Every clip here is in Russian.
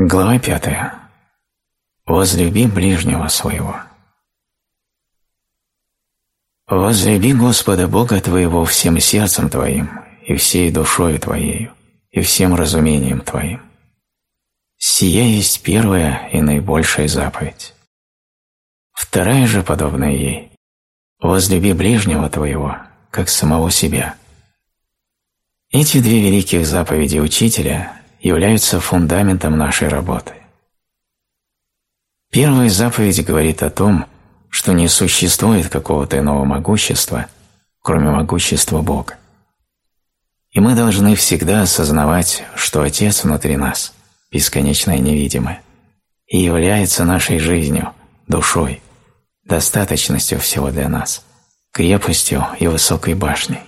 Глава пятая. Возлюби ближнего своего. Возлюби Господа Бога твоего всем сердцем твоим, и всей душою твоею, и всем разумением твоим. Сия есть первая и наибольшая заповедь. Вторая же, подобная ей, возлюби ближнего твоего, как самого себя. Эти две великих заповеди Учителя являются фундаментом нашей работы. Первая заповедь говорит о том, что не существует какого-то иного могущества, кроме могущества Бога. И мы должны всегда осознавать, что Отец внутри нас, бесконечное невидимое, и является нашей жизнью, душой, достаточностью всего для нас, крепостью и высокой башней.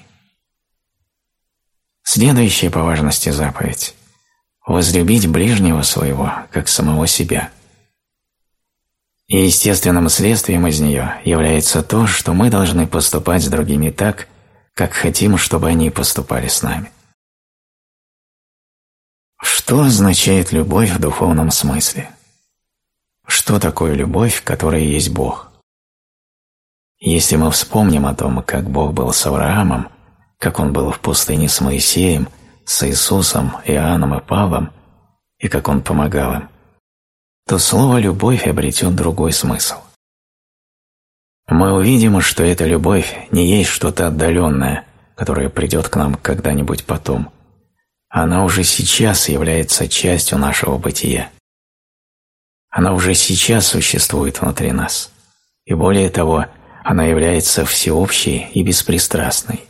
Следующая по важности заповедь – возлюбить ближнего своего, как самого себя. И естественным следствием из нее является то, что мы должны поступать с другими так, как хотим, чтобы они поступали с нами. Что означает любовь в духовном смысле? Что такое любовь, которая есть Бог? Если мы вспомним о том, как Бог был с Авраамом, как Он был в пустыне с Моисеем, с Иисусом, Иоанном и Павлом, и как Он помогал им, то слово «любовь» обретет другой смысл. Мы увидим, что эта любовь не есть что-то отдаленное, которое придет к нам когда-нибудь потом. Она уже сейчас является частью нашего бытия. Она уже сейчас существует внутри нас. И более того, она является всеобщей и беспристрастной.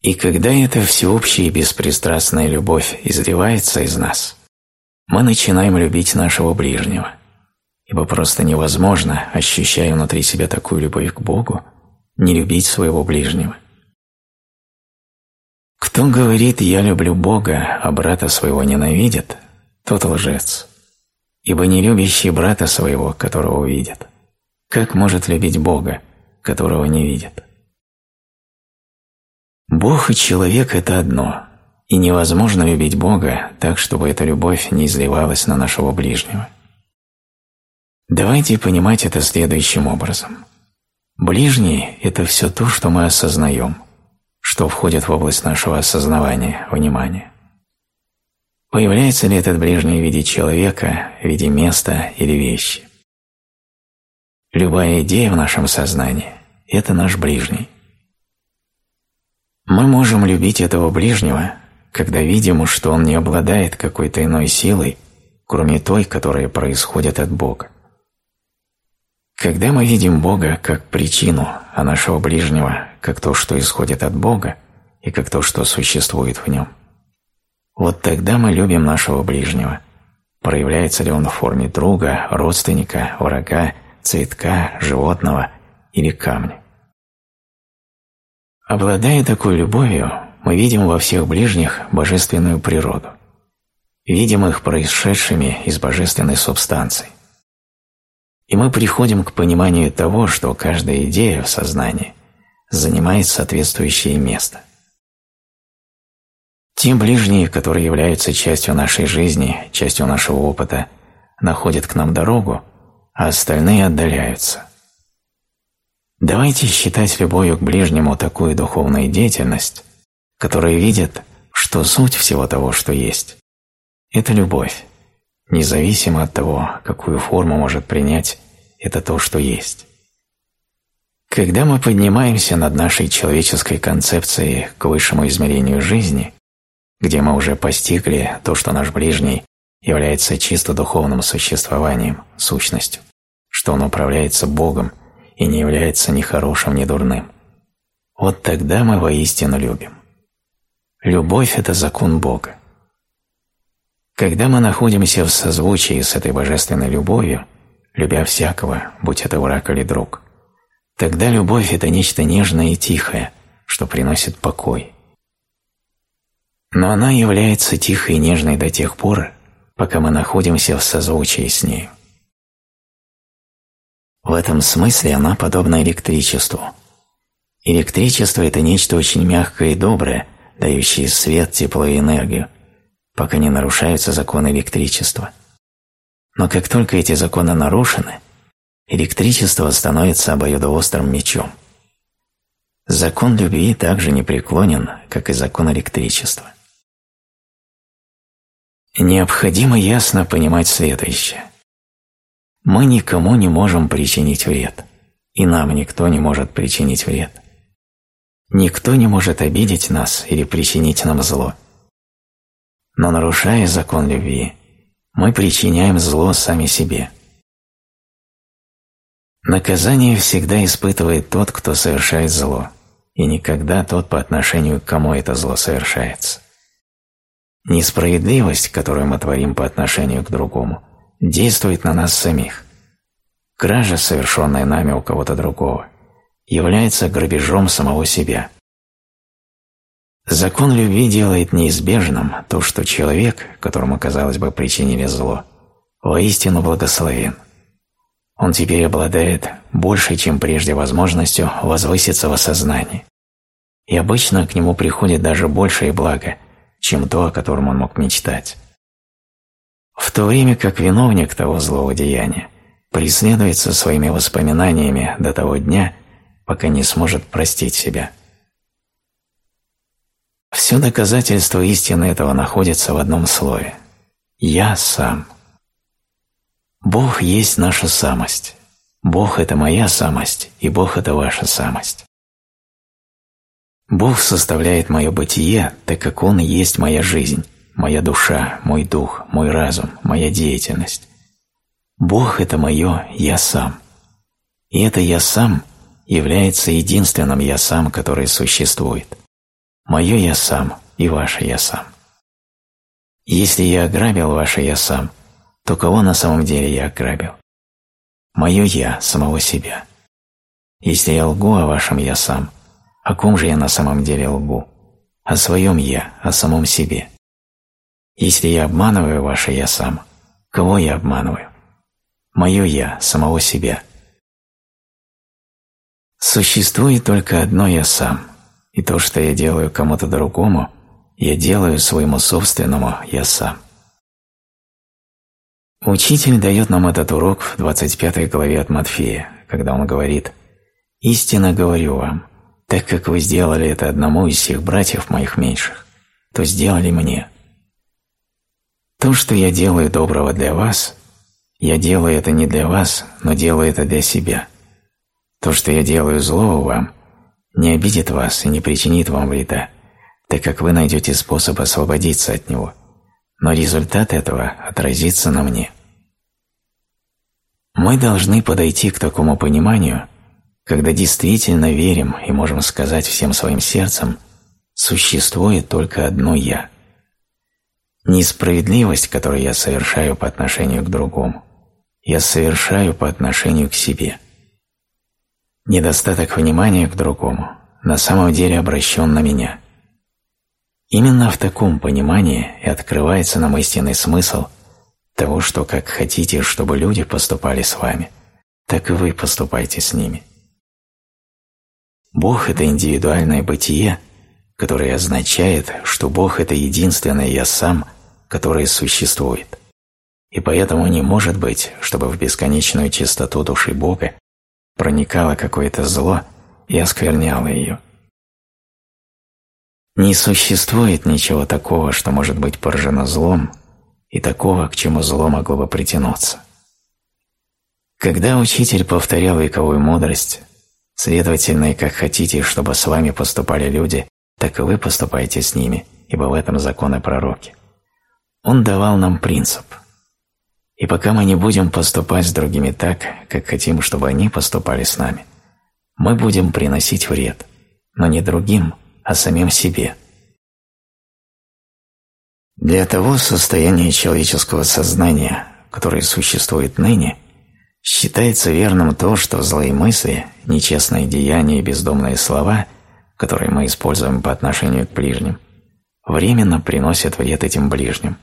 И когда эта всеобщая беспристрастная любовь изливается из нас, мы начинаем любить нашего ближнего, ибо просто невозможно, ощущая внутри себя такую любовь к Богу, не любить своего ближнего. Кто говорит «я люблю Бога», а брата своего ненавидит, тот лжец, ибо не любящий брата своего, которого увидит, как может любить Бога, которого не видит? Бог и человек – это одно, и невозможно любить Бога так, чтобы эта любовь не изливалась на нашего ближнего. Давайте понимать это следующим образом. Ближний – это все то, что мы осознаем, что входит в область нашего осознавания, внимания. Появляется ли этот ближний в виде человека, в виде места или вещи? Любая идея в нашем сознании – это наш ближний. Мы можем любить этого ближнего, когда видим, что он не обладает какой-то иной силой, кроме той, которая происходит от Бога. Когда мы видим Бога как причину, а нашего ближнего как то, что исходит от Бога, и как то, что существует в нем, вот тогда мы любим нашего ближнего, проявляется ли он в форме друга, родственника, врага, цветка, животного или камня. Обладая такой любовью, мы видим во всех ближних божественную природу, видим их происшедшими из божественной субстанции. И мы приходим к пониманию того, что каждая идея в сознании занимает соответствующее место. Те ближние, которые являются частью нашей жизни, частью нашего опыта, находят к нам дорогу, а остальные отдаляются. Давайте считать любовью к ближнему такую духовную деятельность, которая видит, что суть всего того, что есть, это любовь, независимо от того, какую форму может принять это то, что есть. Когда мы поднимаемся над нашей человеческой концепцией к высшему измерению жизни, где мы уже постигли то, что наш ближний является чисто духовным существованием, сущностью, что он управляется Богом и не является ни хорошим, ни дурным. Вот тогда мы воистину любим. Любовь – это закон Бога. Когда мы находимся в созвучии с этой божественной любовью, любя всякого, будь это враг или друг, тогда любовь – это нечто нежное и тихое, что приносит покой. Но она является тихой и нежной до тех пор, пока мы находимся в созвучии с ней. В этом смысле она подобна электричеству. Электричество – это нечто очень мягкое и доброе, дающее свет, тепло и энергию, пока не нарушаются законы электричества. Но как только эти законы нарушены, электричество становится обоюдоострым мечом. Закон любви также непреклонен, как и закон электричества. Необходимо ясно понимать следующее. Мы никому не можем причинить вред, и нам никто не может причинить вред. Никто не может обидеть нас или причинить нам зло. Но нарушая закон любви, мы причиняем зло сами себе. Наказание всегда испытывает тот, кто совершает зло, и никогда тот, по отношению к кому это зло совершается. Несправедливость, которую мы творим по отношению к другому, действует на нас самих. Кража, совершенная нами у кого-то другого, является грабежом самого себя. Закон любви делает неизбежным то, что человек, которому, казалось бы, причинили зло, воистину благословен. Он теперь обладает большей, чем прежде, возможностью возвыситься в осознании. И обычно к нему приходит даже большее благо, чем то, о котором он мог мечтать. В то время как виновник того злого деяния преследуется своими воспоминаниями до того дня, пока не сможет простить себя. Все доказательство истины этого находится в одном слове – «Я сам». Бог есть наша самость. Бог – это моя самость, и Бог – это ваша самость. Бог составляет мое бытие, так как Он есть моя жизнь, моя душа, мой дух, мой разум, моя деятельность. Бог – это мое «я сам». И это «я сам» является единственным «я сам», который существует. Мое «я сам» и ваше «я сам». Если я ограбил ваше «я сам», то кого на самом деле я ограбил? Мое «я» самого себя. Если я лгу о вашем «я сам», о ком же я на самом деле лгу? О своем «я», о самом себе. Если я обманываю ваше «я сам», кого я обманываю? Мое «я», самого себя – Существует только одно «я сам», и то, что я делаю кому-то другому, я делаю своему собственному «я сам». Учитель дает нам этот урок в 25 главе от Матфея, когда он говорит «Истинно говорю вам, так как вы сделали это одному из всех братьев моих меньших, то сделали мне». То, что я делаю доброго для вас, я делаю это не для вас, но делаю это для себя – то, что я делаю злого вам, не обидит вас и не причинит вам вреда, так как вы найдете способ освободиться от него, но результат этого отразится на мне. Мы должны подойти к такому пониманию, когда действительно верим и можем сказать всем своим сердцем «существует только одно «я». Несправедливость, которую я совершаю по отношению к другому, я совершаю по отношению к себе – недостаток внимания к другому на самом деле обращен на меня. Именно в таком понимании и открывается нам истинный смысл того, что как хотите, чтобы люди поступали с вами, так и вы поступайте с ними. Бог – это индивидуальное бытие, которое означает, что Бог – это единственное «Я сам», которое существует. И поэтому не может быть, чтобы в бесконечную чистоту души Бога проникало какое-то зло и оскверняло ее. Не существует ничего такого, что может быть поражено злом, и такого, к чему зло могло бы притянуться. Когда учитель повторял вековую мудрость, следовательно, и как хотите, чтобы с вами поступали люди, так и вы поступаете с ними, ибо в этом законы пророки. Он давал нам принцип – и пока мы не будем поступать с другими так, как хотим, чтобы они поступали с нами, мы будем приносить вред, но не другим, а самим себе. Для того состояния человеческого сознания, которое существует ныне, считается верным то, что злые мысли, нечестные деяния и бездомные слова, которые мы используем по отношению к ближним, временно приносят вред этим ближним,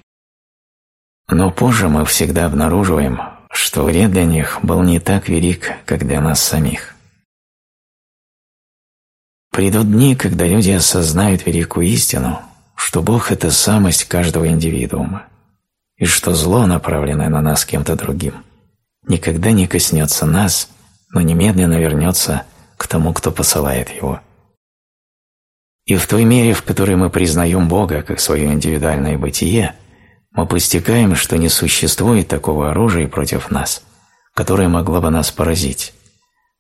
но позже мы всегда обнаруживаем, что вред для них был не так велик, как для нас самих. Придут дни, когда люди осознают великую истину, что Бог – это самость каждого индивидуума, и что зло, направленное на нас кем-то другим, никогда не коснется нас, но немедленно вернется к тому, кто посылает его. И в той мере, в которой мы признаем Бога как свое индивидуальное бытие, мы постигаем, что не существует такого оружия против нас, которое могло бы нас поразить,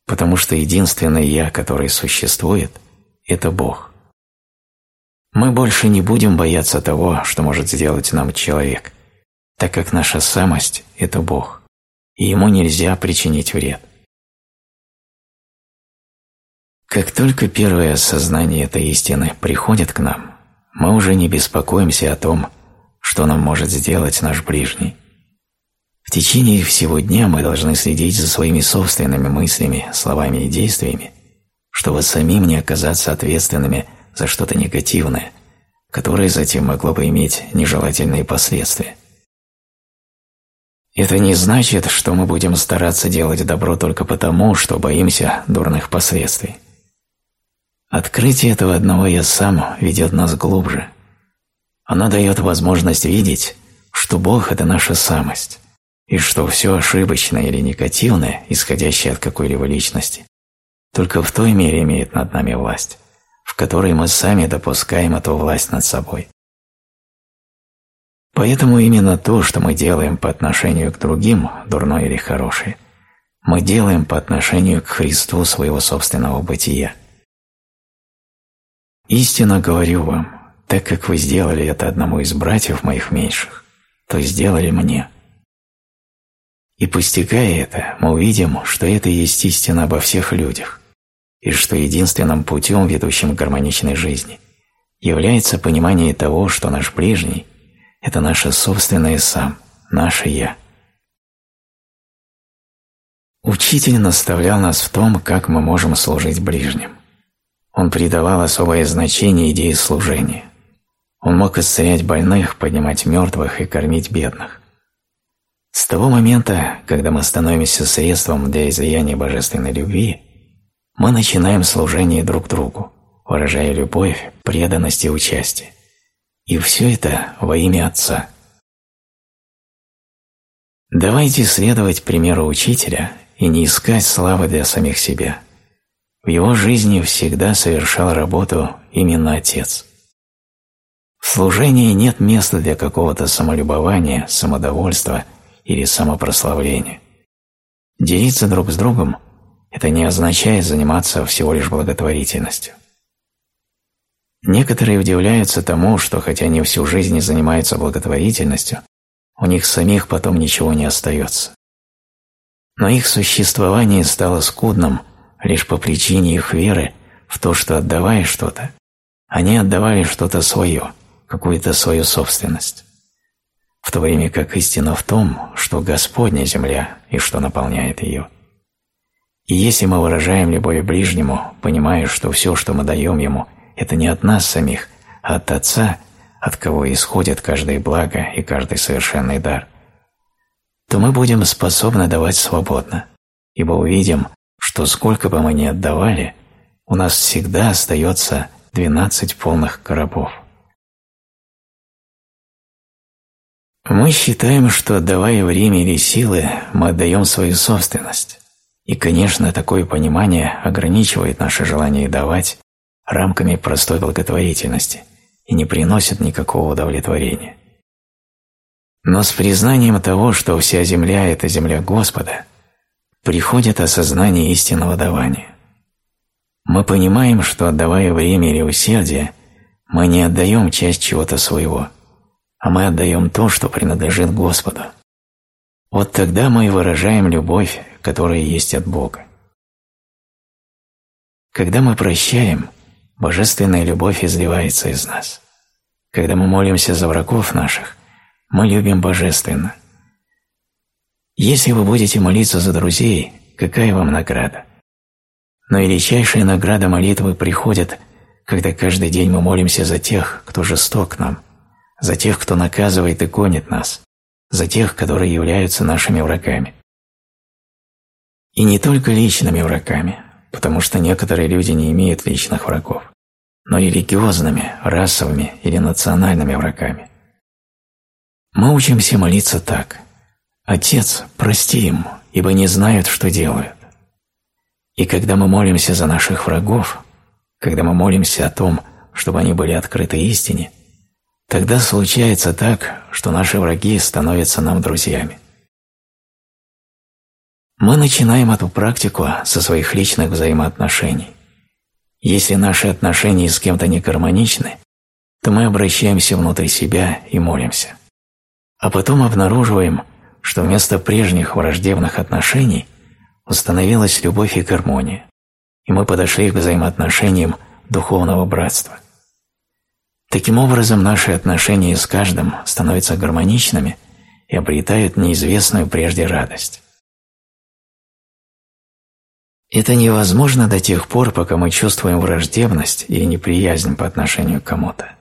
потому что единственное «я», которое существует – это Бог. Мы больше не будем бояться того, что может сделать нам человек, так как наша самость – это Бог, и ему нельзя причинить вред. Как только первое осознание этой истины приходит к нам, мы уже не беспокоимся о том, что нам может сделать наш ближний. В течение всего дня мы должны следить за своими собственными мыслями, словами и действиями, чтобы самим не оказаться ответственными за что-то негативное, которое затем могло бы иметь нежелательные последствия. Это не значит, что мы будем стараться делать добро только потому, что боимся дурных последствий. Открытие этого одного «я сам» ведет нас глубже. Оно дает возможность видеть, что Бог – это наша самость, и что все ошибочное или негативное, исходящее от какой-либо личности, только в той мере имеет над нами власть, в которой мы сами допускаем эту власть над собой. Поэтому именно то, что мы делаем по отношению к другим, дурное или хорошее, мы делаем по отношению к Христу своего собственного бытия – Истинно говорю вам, так как вы сделали это одному из братьев моих меньших, то сделали мне. И постигая это, мы увидим, что это есть истина обо всех людях, и что единственным путем, ведущим к гармоничной жизни, является понимание того, что наш ближний – это наше собственное «сам», наше «я». Учитель наставлял нас в том, как мы можем служить ближним. Он придавал особое значение идее служения. Он мог исцелять больных, поднимать мертвых и кормить бедных. С того момента, когда мы становимся средством для излияния божественной любви, мы начинаем служение друг другу, выражая любовь, преданность и участие. И все это во имя Отца. Давайте следовать примеру учителя и не искать славы для самих себя – в его жизни всегда совершал работу именно Отец. В служении нет места для какого-то самолюбования, самодовольства или самопрославления. Делиться друг с другом – это не означает заниматься всего лишь благотворительностью. Некоторые удивляются тому, что хотя они всю жизнь занимаются благотворительностью, у них самих потом ничего не остается. Но их существование стало скудным – лишь по причине их веры в то, что отдавая что-то, они отдавали что-то свое, какую-то свою собственность. В то время как истина в том, что Господня земля и что наполняет ее. И если мы выражаем любовь ближнему, понимая, что все, что мы даем ему, это не от нас самих, а от Отца, от кого исходит каждое благо и каждый совершенный дар, то мы будем способны давать свободно, ибо увидим, что сколько бы мы ни отдавали, у нас всегда остается 12 полных коробов. Мы считаем, что отдавая время или силы, мы отдаем свою собственность. И, конечно, такое понимание ограничивает наше желание давать рамками простой благотворительности и не приносит никакого удовлетворения. Но с признанием того, что вся земля – это земля Господа – приходит осознание истинного давания. Мы понимаем, что отдавая время или усердие, мы не отдаем часть чего-то своего, а мы отдаем то, что принадлежит Господу. Вот тогда мы и выражаем любовь, которая есть от Бога. Когда мы прощаем, божественная любовь изливается из нас. Когда мы молимся за врагов наших, мы любим божественно – если вы будете молиться за друзей, какая вам награда? Но величайшая награда молитвы приходит, когда каждый день мы молимся за тех, кто жесток к нам, за тех, кто наказывает и гонит нас, за тех, которые являются нашими врагами. И не только личными врагами, потому что некоторые люди не имеют личных врагов, но религиозными, расовыми или национальными врагами. Мы учимся молиться так. «Отец, прости им, ибо не знают, что делают». И когда мы молимся за наших врагов, когда мы молимся о том, чтобы они были открыты истине, тогда случается так, что наши враги становятся нам друзьями. Мы начинаем эту практику со своих личных взаимоотношений. Если наши отношения с кем-то не гармоничны, то мы обращаемся внутрь себя и молимся. А потом обнаруживаем, что вместо прежних враждебных отношений установилась любовь и гармония, и мы подошли к взаимоотношениям духовного братства. Таким образом, наши отношения с каждым становятся гармоничными и обретают неизвестную прежде радость. Это невозможно до тех пор, пока мы чувствуем враждебность или неприязнь по отношению к кому-то.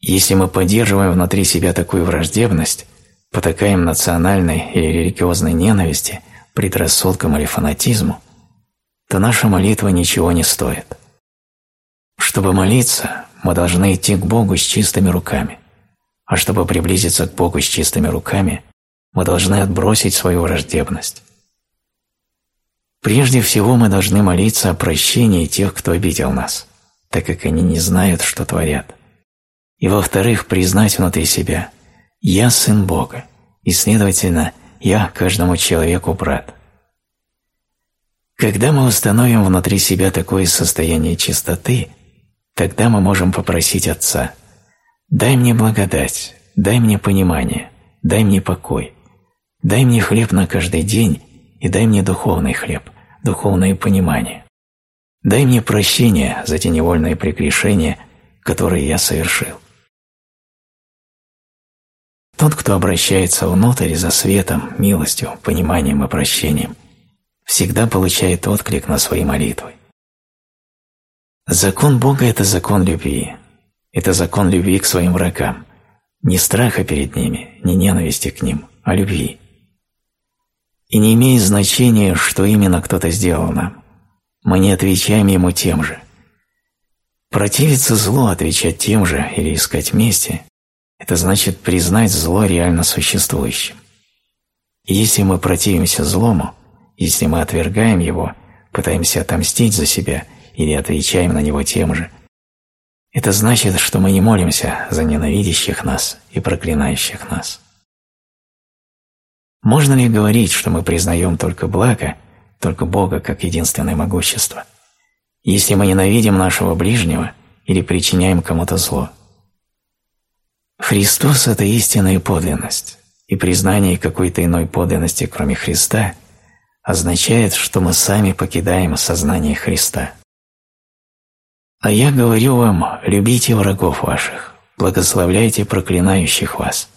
Если мы поддерживаем внутри себя такую враждебность, потакаем национальной или религиозной ненависти, предрассудкам или фанатизму, то наша молитва ничего не стоит. Чтобы молиться, мы должны идти к Богу с чистыми руками. А чтобы приблизиться к Богу с чистыми руками, мы должны отбросить свою враждебность. Прежде всего мы должны молиться о прощении тех, кто обидел нас, так как они не знают, что творят. И во-вторых, признать внутри себя «Я сын Бога, и, следовательно, я каждому человеку брат». Когда мы установим внутри себя такое состояние чистоты, тогда мы можем попросить Отца «Дай мне благодать, дай мне понимание, дай мне покой, дай мне хлеб на каждый день и дай мне духовный хлеб, духовное понимание. Дай мне прощение за те невольные прегрешения, которые я совершил. Тот, кто обращается внутрь за светом, милостью, пониманием и прощением, всегда получает отклик на свои молитвы. Закон Бога – это закон любви. Это закон любви к своим врагам. Не страха перед ними, не ненависти к ним, а любви. И не имеет значения, что именно кто-то сделал нам. Мы не отвечаем ему тем же. Противиться злу, отвечать тем же или искать мести – это значит признать зло реально существующим. Если мы противимся злому, если мы отвергаем его, пытаемся отомстить за себя или отвечаем на него тем же, это значит, что мы не молимся за ненавидящих нас и проклинающих нас. Можно ли говорить, что мы признаем только благо, только Бога как единственное могущество, если мы ненавидим нашего ближнего или причиняем кому-то зло? Христос – это истинная подлинность, и признание какой-то иной подлинности, кроме Христа, означает, что мы сами покидаем сознание Христа. А я говорю вам, любите врагов ваших, благословляйте проклинающих вас,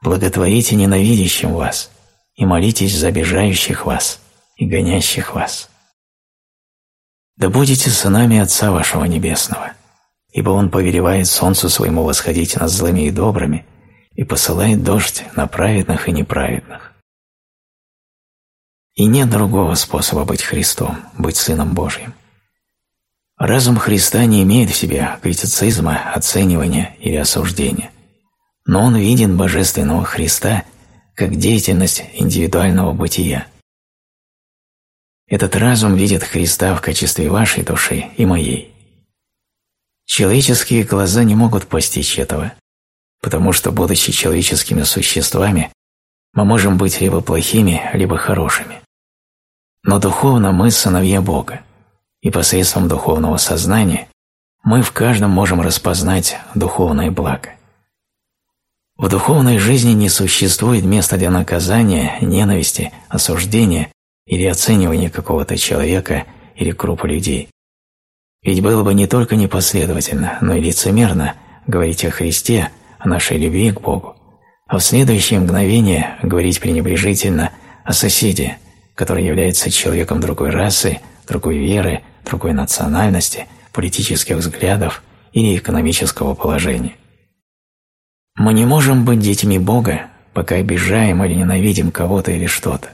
благотворите ненавидящим вас – и молитесь за обижающих вас и гонящих вас. Да будете сынами Отца вашего Небесного, ибо Он повелевает солнцу своему восходить над злыми и добрыми и посылает дождь на праведных и неправедных. И нет другого способа быть Христом, быть Сыном Божьим. Разум Христа не имеет в себе критицизма, оценивания или осуждения, но он виден Божественного Христа как деятельность индивидуального бытия. Этот разум видит Христа в качестве вашей души и моей. Человеческие глаза не могут постичь этого, потому что, будучи человеческими существами, мы можем быть либо плохими, либо хорошими. Но духовно мы сыновья Бога, и посредством духовного сознания мы в каждом можем распознать духовное благо. В духовной жизни не существует места для наказания, ненависти, осуждения или оценивания какого-то человека или группы людей. Ведь было бы не только непоследовательно, но и лицемерно говорить о Христе, о нашей любви к Богу, а в следующее мгновение говорить пренебрежительно о соседе, который является человеком другой расы, другой веры, другой национальности, политических взглядов или экономического положения. Мы не можем быть детьми Бога, пока обижаем или ненавидим кого-то или что-то.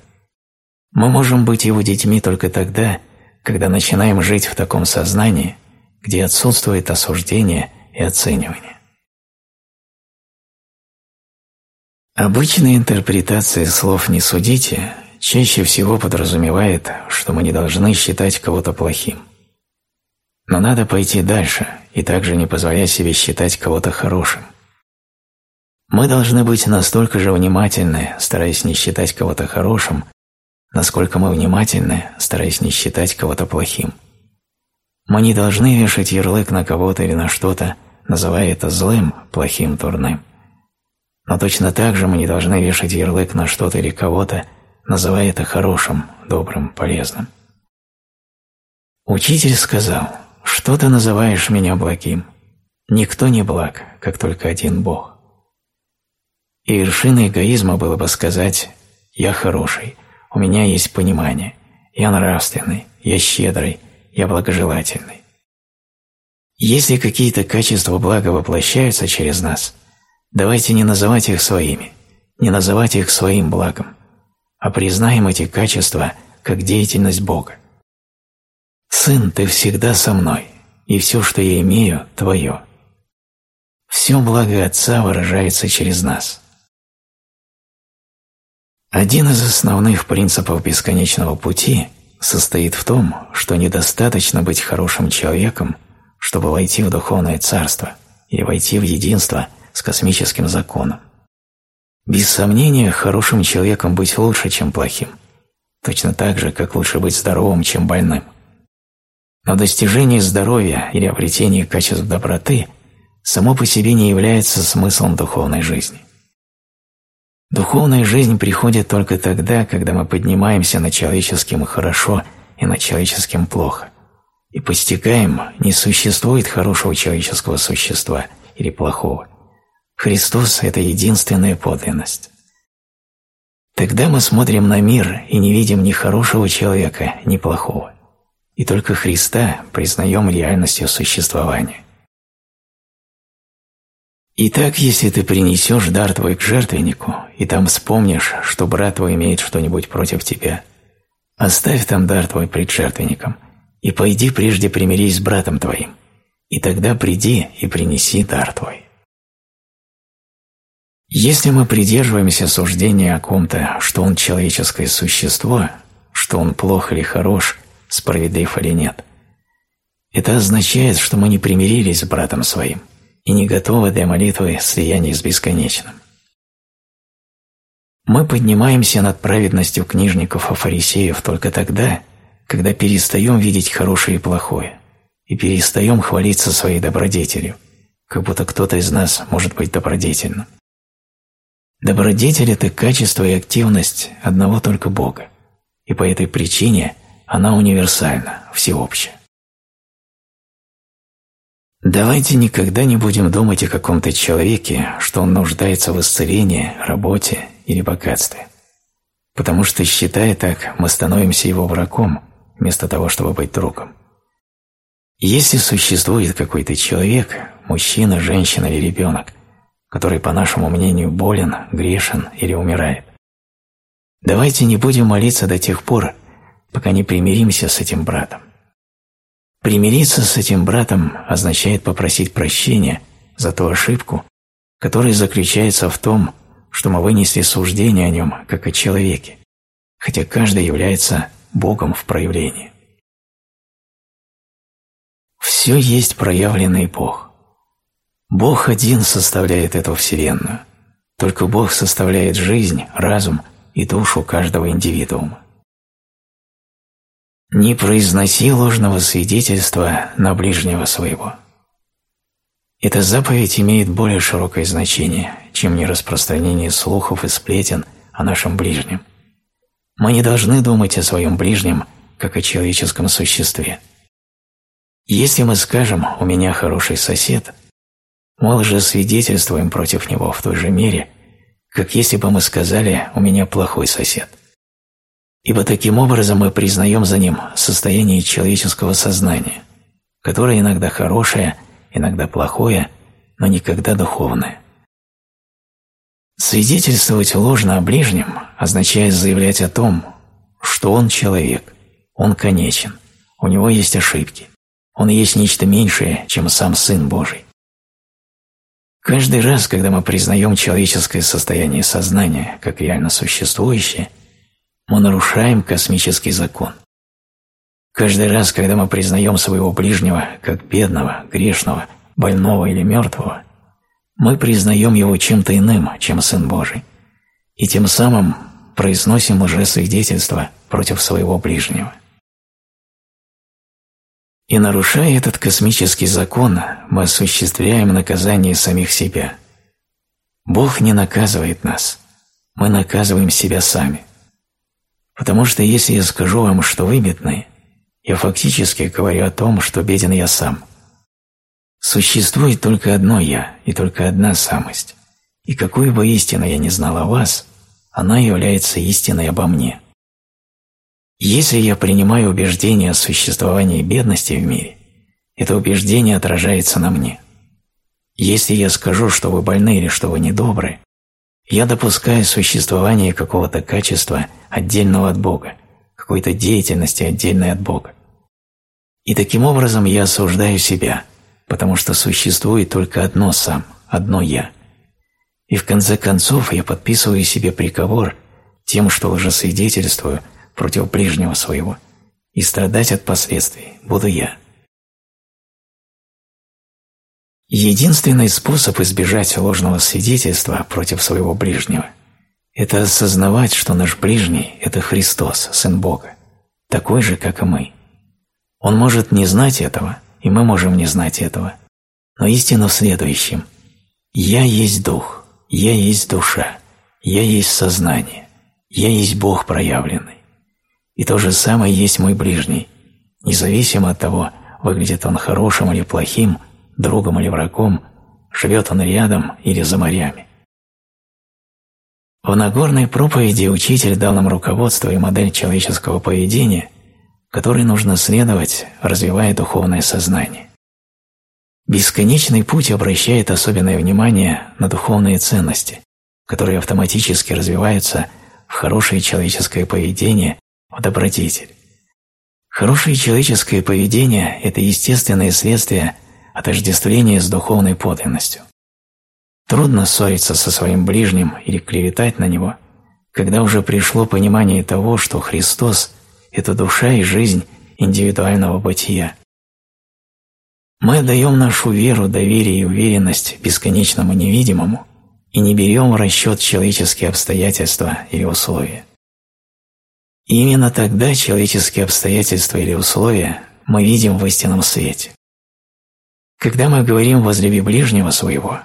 Мы можем быть Его детьми только тогда, когда начинаем жить в таком сознании где отсутствует осуждение и оценивание. Обычная интерпретация слов «не судите» чаще всего подразумевает, что мы не должны считать кого-то плохим. Но надо пойти дальше и также не позволять себе считать кого-то хорошим. Мы должны быть настолько же внимательны, стараясь не считать кого-то хорошим, насколько мы внимательны, стараясь не считать кого-то плохим. Мы не должны вешать ярлык на кого-то или на что-то, называя это злым, плохим, дурным. Но точно так же мы не должны вешать ярлык на что-то или кого-то, называя это хорошим, добрым, полезным. Учитель сказал, что ты называешь меня благим? Никто не благ, как только один Бог. И вершиной эгоизма было бы сказать «я хороший», у меня есть понимание, я нравственный, я щедрый, я благожелательный. Если какие-то качества блага воплощаются через нас, давайте не называть их своими, не называть их своим благом, а признаем эти качества как деятельность Бога. «Сын, ты всегда со мной, и все, что я имею, твое». Все благо Отца выражается через нас – один из основных принципов бесконечного пути состоит в том, что недостаточно быть хорошим человеком, чтобы войти в духовное царство или войти в единство с космическим законом. Без сомнения, хорошим человеком быть лучше, чем плохим, точно так же, как лучше быть здоровым, чем больным. Но достижение здоровья или обретение качеств доброты само по себе не является смыслом духовной жизни. Духовная жизнь приходит только тогда, когда мы поднимаемся над человеческим хорошо и над человеческим плохо. И постигаем, не существует хорошего человеческого существа или плохого. Христос – это единственная подлинность. Тогда мы смотрим на мир и не видим ни хорошего человека, ни плохого. И только Христа признаем реальностью существования. Итак, если ты принесешь дар твой к жертвеннику, и там вспомнишь, что брат твой имеет что-нибудь против тебя, оставь там дар твой пред жертвенником, и пойди прежде примирись с братом твоим, и тогда приди и принеси дар твой. Если мы придерживаемся суждения о ком-то, что он человеческое существо, что он плох или хорош, справедлив или нет, это означает, что мы не примирились с братом своим – и не готовы для молитвы слияния с бесконечным. Мы поднимаемся над праведностью книжников и фарисеев только тогда, когда перестаем видеть хорошее и плохое, и перестаем хвалиться своей добродетелью, как будто кто-то из нас может быть добродетельным. Добродетель – это качество и активность одного только Бога, и по этой причине она универсальна, всеобщая. Давайте никогда не будем думать о каком-то человеке, что он нуждается в исцелении, работе или богатстве. Потому что, считая так, мы становимся его врагом, вместо того, чтобы быть другом. Если существует какой-то человек, мужчина, женщина или ребенок, который, по нашему мнению, болен, грешен или умирает, давайте не будем молиться до тех пор, пока не примиримся с этим братом. Примириться с этим братом означает попросить прощения за ту ошибку, которая заключается в том, что мы вынесли суждение о нем как о человеке, хотя каждый является Богом в проявлении. Все есть проявленный Бог. Бог один составляет эту Вселенную. Только Бог составляет жизнь, разум и душу каждого индивидуума. Не произноси ложного свидетельства на ближнего своего. Эта заповедь имеет более широкое значение, чем нераспространение слухов и сплетен о нашем ближнем. Мы не должны думать о своем ближнем, как о человеческом существе. Если мы скажем «у меня хороший сосед», мы лжесвидетельствуем против него в той же мере, как если бы мы сказали «у меня плохой сосед» ибо таким образом мы признаем за ним состояние человеческого сознания, которое иногда хорошее, иногда плохое, но никогда духовное. Свидетельствовать ложно о ближнем означает заявлять о том, что он человек, он конечен, у него есть ошибки, Он есть нечто меньшее, чем сам Сын Божий. Каждый раз, когда мы признаем человеческое состояние сознания как реально существующее, мы нарушаем космический закон. Каждый раз, когда мы признаем своего ближнего как бедного, грешного, больного или мертвого, мы признаем его чем-то иным, чем Сын Божий, и тем самым произносим лжесвидетельство против своего ближнего. И нарушая этот космический закон, мы осуществляем наказание самих себя. Бог не наказывает нас, мы наказываем себя сами. Потому что если я скажу вам, что вы бедны, я фактически говорю о том, что беден я сам. Существует только одно «я» и только одна самость. И какую бы истину я не знал о вас, она является истиной обо мне. Если я принимаю убеждение о существовании бедности в мире, это убеждение отражается на мне. Если я скажу, что вы больны или что вы недобры, я допускаю существование какого-то качества отдельного от Бога, какой-то деятельности отдельной от Бога. И таким образом я осуждаю себя, потому что существует только одно сам, одно я. И в конце концов я подписываю себе приговор тем, что лжесвидетельствую – против ближнего своего, и страдать от последствий буду я. Единственный способ избежать ложного свидетельства против своего ближнего – это осознавать, что наш ближний – это Христос, Сын Бога, такой же, как и мы. Он может не знать этого, и мы можем не знать этого, но истина в следующем – «Я есть Дух, Я есть Душа, Я есть Сознание, Я есть Бог проявленный». И то же самое есть мой ближний, независимо от того, выглядит он хорошим или плохим, другом или врагом, живет он рядом или за морями. В Нагорной проповеди учитель дал нам руководство и модель человеческого поведения, которой нужно следовать, развивая духовное сознание. Бесконечный путь обращает особенное внимание на духовные ценности, которые автоматически развиваются в хорошее человеческое поведение добродетель. Хорошее человеческое поведение – это естественное следствие отождествления с духовной подлинностью. Трудно ссориться со своим ближним или клеветать на него, когда уже пришло понимание того, что Христос – это душа и жизнь индивидуального бытия. Мы отдаем нашу веру, доверие и уверенность бесконечному невидимому и не берем в расчет человеческие обстоятельства или условия. И именно тогда человеческие обстоятельства или условия мы видим в истинном свете. Когда мы говорим «возлюби ближнего своего»,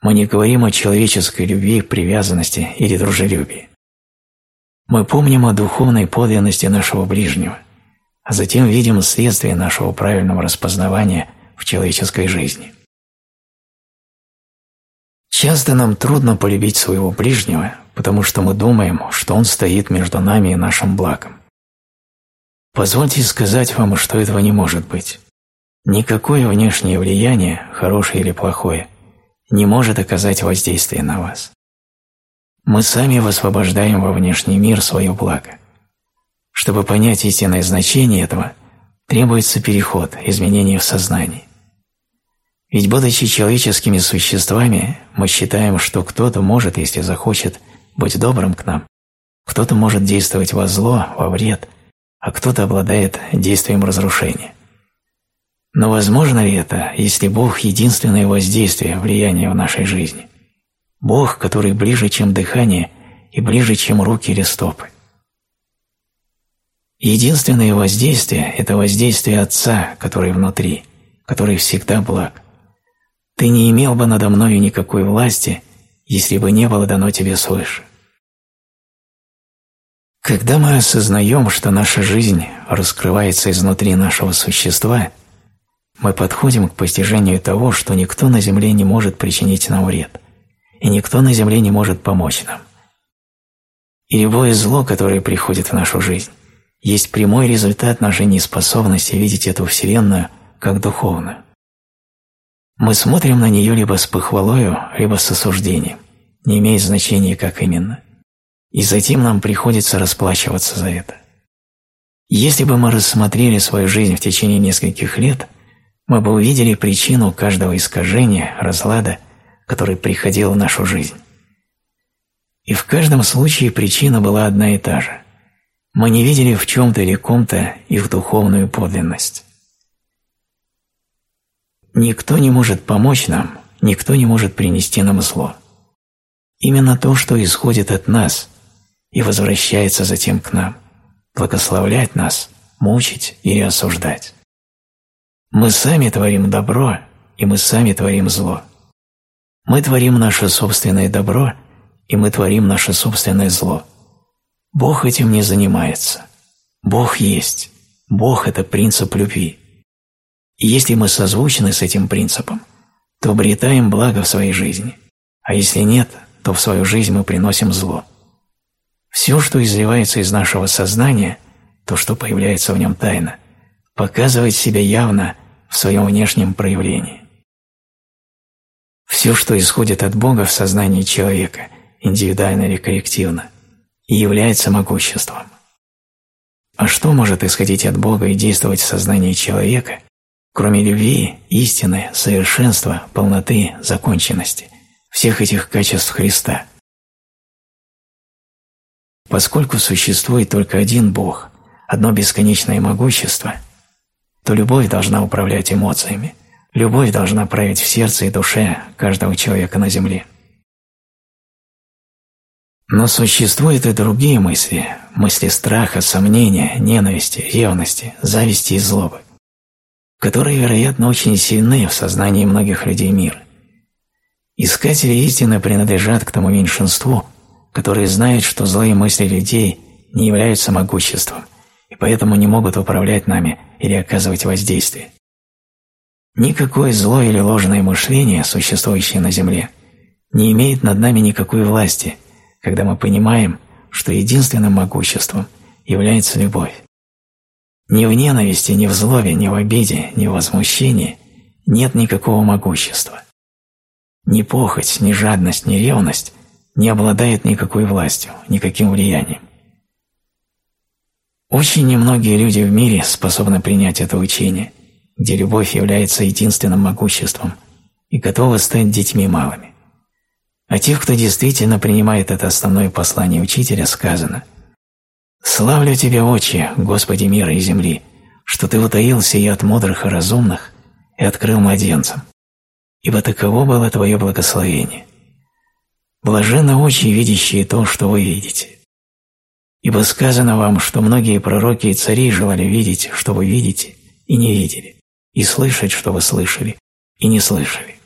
мы не говорим о человеческой любви, привязанности или дружелюбии. Мы помним о духовной подлинности нашего ближнего, а затем видим следствие нашего правильного распознавания в человеческой жизни. Часто нам трудно полюбить своего ближнего, потому что мы думаем, что он стоит между нами и нашим благом. Позвольте сказать вам, что этого не может быть. Никакое внешнее влияние, хорошее или плохое, не может оказать воздействие на вас. Мы сами высвобождаем во внешний мир свое благо. Чтобы понять истинное значение этого, требуется переход, изменение в сознании. Ведь будучи человеческими существами, мы считаем, что кто-то может, если захочет, быть добрым к нам. Кто-то может действовать во зло, во вред, а кто-то обладает действием разрушения. Но возможно ли это, если Бог – единственное воздействие, влияние в нашей жизни? Бог, который ближе, чем дыхание, и ближе, чем руки или стопы. Единственное воздействие – это воздействие Отца, который внутри, который всегда благ. Ты не имел бы надо мною никакой власти, если бы не было дано тебе свыше. Когда мы осознаем, что наша жизнь раскрывается изнутри нашего существа, мы подходим к постижению того, что никто на Земле не может причинить нам вред, и никто на Земле не может помочь нам. И любое зло, которое приходит в нашу жизнь, есть прямой результат нашей неспособности видеть эту Вселенную как духовную. Мы смотрим на нее либо с похвалою, либо с осуждением, не имеет значения, как именно и затем нам приходится расплачиваться за это. Если бы мы рассмотрели свою жизнь в течение нескольких лет, мы бы увидели причину каждого искажения, разлада, который приходил в нашу жизнь. И в каждом случае причина была одна и та же. Мы не видели в чем-то или ком-то их духовную подлинность. Никто не может помочь нам, никто не может принести нам зло. Именно то, что исходит от нас и возвращается затем к нам, благословлять нас, мучить или осуждать. Мы сами творим добро, и мы сами творим зло. Мы творим наше собственное добро, и мы творим наше собственное зло. Бог этим не занимается. Бог есть. Бог – это принцип любви. Если мы созвучны с этим принципом, то обретаем благо в своей жизни. А если нет, то в свою жизнь мы приносим зло. Все, что изливается из нашего сознания, то, что появляется в нем тайно, показывает себя явно в своем внешнем проявлении. Все, что исходит от Бога в сознании человека, индивидуально или коллективно, и является могуществом. А что может исходить от Бога и действовать в сознании человека, кроме любви, истины, совершенства, полноты, законченности, всех этих качеств Христа? Поскольку существует только один Бог, одно бесконечное могущество, то любовь должна управлять эмоциями, любовь должна править в сердце и душе каждого человека на земле. Но существуют и другие мысли, мысли страха, сомнения, ненависти, ревности, зависти и злобы, которые, вероятно, очень сильны в сознании многих людей мира. Искатели истины принадлежат к тому меньшинству, которые знают, что злые мысли людей не являются могуществом и поэтому не могут управлять нами или оказывать воздействие. Никакое злое или ложное мышление, существующее на Земле, не имеет над нами никакой власти, когда мы понимаем, что единственным могуществом является любовь. Ни в ненависти, ни в злобе, ни в обиде, ни в возмущении нет никакого могущества. Ни похоть, ни жадность, ни ревность не обладают никакой властью, никаким влиянием. Очень немногие люди в мире способны принять это учение, где любовь является единственным могуществом и готовы стать детьми малыми. А тех, кто действительно принимает это основное послание учителя, сказано «Славлю Тебя, Отче, Господи мира и земли, что Ты утаился и от мудрых и разумных и открыл младенцам, ибо таково было Твое благословение. Блаженны очи, видящие то, что вы видите. Ибо сказано вам, что многие пророки и цари желали видеть, что вы видите, и не видели, и слышать, что вы слышали, и не слышали.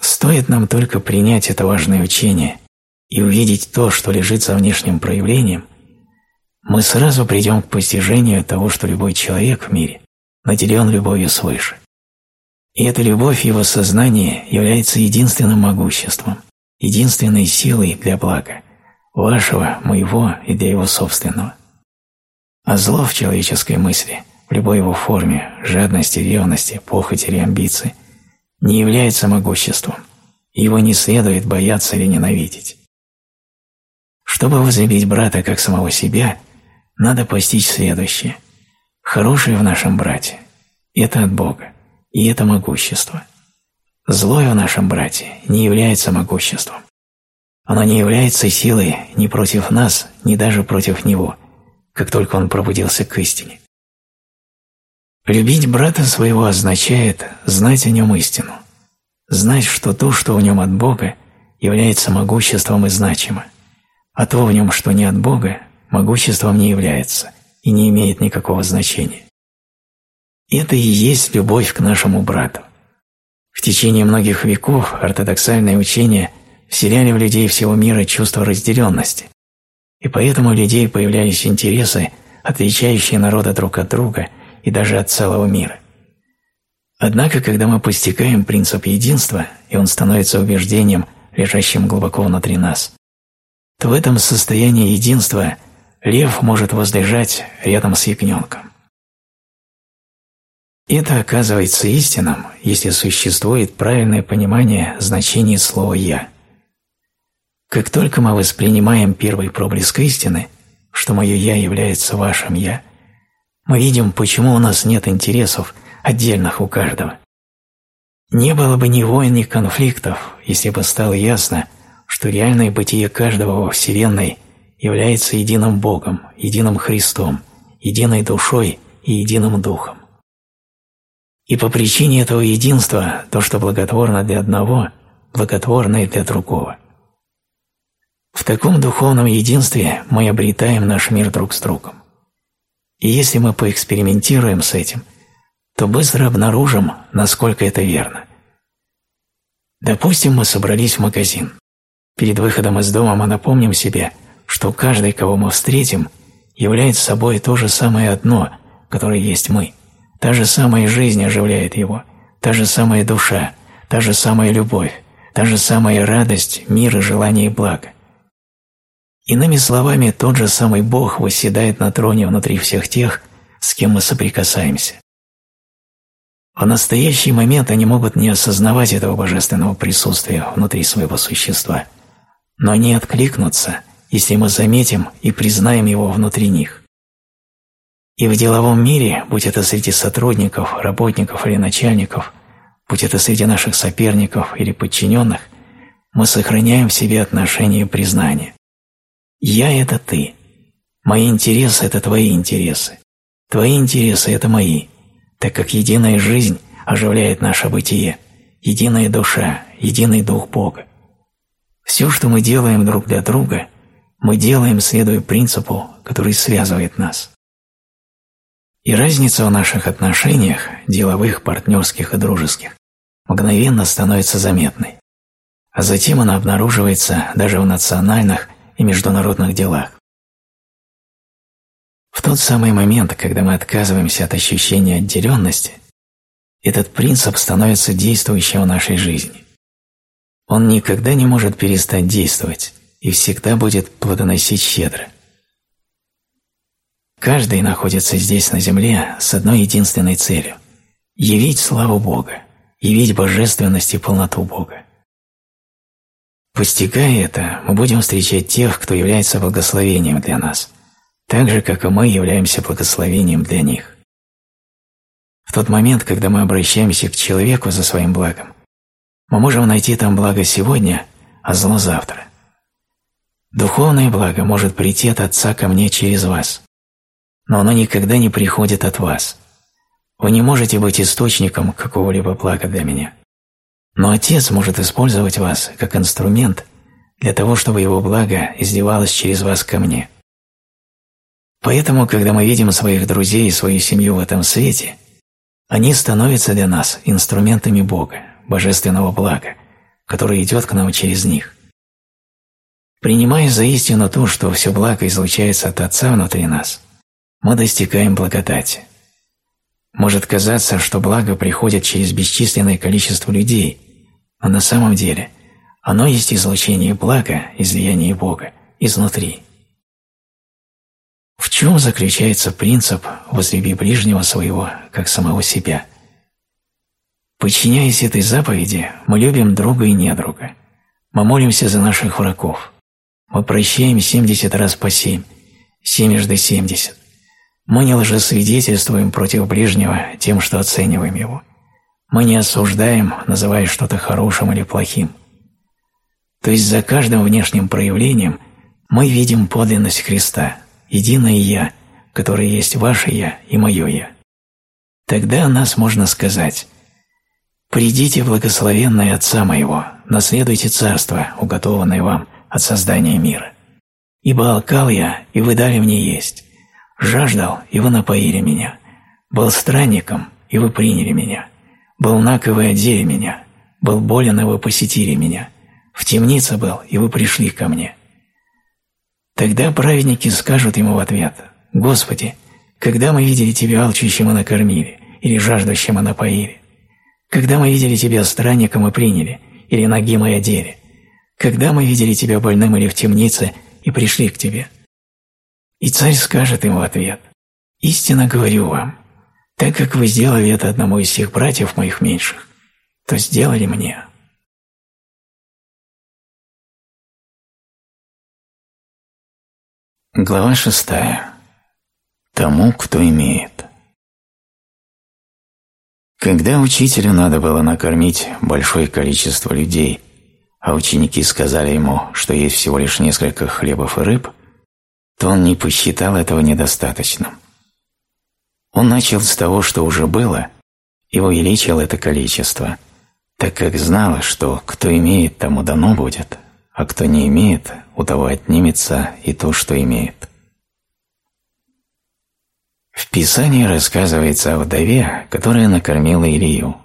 Стоит нам только принять это важное учение и увидеть то, что лежит за внешним проявлением, мы сразу придем к постижению того, что любой человек в мире наделен любовью свыше. И эта любовь его сознания является единственным могуществом, единственной силой для блага вашего, моего и для его собственного. А зло в человеческой мысли, в любой его форме, жадности, ревности, похоти или амбиции, не является могуществом, его не следует бояться или ненавидеть. Чтобы возлюбить брата как самого себя, надо постичь следующее. Хорошее в нашем брате – это от Бога, и это могущество. Злое в нашем брате не является могуществом. Оно не является силой ни против нас, ни даже против него, как только он пробудился к истине. Любить брата своего означает знать о нем истину, знать, что то, что в нем от Бога, является могуществом и значимо, а то в нем, что не от Бога, могуществом не является и не имеет никакого значения. Это и есть любовь к нашему брату. В течение многих веков ортодоксальное учение – вселяли в людей всего мира чувство разделенности, и поэтому у людей появлялись интересы, отличающие народы друг от друга и даже от целого мира. Однако, когда мы постигаем принцип единства, и он становится убеждением, лежащим глубоко внутри нас, то в этом состоянии единства лев может возлежать рядом с ягненком. Это оказывается истинным, если существует правильное понимание значения слова «я». Как только мы воспринимаем первый проблеск истины, что мое «я» является вашим «я», мы видим, почему у нас нет интересов, отдельных у каждого. Не было бы ни войн, ни конфликтов, если бы стало ясно, что реальное бытие каждого во Вселенной является единым Богом, единым Христом, единой душой и единым Духом. И по причине этого единства то, что благотворно для одного, благотворно и для другого. В таком духовном единстве мы обретаем наш мир друг с другом. И если мы поэкспериментируем с этим, то быстро обнаружим, насколько это верно. Допустим, мы собрались в магазин. Перед выходом из дома мы напомним себе, что каждый, кого мы встретим, является собой то же самое одно, которое есть мы. Та же самая жизнь оживляет его, та же самая душа, та же самая любовь, та же самая радость, мир и желание и благо. Иными словами, тот же самый Бог восседает на троне внутри всех тех, с кем мы соприкасаемся. В настоящий момент они могут не осознавать этого божественного присутствия внутри своего существа, но они откликнутся, если мы заметим и признаем его внутри них. И в деловом мире, будь это среди сотрудников, работников или начальников, будь это среди наших соперников или подчиненных, мы сохраняем в себе отношение признания. «Я – это ты. Мои интересы – это твои интересы. Твои интересы – это мои, так как единая жизнь оживляет наше бытие, единая душа, единый дух Бога. Все, что мы делаем друг для друга, мы делаем, следуя принципу, который связывает нас. И разница в наших отношениях, деловых, партнерских и дружеских, мгновенно становится заметной. А затем она обнаруживается даже в национальных и международных делах. В тот самый момент, когда мы отказываемся от ощущения отделенности, этот принцип становится действующим в нашей жизни. Он никогда не может перестать действовать и всегда будет плодоносить щедро. Каждый находится здесь на земле с одной единственной целью – явить славу Бога, явить божественность и полноту Бога. Постигая это, мы будем встречать тех, кто является благословением для нас, так же, как и мы являемся благословением для них. В тот момент, когда мы обращаемся к человеку за своим благом, мы можем найти там благо сегодня, а зло завтра. Духовное благо может прийти от Отца ко мне через вас – но оно никогда не приходит от вас. Вы не можете быть источником какого-либо блага для меня. Но Отец может использовать вас как инструмент для того, чтобы Его благо издевалось через вас ко мне. Поэтому, когда мы видим своих друзей и свою семью в этом свете, они становятся для нас инструментами Бога, божественного блага, который идет к нам через них. Принимая за истину то, что все благо излучается от Отца внутри нас, мы достигаем благодати. Может казаться, что благо приходит через бесчисленное количество людей, но на самом деле оно есть излучение блага, излияние Бога, изнутри. В чем заключается принцип «возлюби ближнего своего, как самого себя»? Подчиняясь этой заповеди, мы любим друга и недруга. Мы молимся за наших врагов. Мы прощаем 70 раз по 7, семежды 70. Мы не лжесвидетельствуем против ближнего тем, что оцениваем его. Мы не осуждаем, называя что-то хорошим или плохим. То есть за каждым внешним проявлением мы видим подлинность Христа, единое «Я», которое есть ваше «Я» и мое «Я». Тогда о нас можно сказать «Придите, благословенное Отца моего, наследуйте царство, уготованное вам от создания мира. Ибо алкал я, и вы дали мне есть, Жаждал, и вы напоили меня. Был странником, и вы приняли меня. Был наг, и вы одели меня. Был болен, и вы посетили меня. В темнице был, и вы пришли ко мне. Тогда праведники скажут ему в ответ, «Господи, когда мы видели Тебя алчущим и накормили, или жаждущим и напоили? Когда мы видели Тебя странником и приняли, или нагим и одели? Когда мы видели Тебя больным или в темнице и пришли к Тебе?» И царь скажет им в ответ, «Истинно говорю вам, так как вы сделали это одному из всех братьев моих меньших, то сделали мне». Глава шестая. тому, кто имеет. Когда учителю надо было накормить большое количество людей, а ученики сказали ему, что есть всего лишь несколько хлебов и рыб, то он не посчитал этого недостаточным. Он начал с того, что уже было, и увеличил это количество, так как знал, что кто имеет, тому дано будет, а кто не имеет, у того отнимется и то, что имеет. В Писании рассказывается о вдове, которая накормила Илью.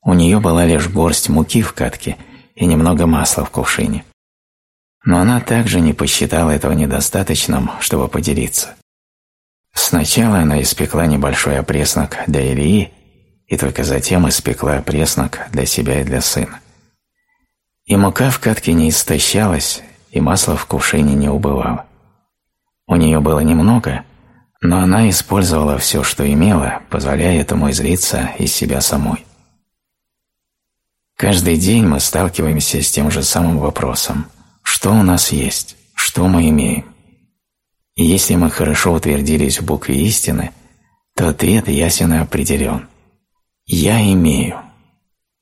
У нее была лишь горсть муки в катке и немного масла в кувшине. Но она также не посчитала этого недостаточным, чтобы поделиться. Сначала она испекла небольшой опреснок для Ильи и только затем испекла опреснок для себя и для сына. И мука в катке не истощалась, и масло в кувшине не убывало. У нее было немного, но она использовала все, что имела, позволяя этому излиться из себя самой. Каждый день мы сталкиваемся с тем же самым вопросом «Что у нас есть? Что мы имеем?» И если мы хорошо утвердились в букве истины, то ответ ясен и определен. «Я имею».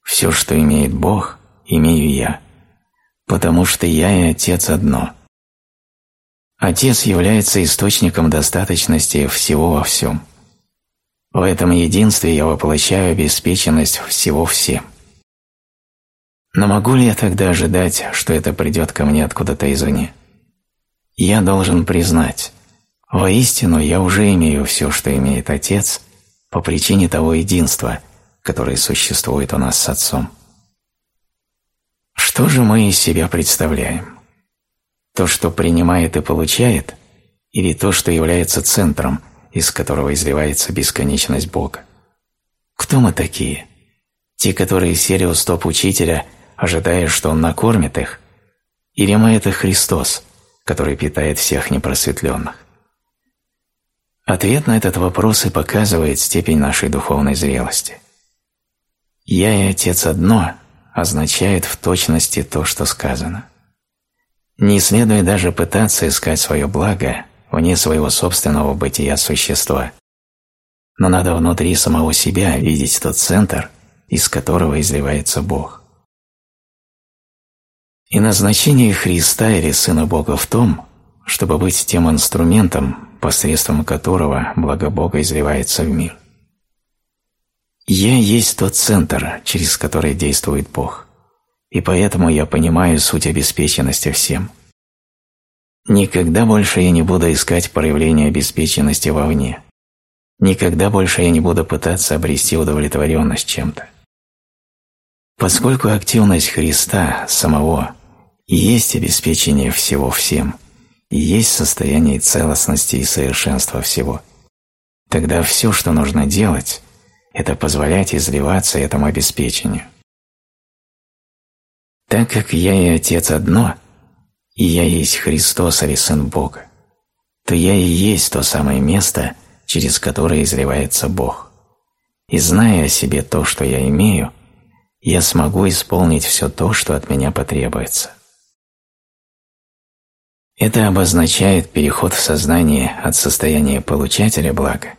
Все, что имеет Бог, имею я, потому что я и Отец одно – Отец является источником достаточности всего во всем. В этом единстве я воплощаю обеспеченность всего всем. Но могу ли я тогда ожидать, что это придет ко мне откуда-то извне? Я должен признать, воистину я уже имею все, что имеет Отец, по причине того единства, которое существует у нас с Отцом. Что же мы из себя представляем? То, что принимает и получает, или то, что является центром, из которого изливается бесконечность Бога? Кто мы такие? Те, которые сели у стоп учителя, ожидая, что он накормит их? Или мы – это Христос, который питает всех непросветленных? Ответ на этот вопрос и показывает степень нашей духовной зрелости. «Я и Отец одно» означает в точности то, что сказано. Не следует даже пытаться искать свое благо вне своего собственного бытия существа. Но надо внутри самого себя видеть тот центр, из которого изливается Бог. И назначение Христа или Сына Бога в том, чтобы быть тем инструментом, посредством которого благо Бога изливается в мир. Я есть тот центр, через который действует Бог и поэтому я понимаю суть обеспеченности всем. Никогда больше я не буду искать проявления обеспеченности вовне. Никогда больше я не буду пытаться обрести удовлетворенность чем-то. Поскольку активность Христа самого есть обеспечение всего всем, и есть состояние целостности и совершенства всего, тогда все, что нужно делать, это позволять изливаться этому обеспечению. Так как я и Отец одно, и я есть Христос или Сын Бога, то я и есть то самое место, через которое изливается Бог. И зная о себе то, что я имею, я смогу исполнить все то, что от меня потребуется. Это обозначает переход в сознание от состояния получателя блага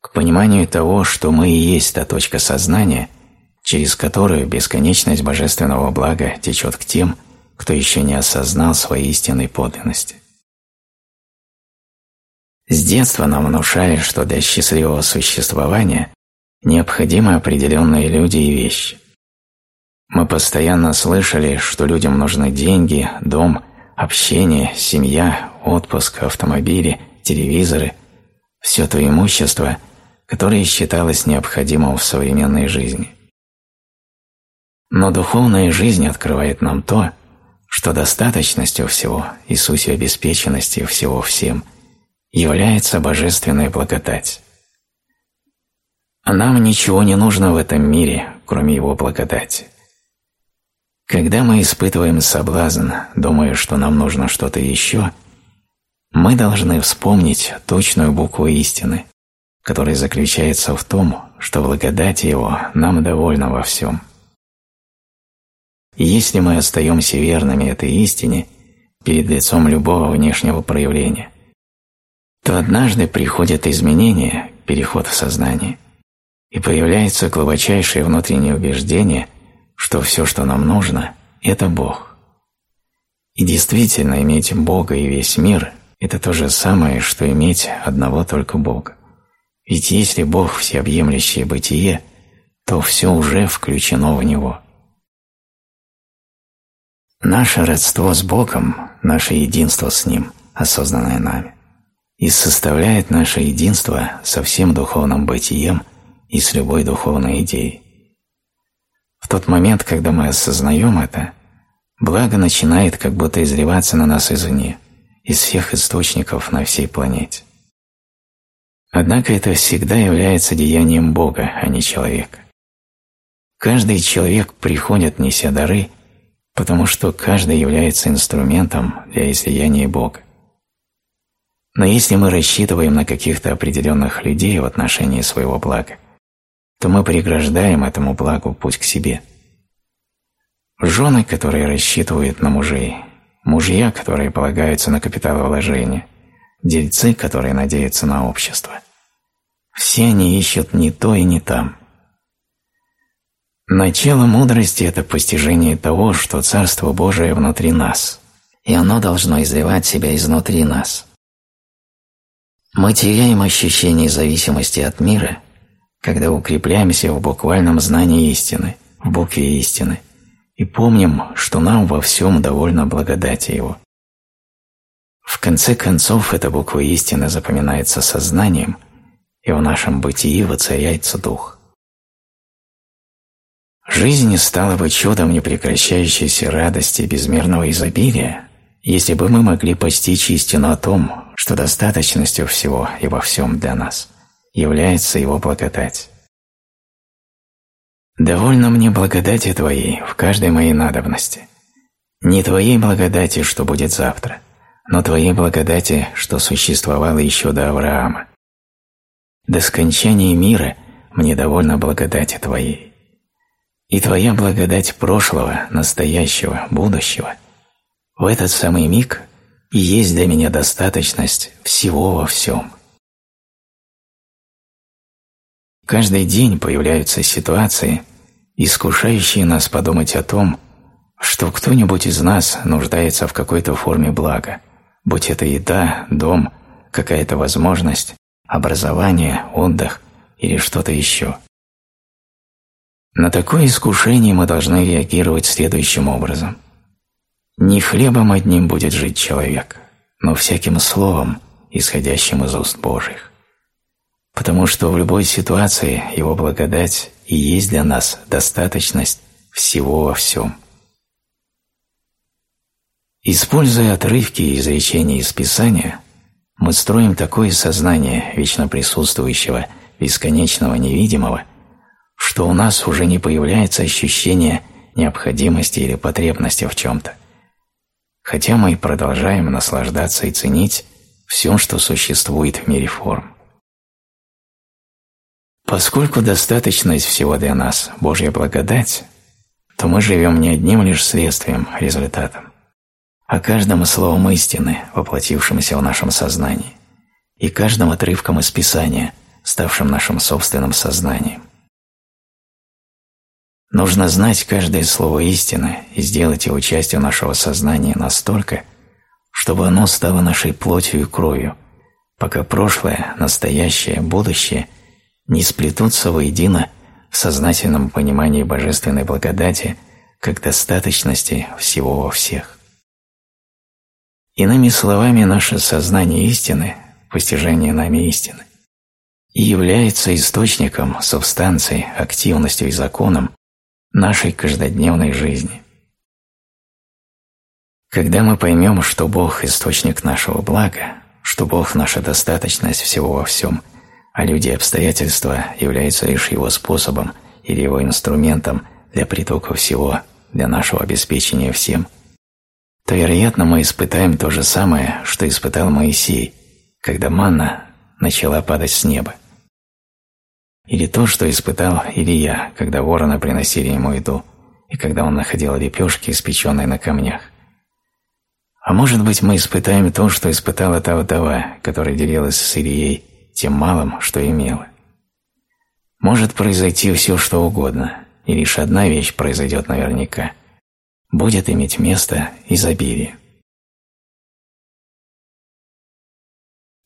к пониманию того, что мы и есть та точка сознания – через которую бесконечность божественного блага течет к тем, кто еще не осознал своей истинной подлинности. С детства нам внушали, что для счастливого существования необходимы определенные люди и вещи. Мы постоянно слышали, что людям нужны деньги, дом, общение, семья, отпуск, автомобили, телевизоры – все то имущество, которое считалось необходимым в современной жизни – но духовная жизнь открывает нам то, что достаточностью всего и сутью обеспеченности всего всем является божественная благодать. А нам ничего не нужно в этом мире, кроме его благодати. Когда мы испытываем соблазн, думая, что нам нужно что-то еще, мы должны вспомнить точную букву истины, которая заключается в том, что благодать его нам довольна во всем. Если мы остаемся верными этой истине перед лицом любого внешнего проявления, то однажды приходит изменение, переход в сознание, и появляется глубочайшее внутреннее убеждение, что все, что нам нужно, это Бог. И действительно, иметь Бога и весь мир – это то же самое, что иметь одного только Бога. Ведь если Бог – всеобъемлющее бытие, то все уже включено в Него. Наше родство с Богом, наше единство с Ним, осознанное нами, и составляет наше единство со всем духовным бытием и с любой духовной идеей. В тот момент, когда мы осознаем это, благо начинает как будто изливаться на нас извне, из всех источников на всей планете. Однако это всегда является деянием Бога, а не человека. Каждый человек приходит, неся дары, потому что каждый является инструментом для излияния Бога. Но если мы рассчитываем на каких-то определенных людей в отношении своего блага, то мы преграждаем этому благу путь к себе. Жены, которые рассчитывают на мужей, мужья, которые полагаются на капиталовложение, дельцы, которые надеются на общество. Все они ищут не то и не там. Начало мудрости – это постижение того, что Царство Божие внутри нас, и оно должно изливать себя изнутри нас. Мы теряем ощущение зависимости от мира – когда укрепляемся в буквальном знании истины, в букве истины, и помним, что нам во всем довольно благодати Его. В конце концов, эта буква истины запоминается сознанием, и в нашем бытии воцаряется Дух. Жизнь стала бы чудом непрекращающейся радости безмерного изобилия, если бы мы могли постичь истину о том, что достаточностью всего и во всем для нас – является Его благодать. «Довольно мне благодати Твоей в каждой моей надобности. Не Твоей благодати, что будет завтра, но Твоей благодати, что существовало еще до Авраама. До скончания мира мне довольно благодати Твоей. И Твоя благодать прошлого, настоящего, будущего в этот самый миг и есть для меня достаточность всего во всем». Каждый день появляются ситуации, искушающие нас подумать о том, что кто-нибудь из нас нуждается в какой-то форме блага, будь это еда, дом, какая-то возможность, образование, отдых или что-то еще. На такое искушение мы должны реагировать следующим образом. Не хлебом одним будет жить человек, но всяким словом, исходящим из уст Божьих потому что в любой ситуации Его благодать и есть для нас достаточность всего во всем. Используя отрывки и изречения из Писания, мы строим такое сознание вечно присутствующего, бесконечного невидимого, что у нас уже не появляется ощущение необходимости или потребности в чем-то, хотя мы продолжаем наслаждаться и ценить все, что существует в мире форм. Поскольку достаточность всего для нас – Божья благодать, то мы живем не одним лишь следствием, результатом, а каждым словом истины, воплотившимся в нашем сознании, и каждым отрывком из Писания, ставшим нашим собственным сознанием. Нужно знать каждое слово истины и сделать его частью нашего сознания настолько, чтобы оно стало нашей плотью и кровью, пока прошлое, настоящее, будущее – не сплетутся воедино в сознательном понимании божественной благодати как достаточности всего во всех. Иными словами, наше сознание истины, постижение нами истины, и является источником, субстанцией, активностью и законом нашей каждодневной жизни. Когда мы поймем, что Бог – источник нашего блага, что Бог – наша достаточность всего во всем – а люди и обстоятельства являются лишь его способом или его инструментом для притока всего, для нашего обеспечения всем, то, вероятно, мы испытаем то же самое, что испытал Моисей, когда манна начала падать с неба. Или то, что испытал Илья, когда вороны приносили ему еду, и когда он находил лепешки, испеченные на камнях. А может быть, мы испытаем то, что испытала та вдова, которая делилась с Ильей тем малым, что имела. Может произойти все, что угодно, и лишь одна вещь произойдет наверняка. Будет иметь место изобилие.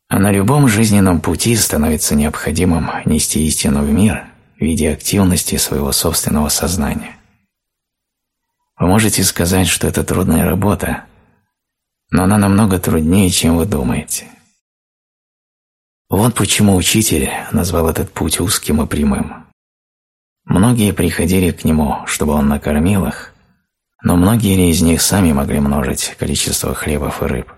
А на любом жизненном пути становится необходимым нести истину в мир в виде активности своего собственного сознания. Вы можете сказать, что это трудная работа, но она намного труднее, чем вы думаете. Вот почему учитель назвал этот путь узким и прямым. Многие приходили к нему, чтобы он накормил их, но многие из них сами могли множить количество хлебов и рыб.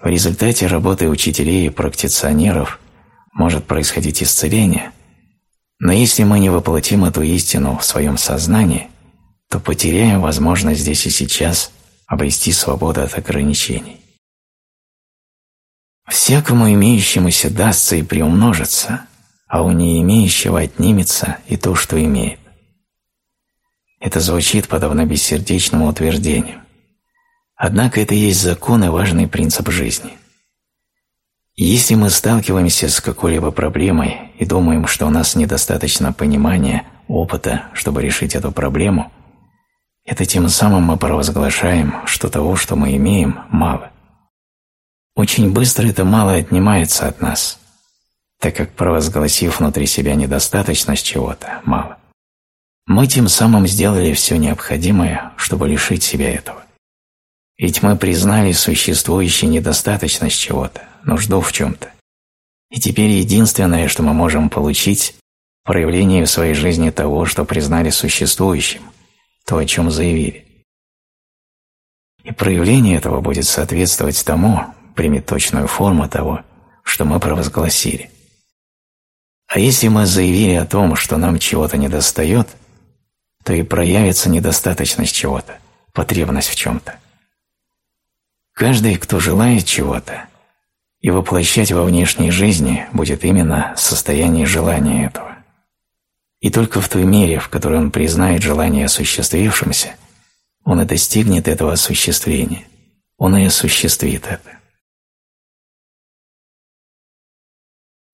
В результате работы учителей и практиционеров может происходить исцеление, но если мы не воплотим эту истину в своем сознании, то потеряем возможность здесь и сейчас обрести свободу от ограничений. Всякому имеющемуся дастся и приумножится, а у не имеющего отнимется и то, что имеет. Это звучит подобно бессердечному утверждению. Однако это есть закон и важный принцип жизни. Если мы сталкиваемся с какой-либо проблемой и думаем, что у нас недостаточно понимания, опыта, чтобы решить эту проблему, это тем самым мы провозглашаем, что того, что мы имеем, мало. Очень быстро это мало отнимается от нас, так как провозгласив внутри себя недостаточность чего-то, мало. Мы тем самым сделали все необходимое, чтобы лишить себя этого. Ведь мы признали существующую недостаточность чего-то, нужду в чем-то. И теперь единственное, что мы можем получить – проявление в своей жизни того, что признали существующим, то, о чем заявили. И проявление этого будет соответствовать тому, примет точную форму того, что мы провозгласили. А если мы заявили о том, что нам чего-то недостает, то и проявится недостаточность чего-то, потребность в чем-то. Каждый, кто желает чего-то, и воплощать во внешней жизни будет именно состояние желания этого. И только в той мере, в которой он признает желание осуществившимся, он и достигнет этого осуществления, он и осуществит это.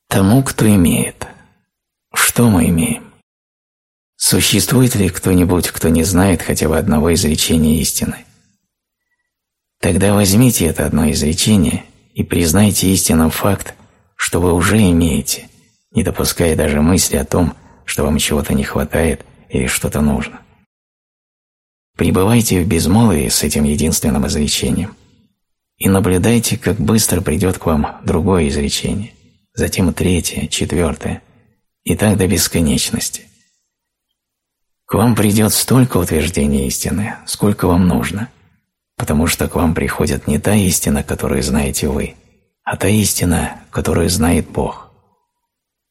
тому, кто имеет. Что мы имеем? Существует ли кто-нибудь, кто не знает хотя бы одного изречения истины? Тогда возьмите это одно изречение и признайте истинным факт, что вы уже имеете, не допуская даже мысли о том, что вам чего-то не хватает или что-то нужно. Пребывайте в безмолвии с этим единственным изречением и наблюдайте, как быстро придет к вам другое изречение – затем третье, четвертое, и так до бесконечности. К вам придет столько утверждений истины, сколько вам нужно, потому что к вам приходит не та истина, которую знаете вы, а та истина, которую знает Бог.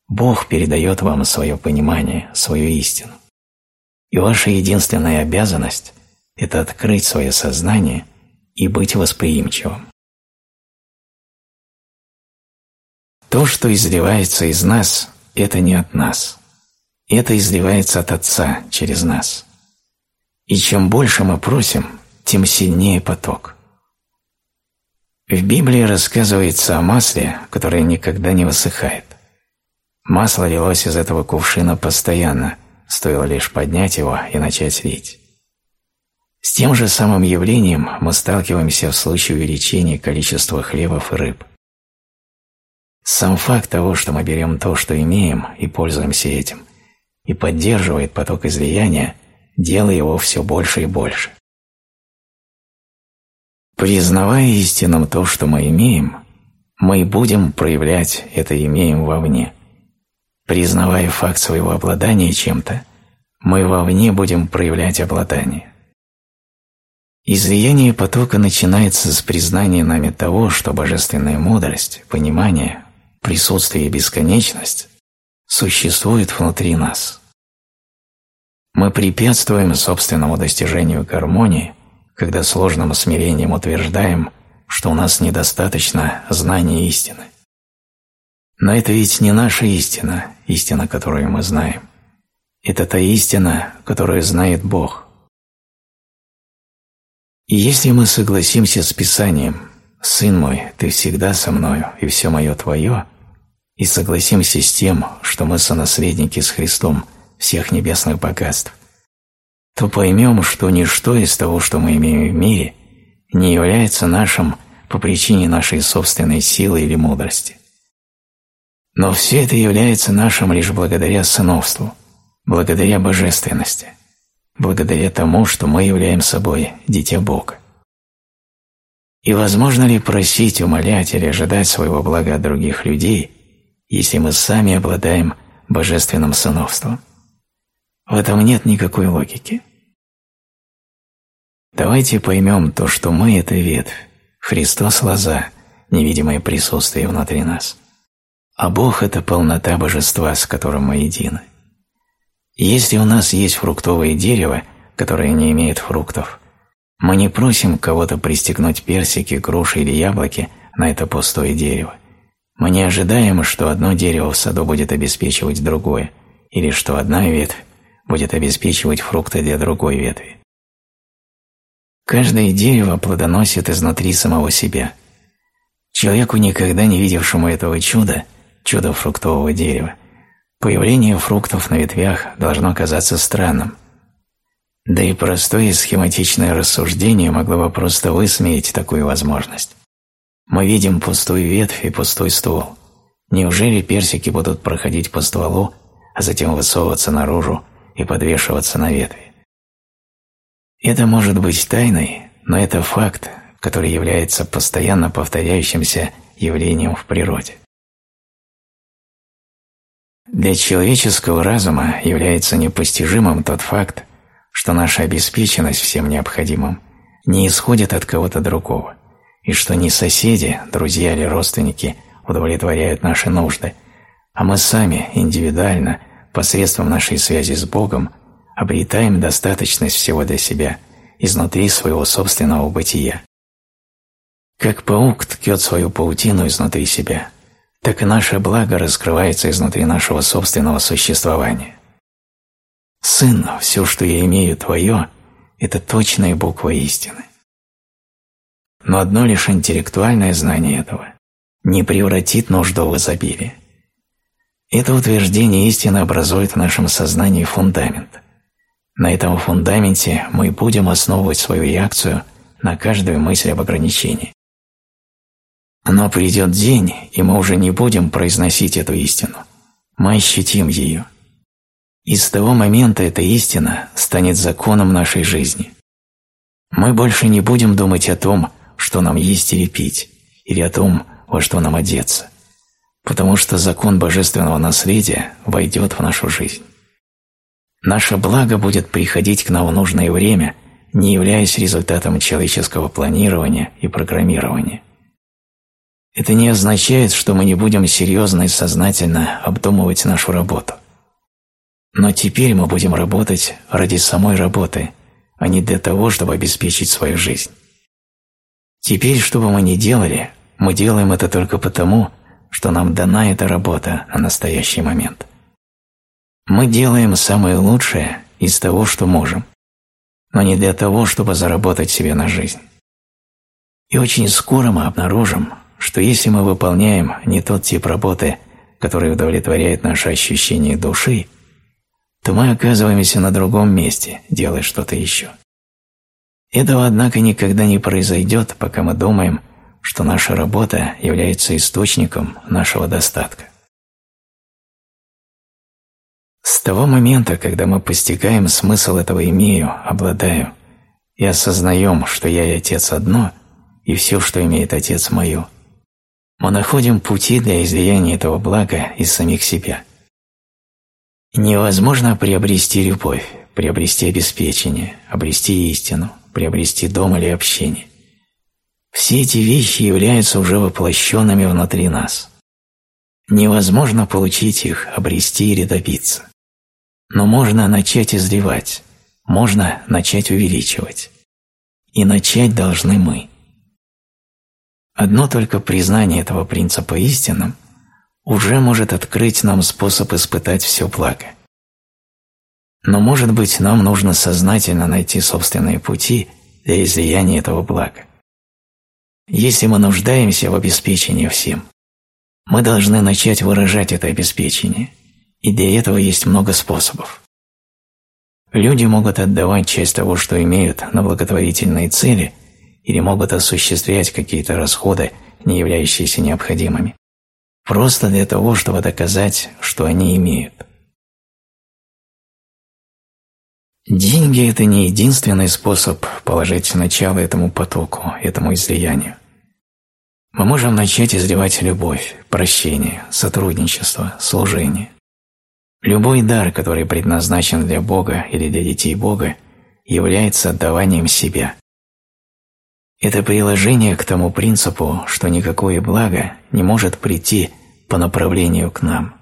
Бог передает вам свое понимание, свою истину. И ваша единственная обязанность – это открыть свое сознание и быть восприимчивым. То, что изливается из нас, это не от нас. Это изливается от Отца через нас. И чем больше мы просим, тем сильнее поток. В Библии рассказывается о масле, которое никогда не высыхает. Масло лилось из этого кувшина постоянно, стоило лишь поднять его и начать лить. С тем же самым явлением мы сталкиваемся в случае увеличения количества хлебов и рыб. Сам факт того, что мы берем то, что имеем, и пользуемся этим, и поддерживает поток излияния, делая его все больше и больше. Признавая истинным то, что мы имеем, мы будем проявлять это имеем вовне. Признавая факт своего обладания чем-то, мы вовне будем проявлять обладание. Излияние потока начинается с признания нами того, что божественная мудрость, понимание, присутствие и бесконечность существует внутри нас. Мы препятствуем собственному достижению гармонии, когда сложным смирением утверждаем, что у нас недостаточно знания истины. Но это ведь не наша истина, истина, которую мы знаем. Это та истина, которую знает Бог. И если мы согласимся с Писанием «Сын мой, ты всегда со мною, и все мое твое», и согласимся с тем, что мы сонаследники с Христом всех небесных богатств, то поймем, что ничто из того, что мы имеем в мире, не является нашим по причине нашей собственной силы или мудрости. Но все это является нашим лишь благодаря сыновству, благодаря божественности, благодаря тому, что мы являем собой Дитя Бога. И возможно ли просить, умолять или ожидать своего блага от других людей, если мы сами обладаем божественным сыновством? В этом нет никакой логики. Давайте поймем то, что мы – это ветвь, Христос – лоза, невидимое присутствие внутри нас. А Бог – это полнота божества, с которым мы едины. Если у нас есть фруктовое дерево, которое не имеет фруктов, мы не просим кого-то пристегнуть персики, груши или яблоки на это пустое дерево. Мы не ожидаем, что одно дерево в саду будет обеспечивать другое, или что одна ветвь будет обеспечивать фрукты для другой ветви. Каждое дерево плодоносит изнутри самого себя. Человеку, никогда не видевшему этого чуда, чуда фруктового дерева, появление фруктов на ветвях должно казаться странным. Да и простое схематичное рассуждение могло бы просто высмеять такую возможность. Мы видим пустую ветвь и пустой ствол. Неужели персики будут проходить по стволу, а затем высовываться наружу и подвешиваться на ветви? Это может быть тайной, но это факт, который является постоянно повторяющимся явлением в природе. Для человеческого разума является непостижимым тот факт, что наша обеспеченность всем необходимым не исходит от кого-то другого, и что не соседи, друзья или родственники удовлетворяют наши нужды, а мы сами индивидуально, посредством нашей связи с Богом, обретаем достаточность всего для себя изнутри своего собственного бытия. Как паук ткет свою паутину изнутри себя, так и наше благо раскрывается изнутри нашего собственного существования. «Сын, все, что я имею, твое» – это точная буква истины. Но одно лишь интеллектуальное знание этого не превратит нужду в изобилие. Это утверждение истины образует в нашем сознании фундамент. На этом фундаменте мы будем основывать свою реакцию на каждую мысль об ограничении. Но придет день, и мы уже не будем произносить эту истину. Мы ощутим ее. И с того момента эта истина станет законом нашей жизни. Мы больше не будем думать о том, что нам есть или пить, или о том, во что нам одеться, потому что закон божественного наследия войдет в нашу жизнь. Наше благо будет приходить к нам в нужное время, не являясь результатом человеческого планирования и программирования. Это не означает, что мы не будем серьезно и сознательно обдумывать нашу работу. Но теперь мы будем работать ради самой работы, а не для того, чтобы обеспечить свою жизнь. Теперь, что бы мы ни делали, мы делаем это только потому, что нам дана эта работа на настоящий момент – мы делаем самое лучшее из того, что можем, но не для того, чтобы заработать себе на жизнь. И очень скоро мы обнаружим, что если мы выполняем не тот тип работы, который удовлетворяет наши ощущения души, то мы оказываемся на другом месте, делая что-то еще. Этого, однако, никогда не произойдет, пока мы думаем, что наша работа является источником нашего достатка. С того момента, когда мы постигаем смысл этого «имею», «обладаю» и осознаем, что я и Отец одно, и все, что имеет Отец мое, мы находим пути для излияния этого блага из самих себя. Невозможно приобрести любовь, приобрести обеспечение, обрести истину, приобрести дом или общение. Все эти вещи являются уже воплощенными внутри нас. Невозможно получить их, обрести или добиться. Но можно начать изливать, можно начать увеличивать. И начать должны мы. Одно только признание этого принципа истинным уже может открыть нам способ испытать все благо. Но, может быть, нам нужно сознательно найти собственные пути для излияния этого блага. Если мы нуждаемся в обеспечении всем, мы должны начать выражать это обеспечение, и для этого есть много способов. Люди могут отдавать часть того, что имеют, на благотворительные цели или могут осуществлять какие-то расходы, не являющиеся необходимыми, просто для того, чтобы доказать, что они имеют. Деньги – это не единственный способ положить начало этому потоку, этому излиянию. Мы можем начать изливать любовь, прощение, сотрудничество, служение. Любой дар, который предназначен для Бога или для детей Бога, является отдаванием себя. Это приложение к тому принципу, что никакое благо не может прийти по направлению к нам.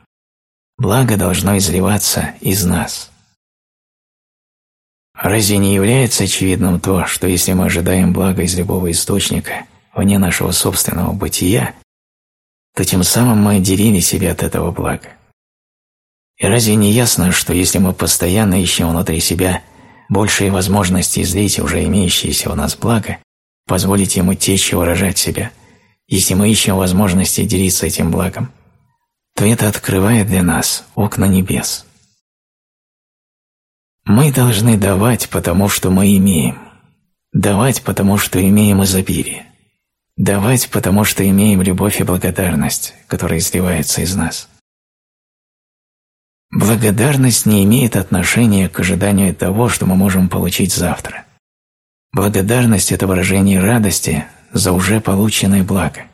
Благо должно изливаться из нас. Разве не является очевидным то, что если мы ожидаем блага из любого источника, вне нашего собственного бытия, то тем самым мы отделили себя от этого блага? И разве не ясно, что если мы постоянно ищем внутри себя большие возможности излить уже имеющиеся у нас благо, позволить ему течь и выражать себя, если мы ищем возможности делиться этим благом, то это открывает для нас окна небес. Мы должны давать, потому что мы имеем. Давать, потому что имеем изобилие. Давать, потому что имеем любовь и благодарность, которая изливается из нас. Благодарность не имеет отношения к ожиданию того, что мы можем получить завтра. Благодарность – это выражение радости за уже полученное благо.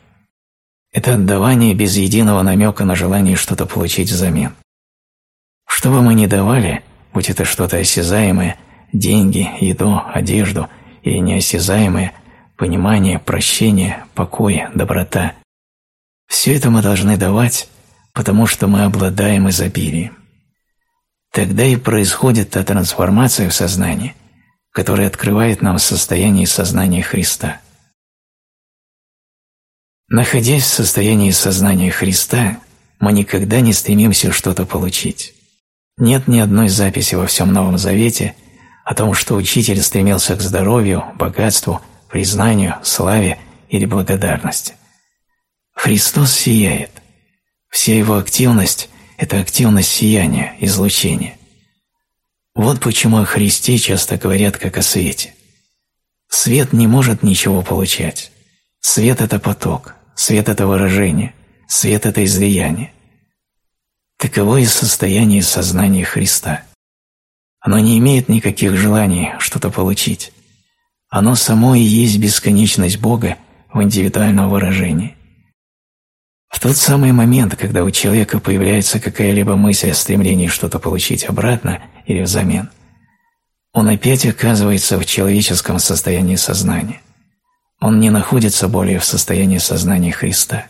Это отдавание без единого намека на желание что-то получить взамен. Что бы мы ни давали, будь это что-то осязаемое, деньги, еду, одежду или неосязаемое, понимание, прощение, покой, доброта. Все это мы должны давать, потому что мы обладаем изобилием. Тогда и происходит та трансформация в сознании, которая открывает нам состояние сознания Христа. Находясь в состоянии сознания Христа, мы никогда не стремимся что-то получить. Нет ни одной записи во всем Новом Завете о том, что учитель стремился к здоровью, богатству, признанию, славе или благодарности. Христос сияет. Вся его активность – это активность сияния, излучения. Вот почему о Христе часто говорят как о свете. Свет не может ничего получать. Свет – это поток, свет – это выражение, свет – это излияние. Таково и состояние сознания Христа. Оно не имеет никаких желаний что-то получить. Оно само и есть бесконечность Бога в индивидуальном выражении. В тот самый момент, когда у человека появляется какая-либо мысль о стремлении что-то получить обратно или взамен, он опять оказывается в человеческом состоянии сознания. Он не находится более в состоянии сознания Христа,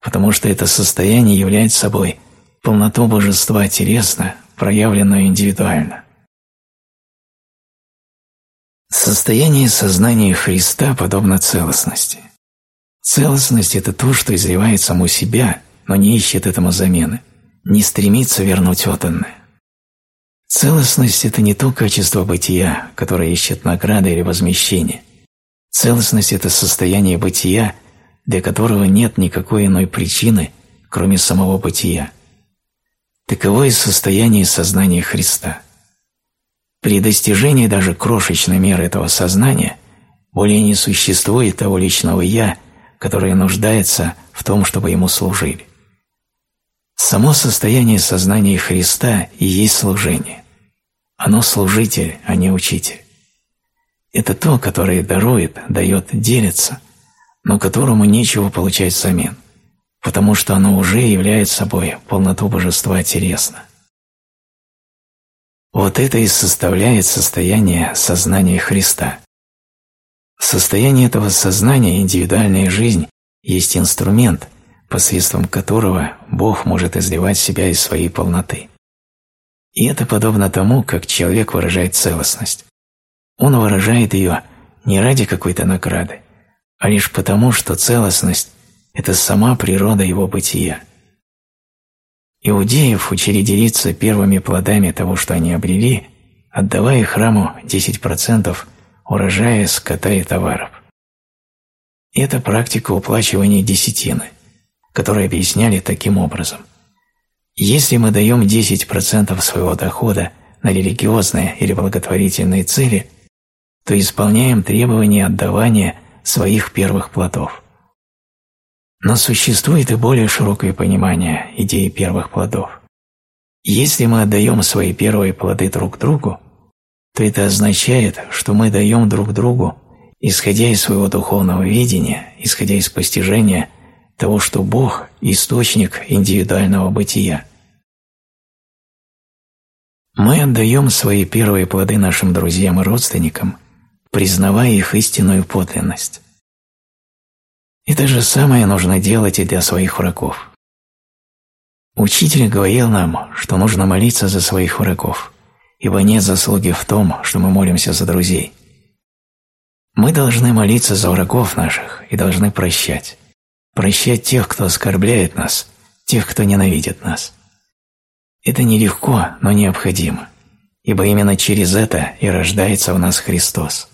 потому что это состояние является собой – полноту божества телесно, проявленную индивидуально. Состояние сознания Христа подобно целостности. Целостность – это то, что изливает саму себя, но не ищет этому замены, не стремится вернуть отданное. Целостность – это не то качество бытия, которое ищет награды или возмещение. Целостность – это состояние бытия, для которого нет никакой иной причины, кроме самого бытия. Таково и состояние сознания Христа. При достижении даже крошечной меры этого сознания более не существует того личного «я», которое нуждается в том, чтобы ему служили. Само состояние сознания Христа и есть служение. Оно служитель, а не учитель. Это то, которое дарует, дает, делится, но которому нечего получать взамен – потому что оно уже является собой полноту божества телесно. Вот это и составляет состояние сознания Христа. Состояние этого сознания, индивидуальная жизнь, есть инструмент, посредством которого Бог может изливать себя из своей полноты. И это подобно тому, как человек выражает целостность. Он выражает ее не ради какой-то награды, а лишь потому, что целостность – это сама природа его бытия. Иудеев учили делиться первыми плодами того, что они обрели, отдавая храму 10% урожая, скота и товаров. Это практика уплачивания десятины, которую объясняли таким образом. Если мы даем 10% своего дохода на религиозные или благотворительные цели, то исполняем требования отдавания своих первых плодов. Но существует и более широкое понимание идеи первых плодов. Если мы отдаем свои первые плоды друг другу, то это означает, что мы даем друг другу, исходя из своего духовного видения, исходя из постижения того, что Бог – источник индивидуального бытия. Мы отдаем свои первые плоды нашим друзьям и родственникам, признавая их истинную подлинность. И то же самое нужно делать и для своих врагов. Учитель говорил нам, что нужно молиться за своих врагов, ибо нет заслуги в том, что мы молимся за друзей. Мы должны молиться за врагов наших и должны прощать. Прощать тех, кто оскорбляет нас, тех, кто ненавидит нас. Это нелегко, но необходимо, ибо именно через это и рождается в нас Христос.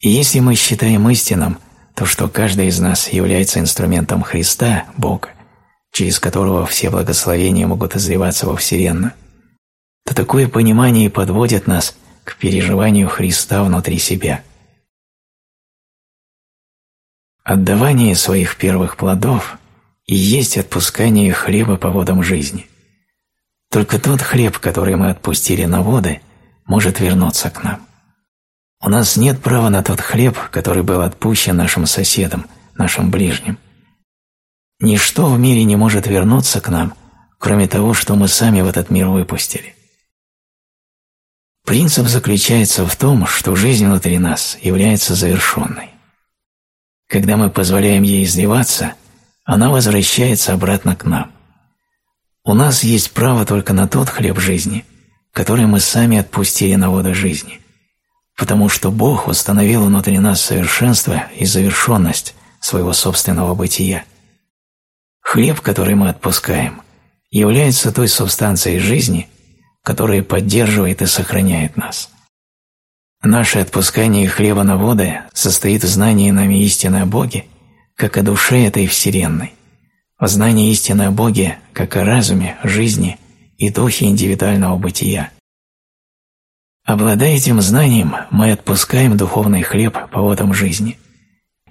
И если мы считаем истинным то, что каждый из нас является инструментом Христа, Бога, через которого все благословения могут изливаться во Вселенную, то такое понимание подводит нас к переживанию Христа внутри себя. Отдавание своих первых плодов и есть отпускание хлеба по водам жизни. Только тот хлеб, который мы отпустили на воды, может вернуться к нам. У нас нет права на тот хлеб, который был отпущен нашим соседам, нашим ближним. Ничто в мире не может вернуться к нам, кроме того, что мы сами в этот мир выпустили. Принцип заключается в том, что жизнь внутри нас является завершенной. Когда мы позволяем ей изливаться, она возвращается обратно к нам. У нас есть право только на тот хлеб жизни, который мы сами отпустили на воду жизни – потому что Бог установил внутри нас совершенство и завершенность своего собственного бытия. Хлеб, который мы отпускаем, является той субстанцией жизни, которая поддерживает и сохраняет нас. Наше отпускание хлеба на воды состоит в знании нами истины о Боге, как о душе этой Вселенной, в знании истины о Боге, как о разуме, жизни и духе индивидуального бытия – Обладая этим знанием, мы отпускаем духовный хлеб по водам жизни,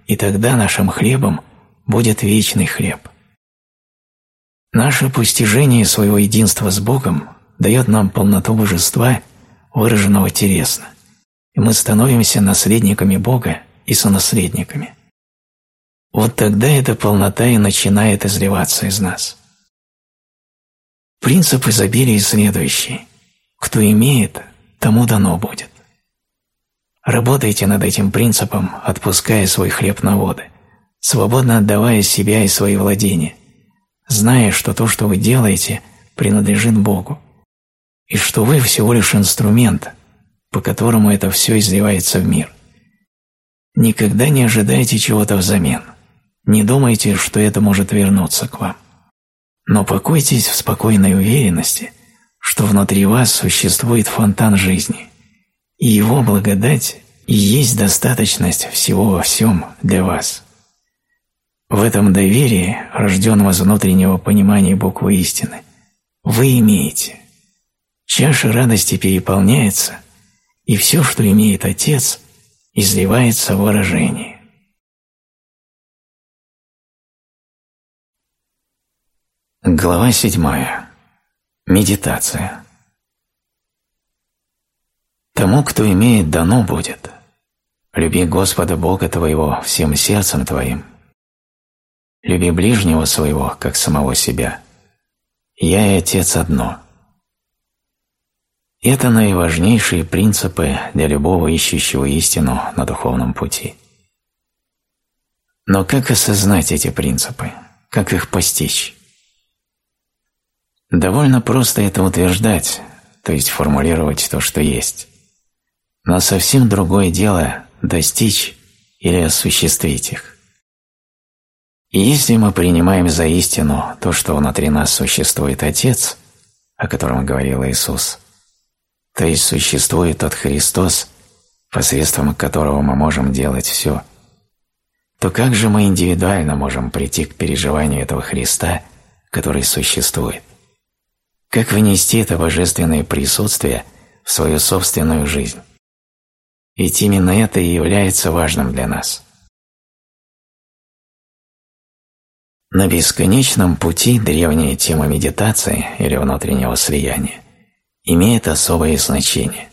и тогда нашим хлебом будет вечный хлеб. Наше постижение своего единства с Богом дает нам полноту божества, выраженного телесно, и мы становимся наследниками Бога и сонаследниками. Вот тогда эта полнота и начинает изливаться из нас. Принцип изобилия следующий. Кто имеет, тому дано будет. Работайте над этим принципом, отпуская свой хлеб на воды, свободно отдавая себя и свои владения, зная, что то, что вы делаете, принадлежит Богу, и что вы всего лишь инструмент, по которому это все изливается в мир. Никогда не ожидайте чего-то взамен. Не думайте, что это может вернуться к вам. Но покойтесь в спокойной уверенности, что внутри вас существует фонтан жизни, и его благодать есть достаточность всего во всем для вас. В этом доверии, рожденном из внутреннего понимания буквы истины, вы имеете. Чаша радости переполняется, и все, что имеет Отец, изливается в выражении. Глава седьмая. Медитация. Тому, кто имеет, дано будет. Люби Господа Бога твоего всем сердцем твоим. Люби ближнего своего, как самого себя. Я и Отец одно. Это наиважнейшие принципы для любого ищущего истину на духовном пути. Но как осознать эти принципы? Как их постичь? Довольно просто это утверждать, то есть формулировать то, что есть. Но совсем другое дело достичь или осуществить их. И если мы принимаем за истину то, что внутри нас существует Отец, о котором говорил Иисус, то есть существует тот Христос, посредством которого мы можем делать все, то как же мы индивидуально можем прийти к переживанию этого Христа, который существует? Как внести это божественное присутствие в свою собственную жизнь? Ведь именно это и является важным для нас. На бесконечном пути древняя тема медитации или внутреннего слияния имеет особое значение.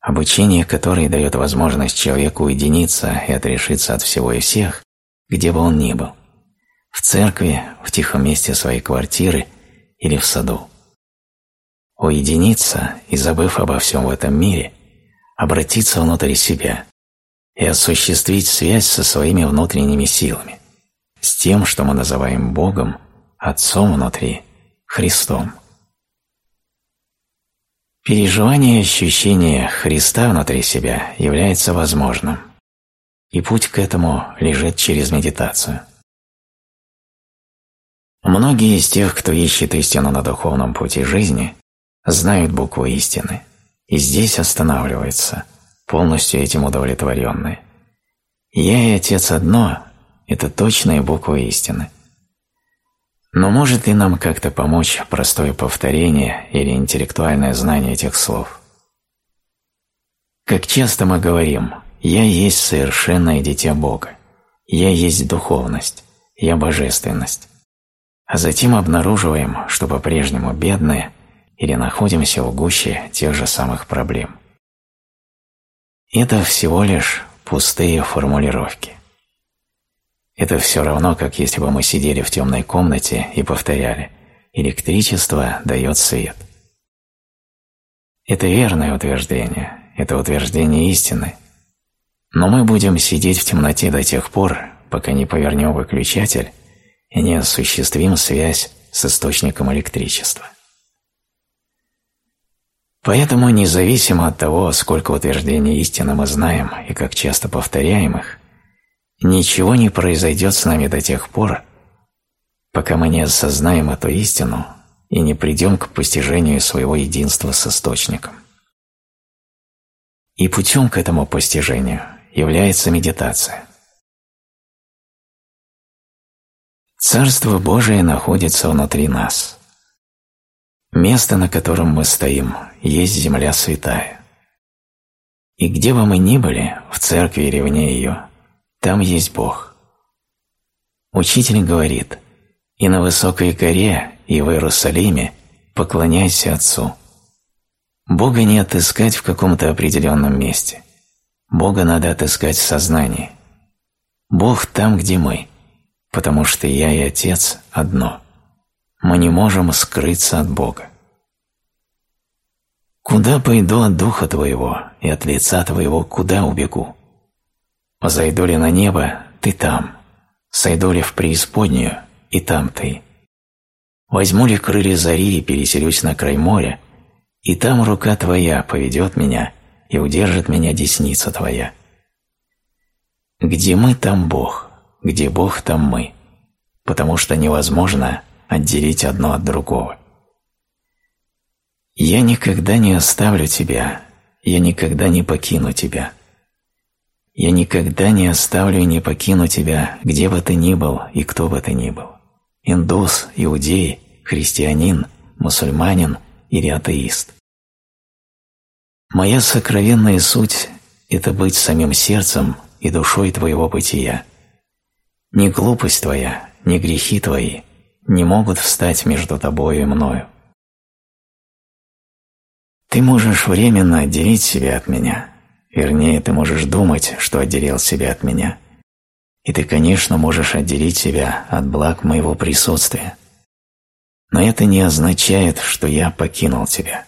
Обучение, которое дает возможность человеку уединиться и отрешиться от всего и всех, где бы он ни был – в церкви, в тихом месте своей квартиры или в саду. Уединиться и, забыв обо всем в этом мире, обратиться внутрь себя и осуществить связь со своими внутренними силами, с тем, что мы называем Богом, Отцом внутри, Христом. Переживание ощущения Христа внутри себя является возможным, и путь к этому лежит через медитацию. Многие из тех, кто ищет истину на духовном пути жизни, знают букву истины, и здесь останавливается, полностью этим удовлетворенные. «Я и Отец одно» – это точные буквы истины. Но может ли нам как-то помочь простое повторение или интеллектуальное знание этих слов? Как часто мы говорим «Я есть совершенное дитя Бога», «Я есть духовность», «Я божественность», а затем обнаруживаем, что по-прежнему бедные – или находимся в гуще тех же самых проблем. Это всего лишь пустые формулировки. Это все равно, как если бы мы сидели в темной комнате и повторяли «электричество дает свет». Это верное утверждение, это утверждение истины. Но мы будем сидеть в темноте до тех пор, пока не повернем выключатель и не осуществим связь с источником электричества. Поэтому, независимо от того, сколько утверждений истины мы знаем и как часто повторяем их, ничего не произойдет с нами до тех пор, пока мы не осознаем эту истину и не придем к постижению своего единства с Источником. И путем к этому постижению является медитация. Царство Божие находится внутри нас – Место, на котором мы стоим, есть земля святая. И где бы мы ни были, в церкви или вне ее, там есть Бог. Учитель говорит, «И на высокой горе, и в Иерусалиме поклоняйся Отцу». Бога не отыскать в каком-то определенном месте. Бога надо отыскать в сознании. Бог там, где мы, потому что я и Отец одно мы не можем скрыться от Бога. Куда пойду от Духа Твоего, и от лица Твоего куда убегу? Зайду ли на небо, Ты там, сойду ли в преисподнюю, и там Ты. Возьму ли крылья зари и переселюсь на край моря, и там рука Твоя поведет меня и удержит меня десница Твоя. Где мы, там Бог, где Бог, там мы, потому что невозможно отделить одно от другого. «Я никогда не оставлю тебя, я никогда не покину тебя. Я никогда не оставлю и не покину тебя, где бы ты ни был и кто бы ты ни был. Индус, иудей, христианин, мусульманин или атеист. Моя сокровенная суть – это быть самим сердцем и душой твоего бытия. Не глупость твоя, не грехи твои – не могут встать между тобой и мною. Ты можешь временно отделить себя от меня, вернее, ты можешь думать, что отделил себя от меня, и ты, конечно, можешь отделить себя от благ моего присутствия. Но это не означает, что я покинул тебя.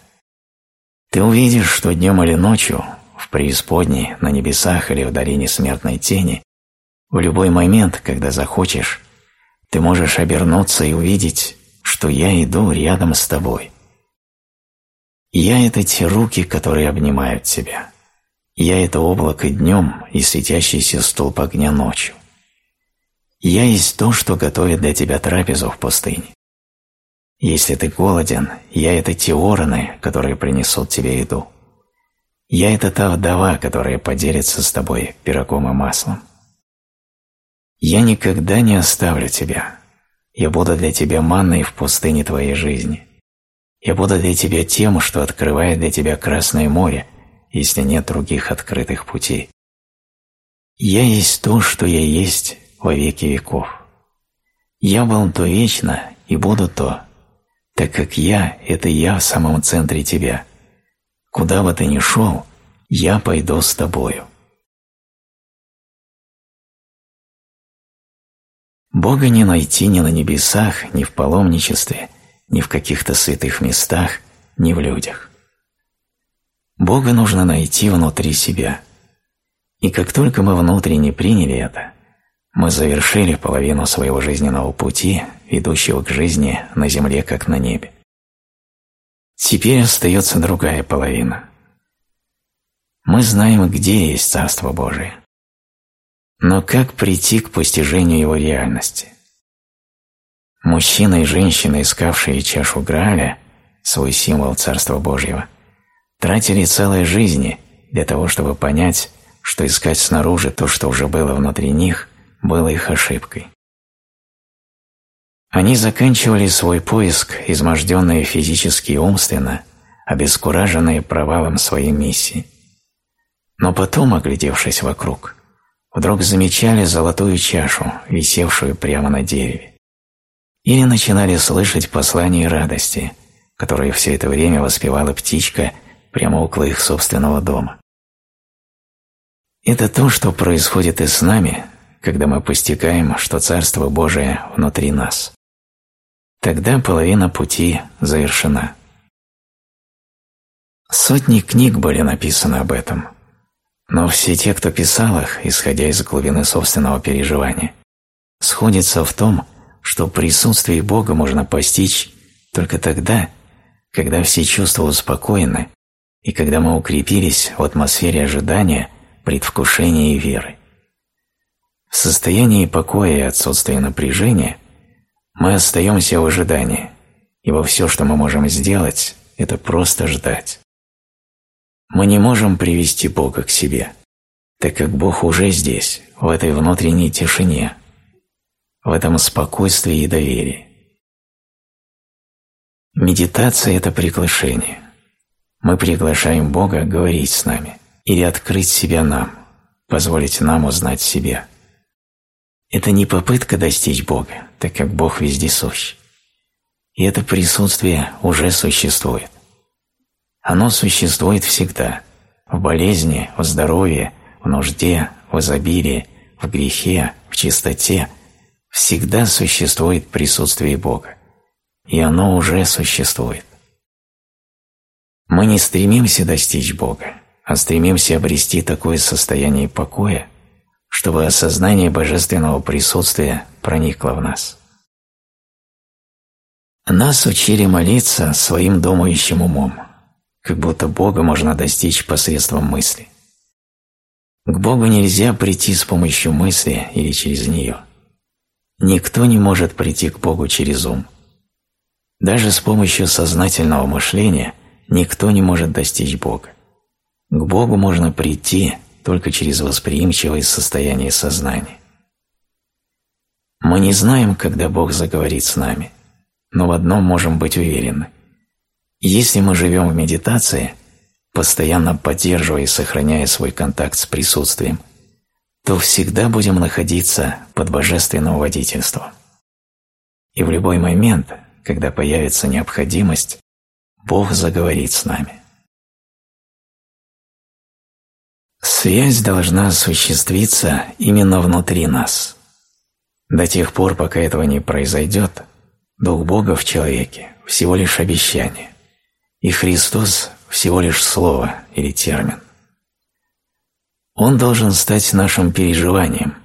Ты увидишь, что днем или ночью, в преисподней, на небесах или в долине смертной тени, в любой момент, когда захочешь, ты можешь обернуться и увидеть, что я иду рядом с тобой. Я – это те руки, которые обнимают тебя. Я – это облако днем и светящийся столб огня ночью. Я есть то, что готовит для тебя трапезу в пустыне. Если ты голоден, я – это те вороны, которые принесут тебе еду. Я – это та вдова, которая поделится с тобой пирогом и маслом. Я никогда не оставлю тебя. Я буду для тебя манной в пустыне твоей жизни. Я буду для тебя тем, что открывает для тебя Красное море, если нет других открытых путей. Я есть то, что я есть во веки веков. Я был то вечно и буду то, так как я – это я в самом центре тебя. Куда бы ты ни шел, я пойду с тобою. Бога не найти ни на небесах, ни в паломничестве, ни в каких-то святых местах, ни в людях. Бога нужно найти внутри себя. И как только мы внутренне приняли это, мы завершили половину своего жизненного пути, ведущего к жизни на земле, как на небе. Теперь остается другая половина. Мы знаем, где есть Царство Божие. Но как прийти к постижению его реальности? Мужчина и женщина, искавшие чашу Грааля, свой символ Царства Божьего, тратили целые жизни для того, чтобы понять, что искать снаружи то, что уже было внутри них, было их ошибкой. Они заканчивали свой поиск, изможденные физически и умственно, обескураженные провалом своей миссии. Но потом, оглядевшись вокруг, вдруг замечали золотую чашу, висевшую прямо на дереве. Или начинали слышать послание радости, которое все это время воспевала птичка прямо около их собственного дома. Это то, что происходит и с нами, когда мы постигаем, что Царство Божие внутри нас. Тогда половина пути завершена. Сотни книг были написаны об этом, но все те, кто писал их, исходя из глубины собственного переживания, сходятся в том, что присутствие Бога можно постичь только тогда, когда все чувства успокоены и когда мы укрепились в атмосфере ожидания, предвкушения и веры. В состоянии покоя и отсутствия напряжения мы остаемся в ожидании, ибо все, что мы можем сделать, это просто ждать. Мы не можем привести Бога к себе, так как Бог уже здесь, в этой внутренней тишине, в этом спокойствии и доверии. Медитация – это приглашение. Мы приглашаем Бога говорить с нами или открыть себя нам, позволить нам узнать себя. Это не попытка достичь Бога, так как Бог вездесущ. И это присутствие уже существует. Оно существует всегда – в болезни, в здоровье, в нужде, в изобилии, в грехе, в чистоте – всегда существует присутствие Бога. И оно уже существует. Мы не стремимся достичь Бога, а стремимся обрести такое состояние покоя, чтобы осознание божественного присутствия проникло в нас. Нас учили молиться своим думающим умом, как будто Бога можно достичь посредством мысли. К Богу нельзя прийти с помощью мысли или через нее. Никто не может прийти к Богу через ум. Даже с помощью сознательного мышления никто не может достичь Бога. К Богу можно прийти только через восприимчивое состояние сознания. Мы не знаем, когда Бог заговорит с нами, но в одном можем быть уверены. Если мы живем в медитации, постоянно поддерживая и сохраняя свой контакт с присутствием, то всегда будем находиться под божественным водительством. И в любой момент, когда появится необходимость, Бог заговорит с нами. Связь должна осуществиться именно внутри нас. До тех пор, пока этого не произойдет, Дух Бога в человеке – всего лишь обещание, и Христос – всего лишь слово или термин. Он должен стать нашим переживанием,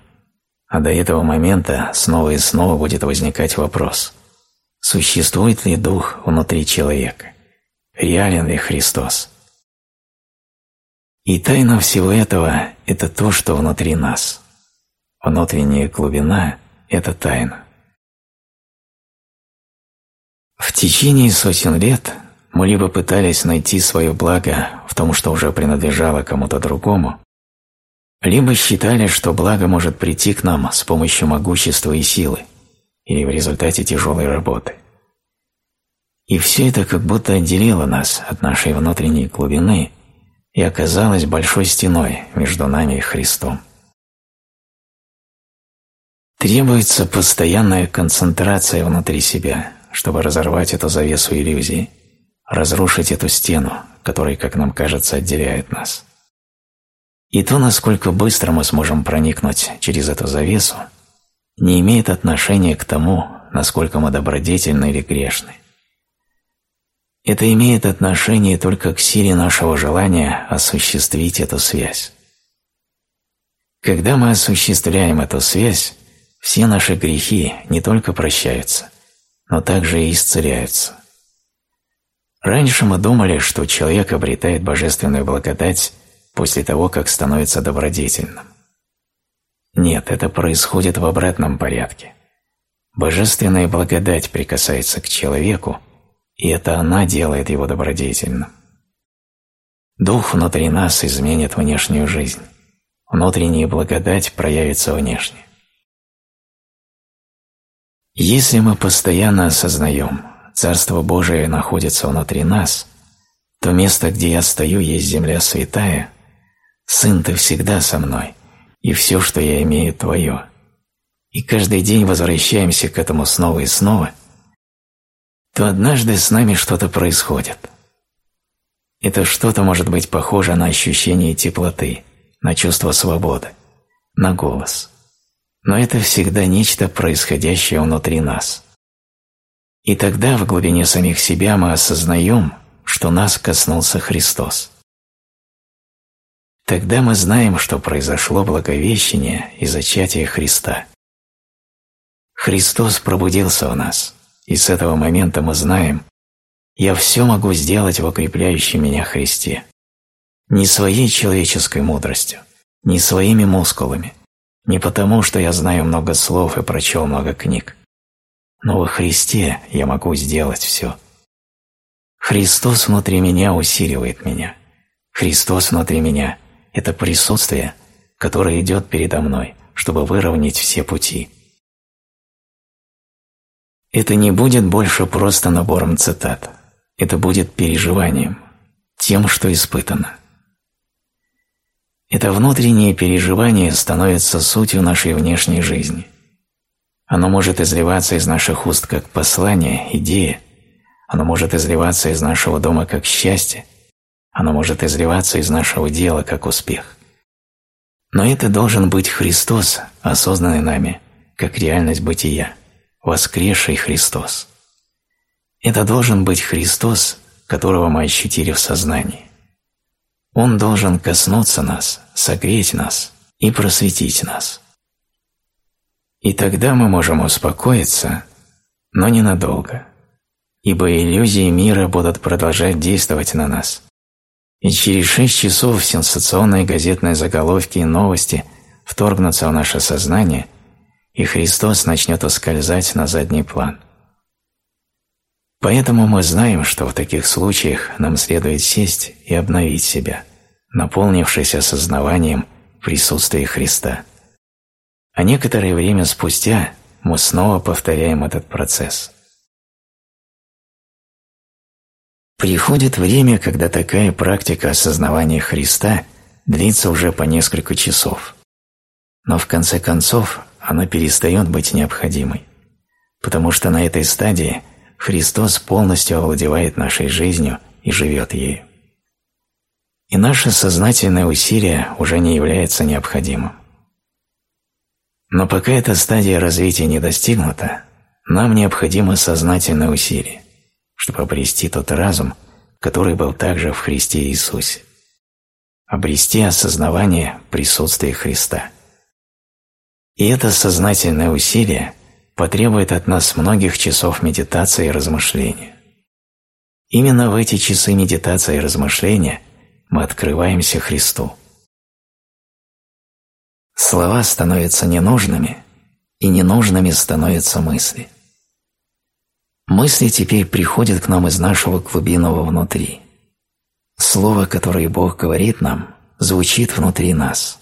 а до этого момента снова и снова будет возникать вопрос – существует ли Дух внутри человека, реален ли Христос – и тайна всего этого – это то, что внутри нас. Внутренняя глубина – это тайна. В течение сотен лет мы либо пытались найти свое благо в том, что уже принадлежало кому-то другому, либо считали, что благо может прийти к нам с помощью могущества и силы или в результате тяжелой работы. И все это как будто отделило нас от нашей внутренней глубины и оказалось большой стеной между нами и Христом. Требуется постоянная концентрация внутри себя, чтобы разорвать эту завесу иллюзий, разрушить эту стену, которая, как нам кажется, отделяет нас. И то, насколько быстро мы сможем проникнуть через эту завесу, не имеет отношения к тому, насколько мы добродетельны или грешны. Это имеет отношение только к силе нашего желания осуществить эту связь. Когда мы осуществляем эту связь, все наши грехи не только прощаются, но также и исцеляются. Раньше мы думали, что человек обретает божественную благодать после того, как становится добродетельным. Нет, это происходит в обратном порядке. Божественная благодать прикасается к человеку, и это она делает его добродетельным. Дух внутри нас изменит внешнюю жизнь. Внутренняя благодать проявится внешне. Если мы постоянно осознаем, Царство Божие находится внутри нас, то место, где я стою, есть земля святая, Сын, Ты всегда со мной, и все, что я имею, Твое. И каждый день возвращаемся к этому снова и снова, то однажды с нами что-то происходит. Это что-то может быть похоже на ощущение теплоты, на чувство свободы, на голос. Но это всегда нечто, происходящее внутри нас. И тогда в глубине самих себя мы осознаем, что нас коснулся Христос. Тогда мы знаем, что произошло благовещение и зачатие Христа. Христос пробудился в нас, и с этого момента мы знаем, я все могу сделать в укрепляющем меня Христе. Не своей человеческой мудростью, не своими мускулами, не потому, что я знаю много слов и прочел много книг, но во Христе я могу сделать все. Христос внутри меня усиливает меня. Христос внутри меня – это присутствие, которое идет передо мной, чтобы выровнять все пути. Это не будет больше просто набором цитат. Это будет переживанием, тем, что испытано. Это внутреннее переживание становится сутью нашей внешней жизни – оно может изливаться из наших уст как послание, идея. Оно может изливаться из нашего дома как счастье. Оно может изливаться из нашего дела как успех. Но это должен быть Христос, осознанный нами, как реальность бытия, воскресший Христос. Это должен быть Христос, которого мы ощутили в сознании. Он должен коснуться нас, согреть нас и просветить нас. И тогда мы можем успокоиться, но ненадолго, ибо иллюзии мира будут продолжать действовать на нас. И через шесть часов сенсационные газетные заголовки и новости вторгнутся в наше сознание, и Христос начнет ускользать на задний план. Поэтому мы знаем, что в таких случаях нам следует сесть и обновить себя, наполнившись осознаванием присутствия Христа – а некоторое время спустя мы снова повторяем этот процесс. Приходит время, когда такая практика осознавания Христа длится уже по несколько часов. Но в конце концов она перестает быть необходимой, потому что на этой стадии Христос полностью овладевает нашей жизнью и живет ею. И наше сознательное усилие уже не является необходимым. Но пока эта стадия развития не достигнута, нам необходимо сознательное усилие, чтобы обрести тот разум, который был также в Христе Иисусе. Обрести осознавание присутствия Христа. И это сознательное усилие потребует от нас многих часов медитации и размышления. Именно в эти часы медитации и размышления мы открываемся Христу. Слова становятся ненужными, и ненужными становятся мысли. Мысли теперь приходят к нам из нашего глубинного внутри. Слово, которое Бог говорит нам, звучит внутри нас.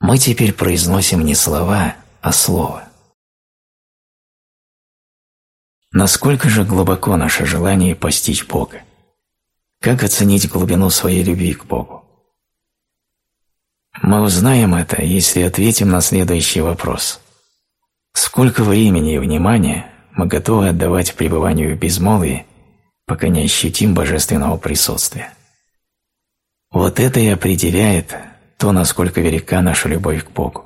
Мы теперь произносим не слова, а слово. Насколько же глубоко наше желание постичь Бога? Как оценить глубину своей любви к Богу? Мы узнаем это, если ответим на следующий вопрос. Сколько времени и внимания мы готовы отдавать пребыванию в безмолвии, пока не ощутим божественного присутствия? Вот это и определяет то, насколько велика наша любовь к Богу.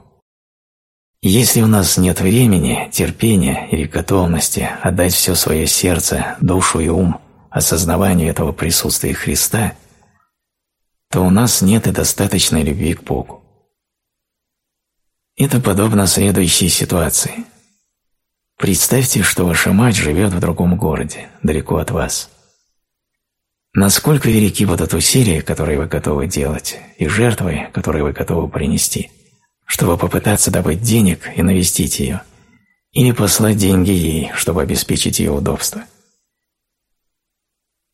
Если у нас нет времени, терпения или готовности отдать все свое сердце, душу и ум осознаванию этого присутствия Христа, то у нас нет и достаточной любви к Богу. Это подобно следующей ситуации. Представьте, что ваша мать живет в другом городе, далеко от вас. Насколько велики будут усилия, которые вы готовы делать, и жертвы, которые вы готовы принести, чтобы попытаться добыть денег и навестить ее, или послать деньги ей, чтобы обеспечить ее удобство.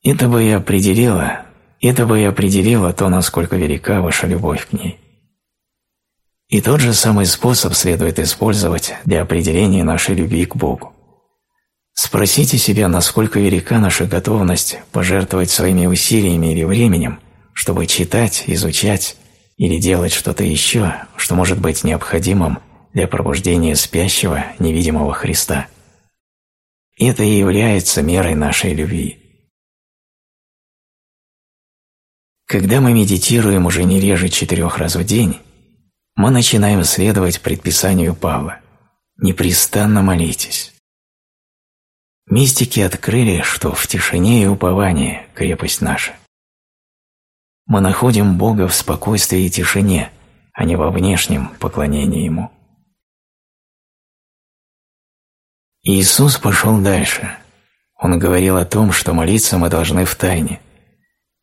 Это бы и определило, это бы и определило то, насколько велика ваша любовь к ней. И тот же самый способ следует использовать для определения нашей любви к Богу. Спросите себя, насколько велика наша готовность пожертвовать своими усилиями или временем, чтобы читать, изучать или делать что-то еще, что может быть необходимым для пробуждения спящего невидимого Христа. Это и является мерой нашей любви. Когда мы медитируем уже не реже четырех раз в день, мы начинаем следовать предписанию Павла «Непрестанно молитесь». Мистики открыли, что в тишине и уповании крепость наша. Мы находим Бога в спокойствии и тишине, а не во внешнем поклонении Ему. Иисус пошел дальше. Он говорил о том, что молиться мы должны в тайне.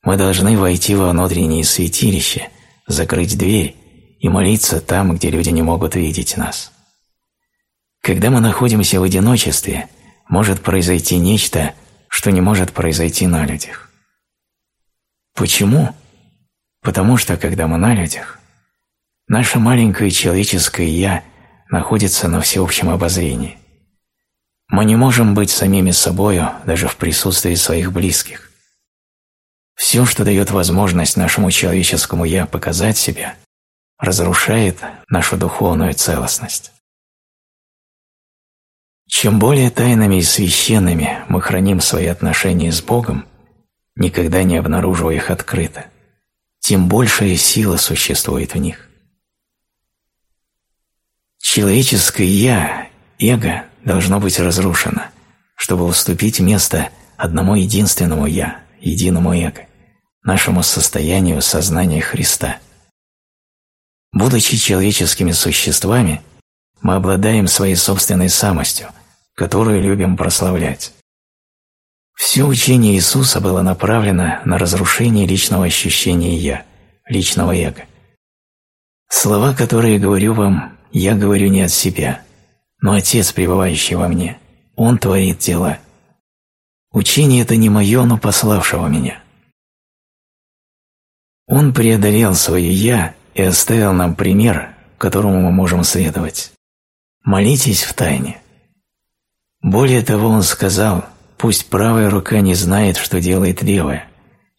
Мы должны войти во внутреннее святилище, закрыть дверь и молиться там, где люди не могут видеть нас. Когда мы находимся в одиночестве, может произойти нечто, что не может произойти на людях. Почему? Потому что, когда мы на людях, наше маленькое человеческое «я» находится на всеобщем обозрении. Мы не можем быть самими собою даже в присутствии своих близких. Все, что дает возможность нашему человеческому «я» показать себя, разрушает нашу духовную целостность. Чем более тайными и священными мы храним свои отношения с Богом, никогда не обнаруживая их открыто, тем большая сила существует в них. Человеческое «я», эго, должно быть разрушено, чтобы уступить место одному единственному «я», единому эго, нашему состоянию сознания Христа – Будучи человеческими существами, мы обладаем своей собственной самостью, которую любим прославлять. Все учение Иисуса было направлено на разрушение личного ощущения «я», личного эго. Слова, которые говорю вам, я говорю не от себя, но Отец, пребывающий во мне, Он творит дела. Учение это не мое, но пославшего меня. Он преодолел свое «я» и оставил нам пример, которому мы можем следовать. Молитесь в тайне. Более того, он сказал, пусть правая рука не знает, что делает левая,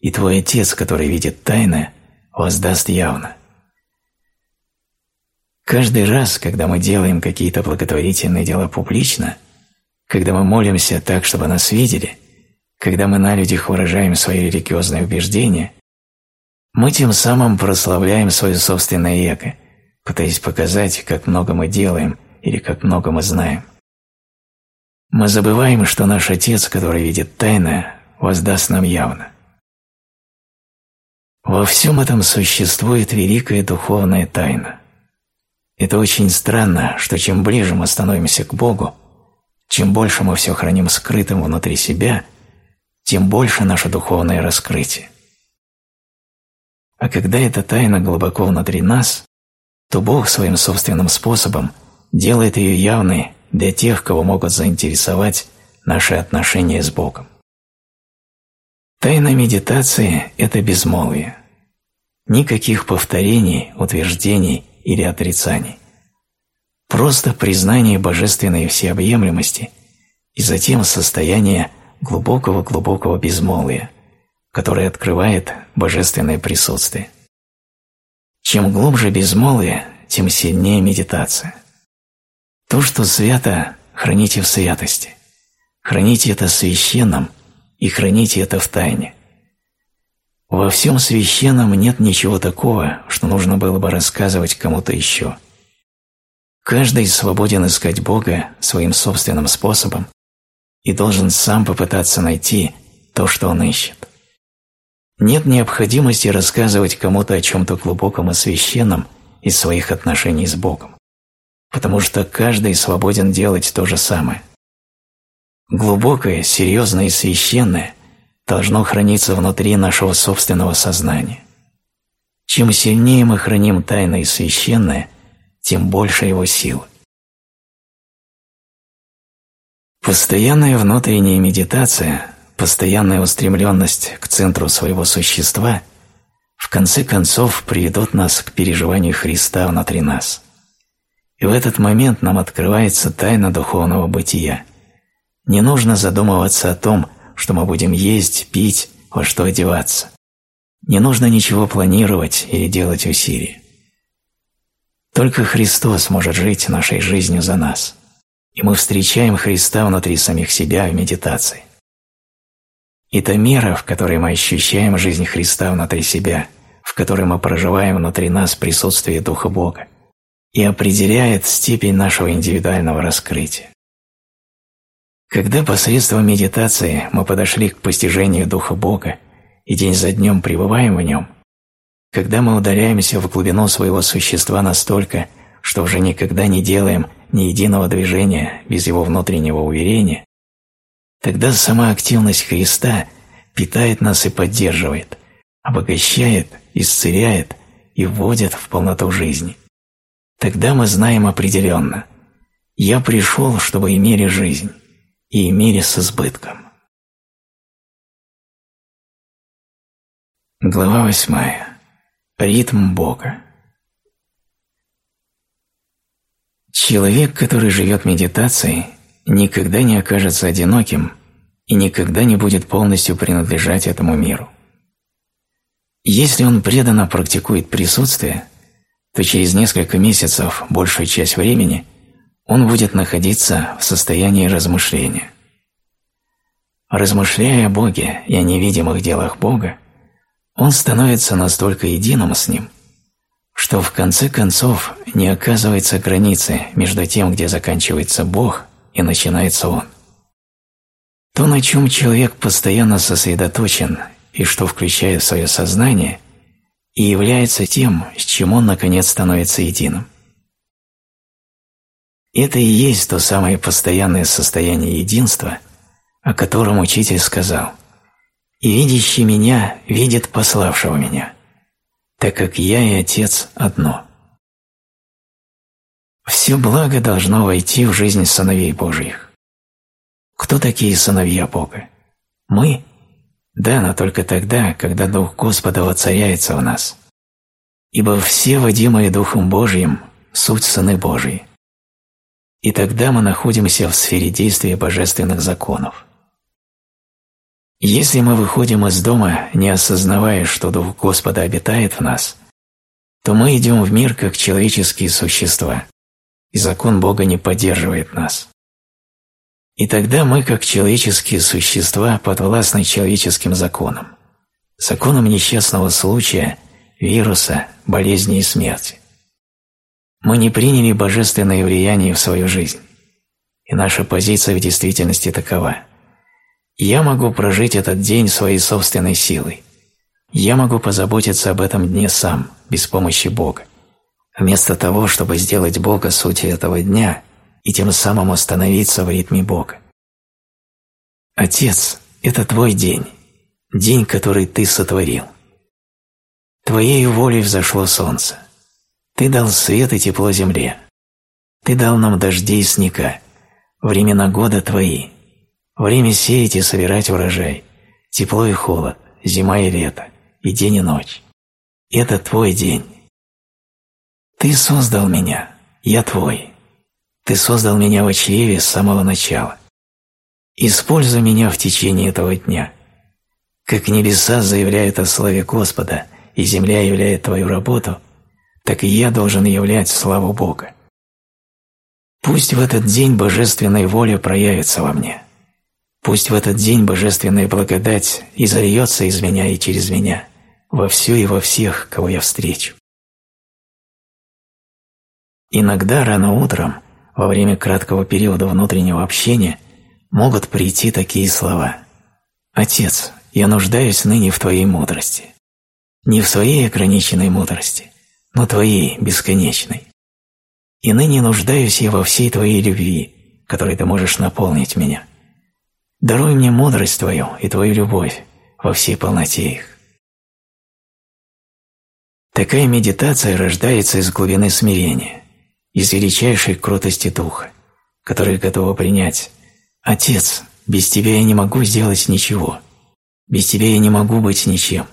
и твой Отец, который видит тайное, воздаст явно. Каждый раз, когда мы делаем какие-то благотворительные дела публично, когда мы молимся так, чтобы нас видели, когда мы на людях выражаем свои религиозные убеждения, мы тем самым прославляем свое собственное эго, пытаясь показать, как много мы делаем или как много мы знаем. Мы забываем, что наш Отец, который видит тайное, воздаст нам явно. Во всем этом существует великая духовная тайна. Это очень странно, что чем ближе мы становимся к Богу, чем больше мы все храним скрытым внутри себя, тем больше наше духовное раскрытие. А когда эта тайна глубоко внутри нас, то Бог своим собственным способом делает ее явной для тех, кого могут заинтересовать наши отношения с Богом. Тайна медитации – это безмолвие. Никаких повторений, утверждений или отрицаний. Просто признание божественной всеобъемлемости и затем состояние глубокого-глубокого безмолвия, которое открывает божественное присутствие. Чем глубже безмолвие, тем сильнее медитация. То, что свято, храните в святости. Храните это священном и храните это в тайне. Во всем священном нет ничего такого, что нужно было бы рассказывать кому-то еще. Каждый свободен искать Бога своим собственным способом и должен сам попытаться найти то, что он ищет. Нет необходимости рассказывать кому-то о чем-то глубоком и священном из своих отношений с Богом, потому что каждый свободен делать то же самое. Глубокое, серьезное и священное должно храниться внутри нашего собственного сознания. Чем сильнее мы храним тайное и священное, тем больше его силы. Постоянная внутренняя медитация, постоянная устремленность к центру своего существа в конце концов приведут нас к переживанию Христа внутри нас. И в этот момент нам открывается тайна духовного бытия. Не нужно задумываться о том, что мы будем есть, пить, во что одеваться. Не нужно ничего планировать или делать усилий. Только Христос может жить нашей жизнью за нас, и мы встречаем Христа внутри самих себя в медитации. Та мера, в которой мы ощущаем жизнь Христа внутри себя, в которой мы проживаем внутри нас присутствие Духа Бога, и определяет степень нашего индивидуального раскрытия. Когда посредством медитации мы подошли к постижению Духа Бога и день за днем пребываем в нем, когда мы удаляемся в глубину своего существа настолько, что уже никогда не делаем ни единого движения без его внутреннего уверения, тогда сама активность Христа питает нас и поддерживает, обогащает, исцеляет и вводит в полноту жизни. Тогда мы знаем определенно «Я пришел, чтобы имели жизнь» и имели с избытком. Глава восьмая. Ритм Бога. Человек, который живет медитацией, никогда не окажется одиноким и никогда не будет полностью принадлежать этому миру. Если он преданно практикует присутствие, то через несколько месяцев, большую часть времени – он будет находиться в состоянии размышления. Размышляя о Боге и о невидимых делах Бога, он становится настолько единым с Ним, что в конце концов не оказывается границы между тем, где заканчивается Бог и начинается Он. То, на чем человек постоянно сосредоточен и что включает в свое сознание, и является тем, с чем он наконец становится единым. Это и есть то самое постоянное состояние единства, о котором учитель сказал «И видящий меня видит пославшего меня, так как я и Отец одно». Все благо должно войти в жизнь сыновей Божьих. Кто такие сыновья Бога? Мы? Да, но только тогда, когда Дух Господа воцаряется в нас. Ибо все, водимые Духом Божьим, суть сыны Божьи и тогда мы находимся в сфере действия божественных законов. Если мы выходим из дома, не осознавая, что Дух Господа обитает в нас, то мы идем в мир как человеческие существа, и закон Бога не поддерживает нас. И тогда мы, как человеческие существа, подвластны человеческим законам, законам несчастного случая, вируса, болезни и смерти. Мы не приняли божественное влияние в свою жизнь. И наша позиция в действительности такова. Я могу прожить этот день своей собственной силой. Я могу позаботиться об этом дне сам, без помощи Бога. Вместо того, чтобы сделать Бога сутью этого дня и тем самым остановиться в ритме Бога. Отец – это твой день, день, который ты сотворил. Твоей волей взошло солнце – ты дал свет и тепло земле. Ты дал нам дожди и снега, времена года Твои. время сеять и собирать урожай, тепло и холод, зима и лето, и день и ночь. Это твой день. Ты создал меня, я твой. Ты создал меня в чреве с самого начала. Используй меня в течение этого дня. Как небеса заявляют о славе Господа, и земля являет твою работу, так и я должен являть славу Бога. Пусть в этот день божественная воля проявится во мне. Пусть в этот день божественная благодать изольется из меня и через меня, во все и во всех, кого я встречу. Иногда рано утром, во время краткого периода внутреннего общения, могут прийти такие слова. «Отец, я нуждаюсь ныне в Твоей мудрости. Не в своей ограниченной мудрости, но Твоей бесконечной. И ныне нуждаюсь я во всей Твоей любви, которой Ты можешь наполнить меня. Даруй мне мудрость Твою и Твою любовь во всей полноте их. Такая медитация рождается из глубины смирения, из величайшей кротости духа, которая готова принять «Отец, без Тебя я не могу сделать ничего, без Тебя я не могу быть ничем,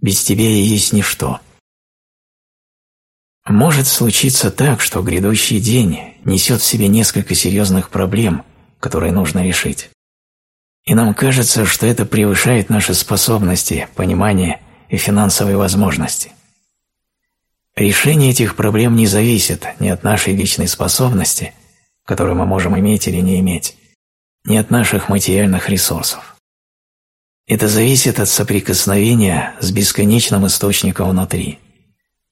без Тебя я есть ничто». Может случиться так, что грядущий день несет в себе несколько серьезных проблем, которые нужно решить. И нам кажется, что это превышает наши способности, понимание и финансовые возможности. Решение этих проблем не зависит ни от нашей личной способности, которую мы можем иметь или не иметь, ни от наших материальных ресурсов. Это зависит от соприкосновения с бесконечным источником внутри.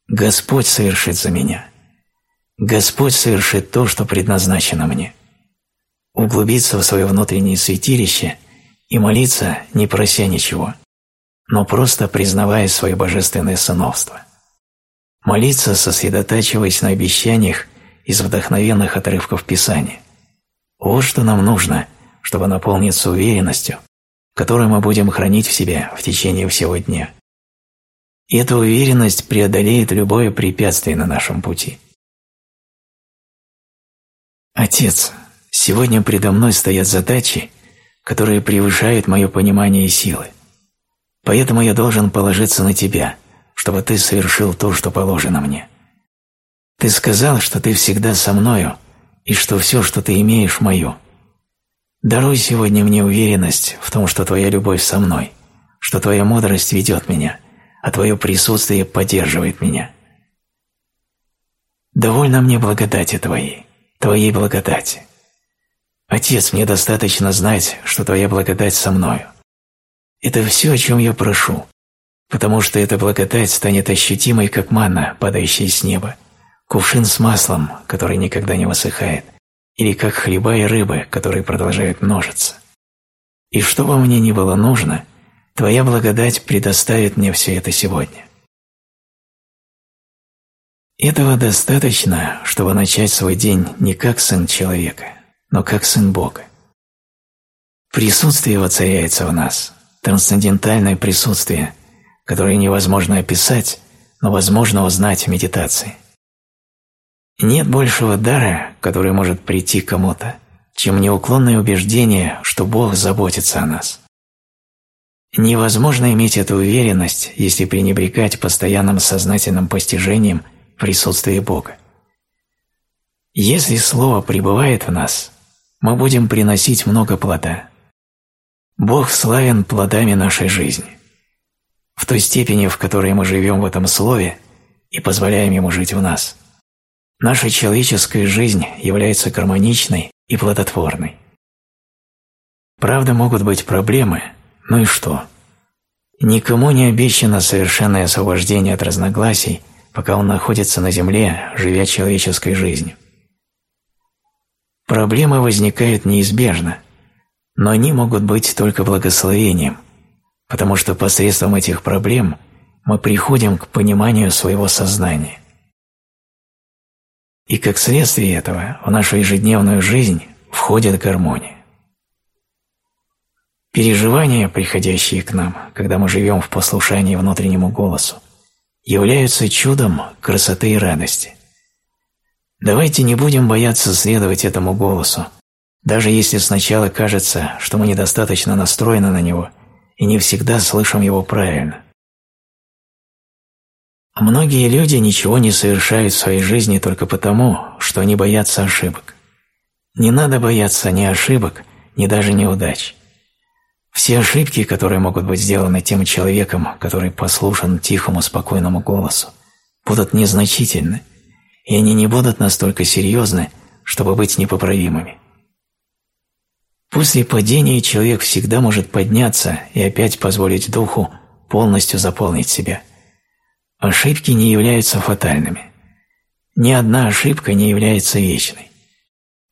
Господь совершит за меня. Господь совершит то, что предназначено мне. Углубиться в свое внутреннее святилище и молиться, не прося ничего, но просто признавая свое божественное сыновство. Молиться, сосредотачиваясь на обещаниях из вдохновенных отрывков Писания. Вот что нам нужно, чтобы наполниться уверенностью, которую мы будем хранить в себе в течение всего дня. И эта уверенность преодолеет любое препятствие на нашем пути. Отец, сегодня предо мной стоят задачи, которые превышают мое понимание и силы. Поэтому я должен положиться на Тебя, чтобы Ты совершил то, что положено мне. Ты сказал, что Ты всегда со мною, и что все, что Ты имеешь, мое. Даруй сегодня мне уверенность в том, что Твоя любовь со мной, что Твоя мудрость ведет меня, а Твое присутствие поддерживает меня. Довольно мне благодати Твоей, Твоей благодати. Отец, мне достаточно знать, что Твоя благодать со мною. Это все, о чем я прошу, потому что эта благодать станет ощутимой, как манна, падающая с неба, кувшин с маслом, который никогда не высыхает, или как хлеба и рыбы, которые продолжают множиться. И что бы мне ни было нужно, Твоя благодать предоставит мне все это сегодня. Этого достаточно, чтобы начать свой день не как сын человека, но как Сын Бога. Присутствие воцаряется в нас, трансцендентальное присутствие, которое невозможно описать, но возможно узнать в медитации. Нет большего дара, который может прийти кому-то, чем неуклонное убеждение, что Бог заботится о нас. Невозможно иметь эту уверенность, если пренебрегать постоянным сознательным постижением присутствия Бога. Если Слово пребывает в нас, мы будем приносить много плода. Бог славен плодами нашей жизни. В той степени, в которой мы живем в этом Слове и позволяем Ему жить в нас, наша человеческая жизнь является гармоничной и плодотворной. Правда, могут быть проблемы, ну и что? Никому не обещано совершенное освобождение от разногласий, пока он находится на земле, живя человеческой жизнью. Проблемы возникают неизбежно, но они могут быть только благословением, потому что посредством этих проблем мы приходим к пониманию своего сознания. И как следствие этого в нашу ежедневную жизнь входит гармония. Переживания, приходящие к нам, когда мы живем в послушании внутреннему голосу, являются чудом красоты и радости – Давайте не будем бояться следовать этому голосу, даже если сначала кажется, что мы недостаточно настроены на него и не всегда слышим его правильно. Многие люди ничего не совершают в своей жизни только потому, что они боятся ошибок. Не надо бояться ни ошибок, ни даже неудач. Все ошибки, которые могут быть сделаны тем человеком, который послушан тихому, спокойному голосу, будут незначительны, и они не будут настолько серьезны, чтобы быть непоправимыми. После падения человек всегда может подняться и опять позволить духу полностью заполнить себя – Ошибки не являются фатальными. Ни одна ошибка не является вечной.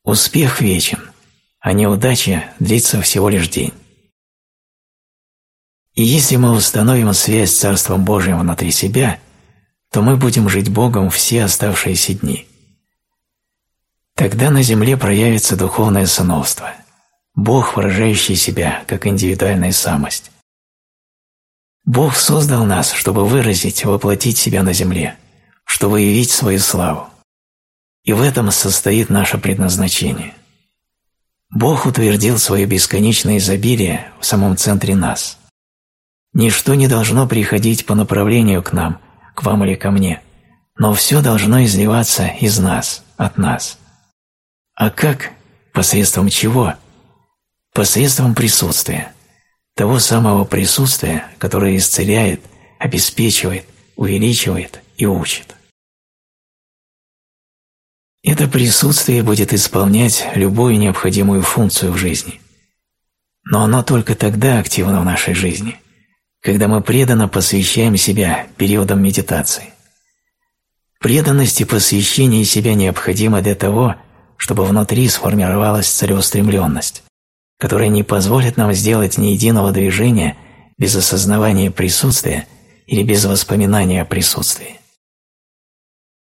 Успех вечен, а неудача длится всего лишь день. И если мы установим связь с Царством Божьим внутри себя, то мы будем жить Богом все оставшиеся дни. Тогда на земле проявится духовное сыновство, Бог, выражающий себя как индивидуальная самость. Бог создал нас, чтобы выразить, воплотить себя на земле, чтобы явить свою славу. И в этом состоит наше предназначение. Бог утвердил свое бесконечное изобилие в самом центре нас. Ничто не должно приходить по направлению к нам, к вам или ко мне, но все должно изливаться из нас, от нас. А как? Посредством чего? Посредством присутствия того самого присутствия, которое исцеляет, обеспечивает, увеличивает и учит. Это присутствие будет исполнять любую необходимую функцию в жизни. Но оно только тогда активно в нашей жизни, когда мы преданно посвящаем себя периодам медитации. Преданность и посвящение себя необходимо для того, чтобы внутри сформировалась целеустремленность, которые не позволят нам сделать ни единого движения без осознавания присутствия или без воспоминания о присутствии.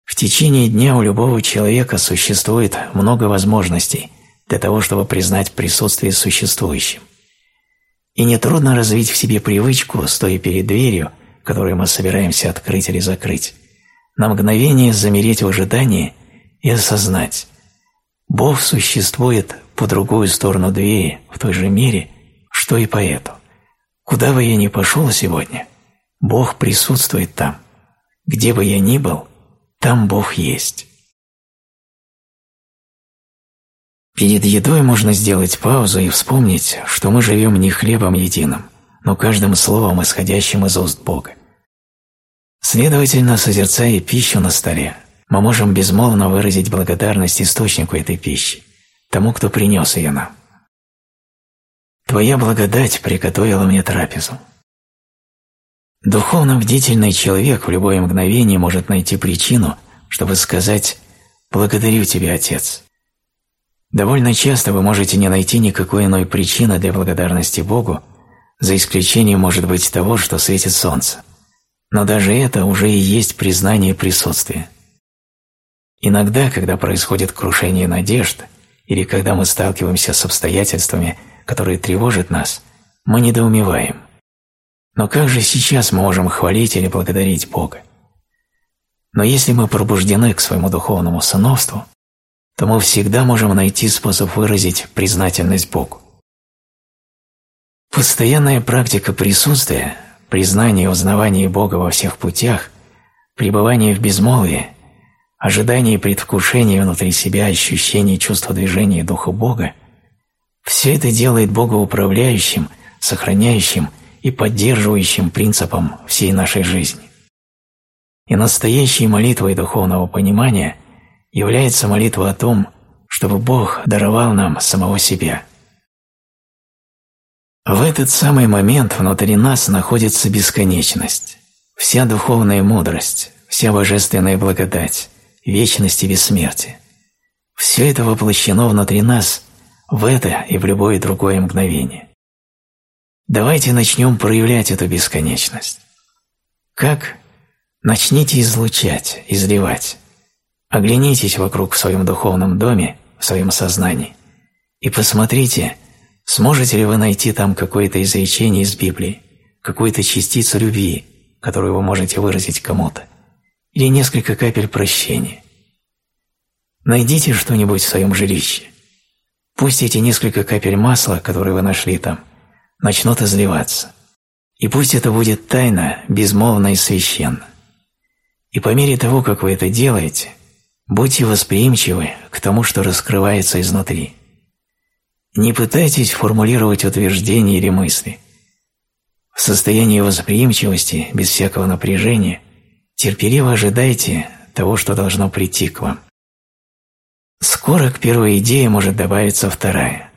В течение дня у любого человека существует много возможностей для того, чтобы признать присутствие существующим. И нетрудно развить в себе привычку, стоя перед дверью, которую мы собираемся открыть или закрыть, на мгновение замереть в ожидании и осознать – Бог существует по другую сторону двери в той же мере, что и по эту. Куда бы я ни пошел сегодня, Бог присутствует там. Где бы я ни был, там Бог есть. Перед едой можно сделать паузу и вспомнить, что мы живем не хлебом единым, но каждым словом, исходящим из уст Бога. Следовательно, созерцая пищу на столе, мы можем безмолвно выразить благодарность источнику этой пищи, тому, кто принес ее нам. Твоя благодать приготовила мне трапезу. Духовно бдительный человек в любое мгновение может найти причину, чтобы сказать «Благодарю тебя, Отец». Довольно часто вы можете не найти никакой иной причины для благодарности Богу, за исключением, может быть, того, что светит солнце. Но даже это уже и есть признание присутствия. Иногда, когда происходит крушение надежд, или когда мы сталкиваемся с обстоятельствами, которые тревожат нас, мы недоумеваем. Но как же сейчас мы можем хвалить или благодарить Бога? Но если мы пробуждены к своему духовному сыновству, то мы всегда можем найти способ выразить признательность Богу. Постоянная практика присутствия, признание и узнавание Бога во всех путях, пребывание в безмолвии ожидание и предвкушение внутри себя ощущение чувства движения Духа Бога, все это делает Бога управляющим, сохраняющим и поддерживающим принципом всей нашей жизни. И настоящей молитвой духовного понимания является молитва о том, чтобы Бог даровал нам самого себя. В этот самый момент внутри нас находится бесконечность, вся духовная мудрость, вся божественная благодать, вечность и бессмертие. Все это воплощено внутри нас в это и в любое другое мгновение. Давайте начнем проявлять эту бесконечность. Как? Начните излучать, изливать. Оглянитесь вокруг в своем духовном доме, в своем сознании, и посмотрите, сможете ли вы найти там какое-то изречение из Библии, какую-то частицу любви, которую вы можете выразить кому-то или несколько капель прощения. Найдите что-нибудь в своем жилище. Пусть эти несколько капель масла, которые вы нашли там, начнут изливаться. И пусть это будет тайно, безмолвно и священно. И по мере того, как вы это делаете, будьте восприимчивы к тому, что раскрывается изнутри. Не пытайтесь формулировать утверждения или мысли. В состоянии восприимчивости, без всякого напряжения, терпеливо ожидайте того, что должно прийти к вам. Скоро к первой идее может добавиться вторая.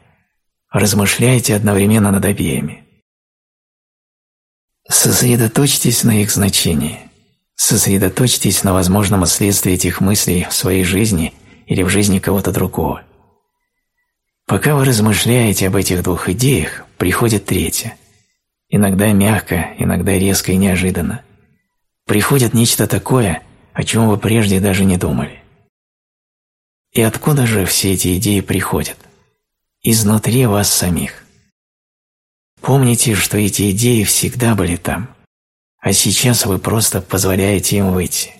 Размышляйте одновременно над обеими. Сосредоточьтесь на их значении. Сосредоточьтесь на возможном следствии этих мыслей в своей жизни или в жизни кого-то другого. Пока вы размышляете об этих двух идеях, приходит третья. Иногда мягко, иногда резко и неожиданно. Приходит нечто такое, о чем вы прежде даже не думали. И откуда же все эти идеи приходят? Изнутри вас самих. Помните, что эти идеи всегда были там, а сейчас вы просто позволяете им выйти.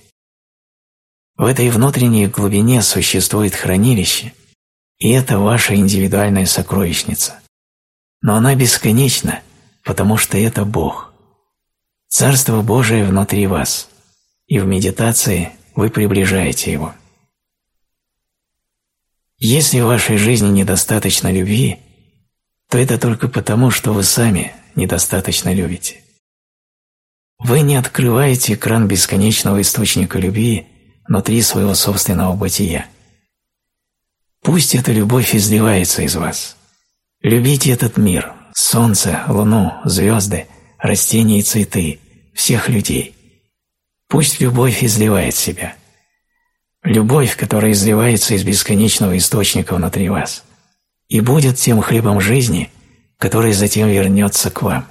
В этой внутренней глубине существует хранилище, и это ваша индивидуальная сокровищница. Но она бесконечна, потому что это Бог. Царство Божие внутри вас, и в медитации вы приближаете его. Если в вашей жизни недостаточно любви, то это только потому, что вы сами недостаточно любите. Вы не открываете кран бесконечного источника любви внутри своего собственного бытия. Пусть эта любовь изливается из вас. Любите этот мир, солнце, луну, звезды, растения и цветы, всех людей. Пусть любовь изливает себя – любовь, которая изливается из бесконечного источника внутри вас, и будет тем хлебом жизни, который затем вернется к вам.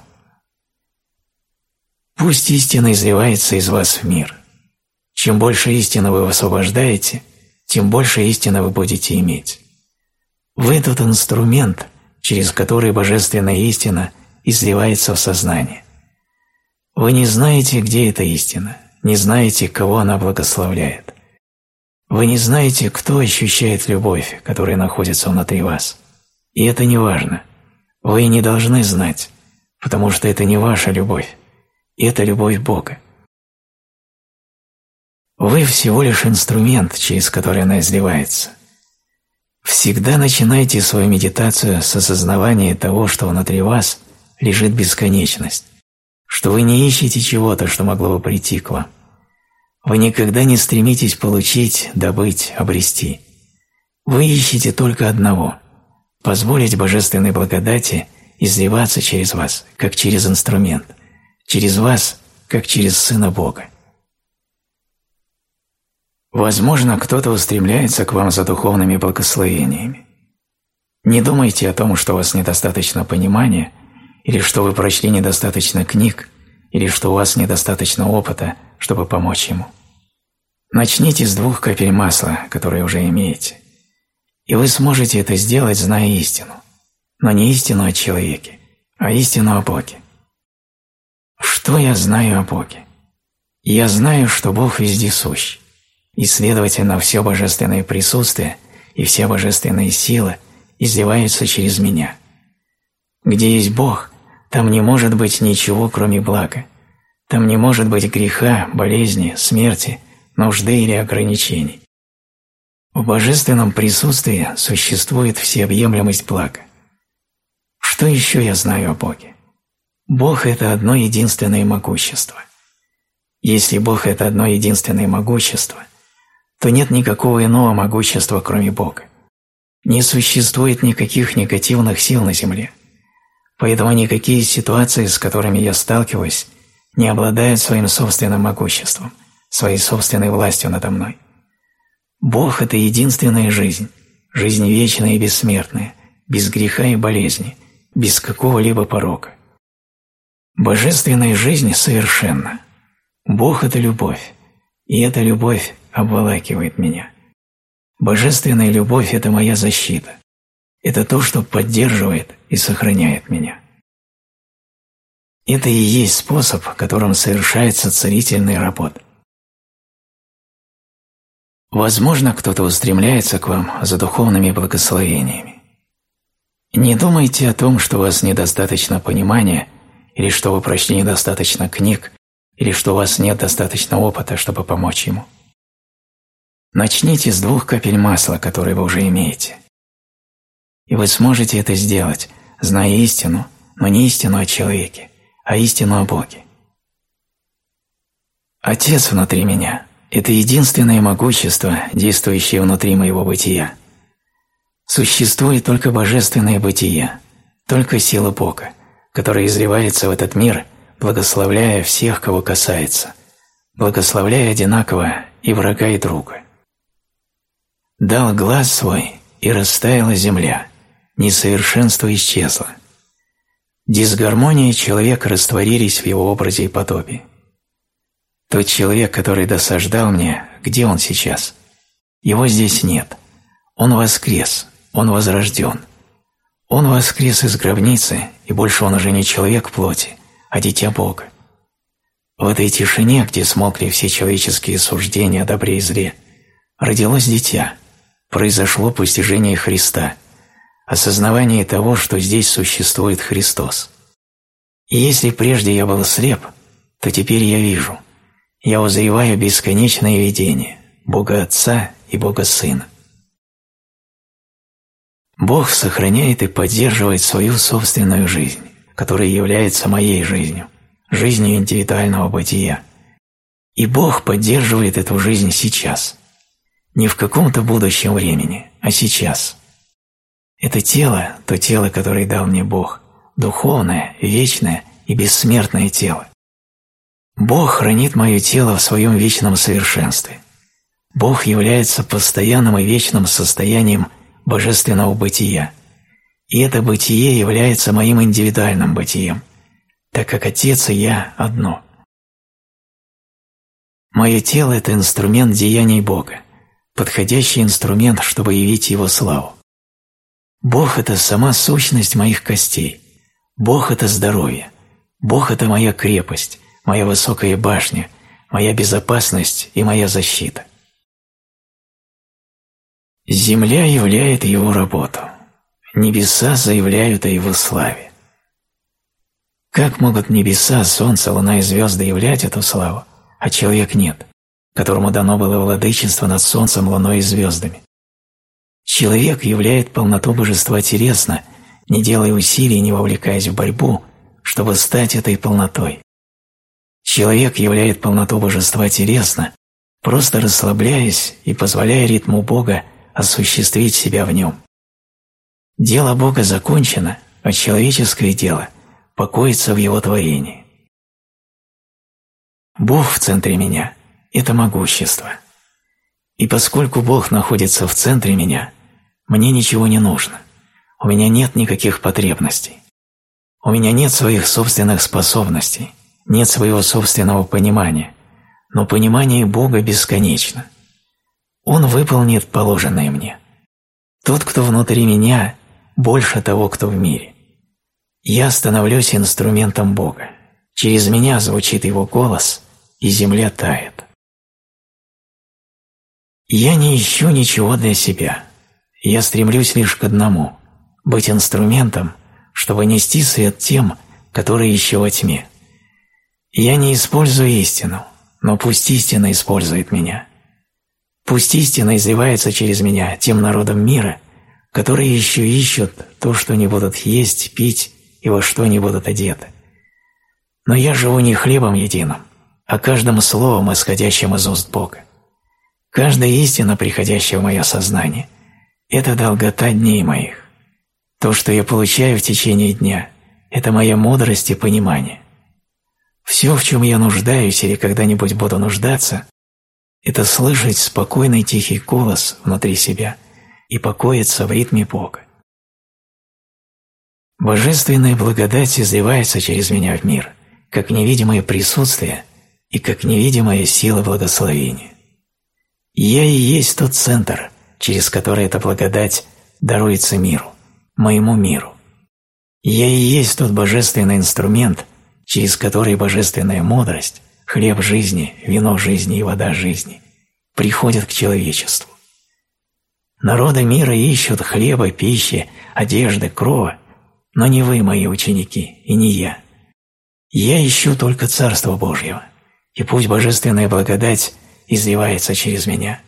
Пусть истина изливается из вас в мир. Чем больше истины вы освобождаете, тем больше истины вы будете иметь. Вы тот инструмент, через который божественная истина изливается в сознание. Вы не знаете, где эта истина, не знаете, кого она благословляет. Вы не знаете, кто ощущает любовь, которая находится внутри вас. И это не важно. Вы не должны знать, потому что это не ваша любовь. Это любовь Бога. Вы всего лишь инструмент, через который она изливается. Всегда начинайте свою медитацию с осознавания того, что внутри вас лежит бесконечность, что вы не ищете чего-то, что могло бы прийти к вам. Вы никогда не стремитесь получить, добыть, обрести. Вы ищете только одного – позволить божественной благодати изливаться через вас, как через инструмент, через вас, как через Сына Бога. Возможно, кто-то устремляется к вам за духовными благословениями. Не думайте о том, что у вас недостаточно понимания, или что вы прочли недостаточно книг, или что у вас недостаточно опыта, чтобы помочь ему. Начните с двух капель масла, которые уже имеете. И вы сможете это сделать, зная истину. Но не истину о человеке, а истину о Боге. Что я знаю о Боге? Я знаю, что Бог везде сущ, и, следовательно, все божественное присутствие и все божественные силы изливаются через меня. Где есть Бог, там не может быть ничего, кроме блага. Там не может быть греха, болезни, смерти, нужды или ограничений. В божественном присутствии существует всеобъемлемость блага. Что еще я знаю о Боге? Бог – это одно единственное могущество. Если Бог – это одно единственное могущество, то нет никакого иного могущества, кроме Бога. Не существует никаких негативных сил на Земле. Поэтому никакие ситуации, с которыми я сталкиваюсь, не обладают своим собственным могуществом, своей собственной властью надо мной. Бог – это единственная жизнь, жизнь вечная и бессмертная, без греха и болезни, без какого-либо порока. Божественная жизнь совершенна. Бог – это любовь, и эта любовь обволакивает меня. Божественная любовь – это моя защита. Это то, что поддерживает и сохраняет меня. Это и есть способ, которым совершается целительная работа. Возможно, кто-то устремляется к вам за духовными благословениями. Не думайте о том, что у вас недостаточно понимания, или что вы прочли недостаточно книг, или что у вас нет достаточно опыта, чтобы помочь ему. Начните с двух капель масла, которые вы уже имеете. И вы сможете это сделать, зная истину, но не истину о человеке, а истину о Боге. Отец внутри меня – это единственное могущество, действующее внутри моего бытия. Существует только божественное бытие, только сила Бога, которая изливается в этот мир, благословляя всех, кого касается, благословляя одинаково и врага, и друга. Дал глаз свой, и растаяла земля, несовершенство исчезло. Дисгармония и человек растворились в его образе и подобии. Тот человек, который досаждал мне, где он сейчас? Его здесь нет. Он воскрес, он возрожден. Он воскрес из гробницы, и больше он уже не человек плоти, а дитя Бога. В этой тишине, где смолкли все человеческие суждения о добре и зле, родилось дитя, произошло постижение Христа, осознавание того, что здесь существует Христос. И если прежде я был слеп, то теперь я вижу. Я узреваю бесконечное видение Бога Отца и Бога Сына. Бог сохраняет и поддерживает свою собственную жизнь, которая является моей жизнью, жизнью индивидуального бытия. И Бог поддерживает эту жизнь сейчас. Не в каком-то будущем времени, а сейчас. Это тело, то тело, которое дал мне Бог, духовное, вечное и бессмертное тело. Бог хранит мое тело в своем вечном совершенстве. Бог является постоянным и вечным состоянием божественного бытия. И это бытие является моим индивидуальным бытием, так как Отец и Я одно. Мое тело – это инструмент деяний Бога, подходящий инструмент, чтобы явить Его славу. Бог – это сама сущность моих костей. Бог – это здоровье. Бог – это моя крепость, моя высокая башня, моя безопасность и моя защита. Земля являет его работу. Небеса заявляют о его славе. Как могут небеса, солнце, луна и звезды являть эту славу, а человек нет, которому дано было владычество над солнцем, луной и звездами? Человек являет полноту божества телесно, не делая усилий, не вовлекаясь в борьбу, чтобы стать этой полнотой. Человек являет полноту божества телесно, просто расслабляясь и позволяя ритму Бога осуществить себя в нем. Дело Бога закончено, а человеческое дело покоится в Его творении. Бог в центре меня – это могущество. И поскольку Бог находится в центре меня, мне ничего не нужно. У меня нет никаких потребностей. У меня нет своих собственных способностей, нет своего собственного понимания, но понимание Бога бесконечно. Он выполнит положенное мне. Тот, кто внутри меня, больше того, кто в мире. Я становлюсь инструментом Бога. Через меня звучит Его голос, и земля тает. Я не ищу ничего для себя. Я стремлюсь лишь к одному – быть инструментом, чтобы нести свет тем, которые еще во тьме. Я не использую истину, но пусть истина использует меня – Пусть истина изливается через меня тем народам мира, которые еще ищут то, что не будут есть, пить и во что не будут одеты. Но я живу не хлебом единым, а каждым словом, исходящим из уст Бога. Каждая истина, приходящая в мое сознание, это долгота дней моих. То, что я получаю в течение дня, это моя мудрость и понимание. Все, в чем я нуждаюсь или когда-нибудь буду нуждаться, это слышать спокойный тихий голос внутри себя и покоиться в ритме Бога. Божественная благодать изливается через меня в мир, как невидимое присутствие и как невидимая сила благословения. Я и есть тот центр, через который эта благодать даруется миру, моему миру. Я и есть тот божественный инструмент, через который божественная мудрость хлеб жизни, вино жизни и вода жизни приходят к человечеству. Народы мира ищут хлеба, пищи, одежды, крова, но не вы, мои ученики, и не я. Я ищу только Царство Божьего, и пусть божественная благодать изливается через меня.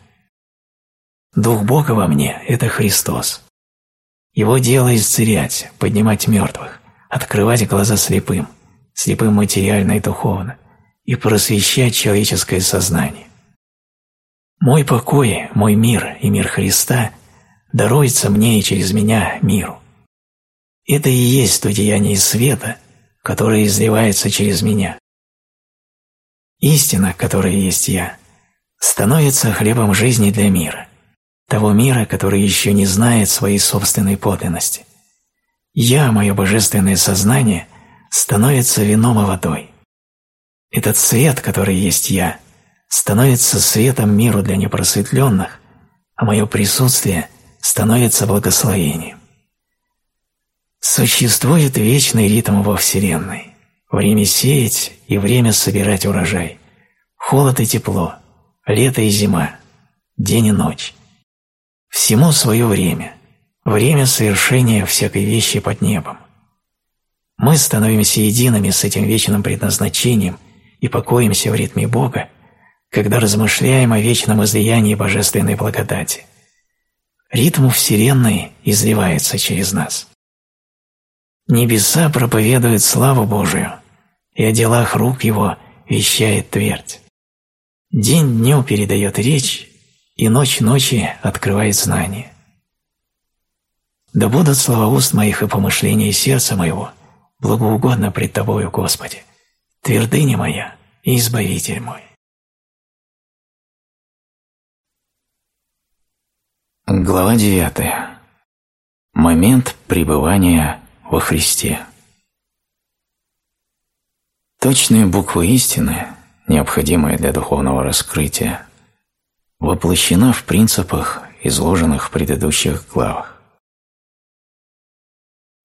Дух Бога во мне – это Христос. Его дело исцелять, поднимать мертвых, открывать глаза слепым, слепым материально и духовно, и просвещать человеческое сознание. Мой покой, мой мир и мир Христа даруется мне и через меня миру. Это и есть то деяние света, которое изливается через меня. Истина, которая есть я, становится хлебом жизни для мира, того мира, который еще не знает своей собственной подлинности. Я, мое божественное сознание, становится вином и водой. Этот свет, который есть я, становится светом миру для непросветленных, а мое присутствие становится благословением. Существует вечный ритм во Вселенной. Время сеять и время собирать урожай. Холод и тепло, лето и зима, день и ночь. Всему свое время. Время совершения всякой вещи под небом. Мы становимся едиными с этим вечным предназначением и покоимся в ритме Бога, когда размышляем о вечном излиянии божественной благодати. Ритм Вселенной изливается через нас. Небеса проповедуют славу Божию, и о делах рук Его вещает твердь. День дню передает речь, и ночь ночи открывает знание. Да будут слова уст моих и помышления сердца моего благоугодно пред Тобою, Господи, твердыня моя и избавитель мой. Глава 9. Момент пребывания во Христе. Точные буквы истины, необходимые для духовного раскрытия, воплощена в принципах, изложенных в предыдущих главах.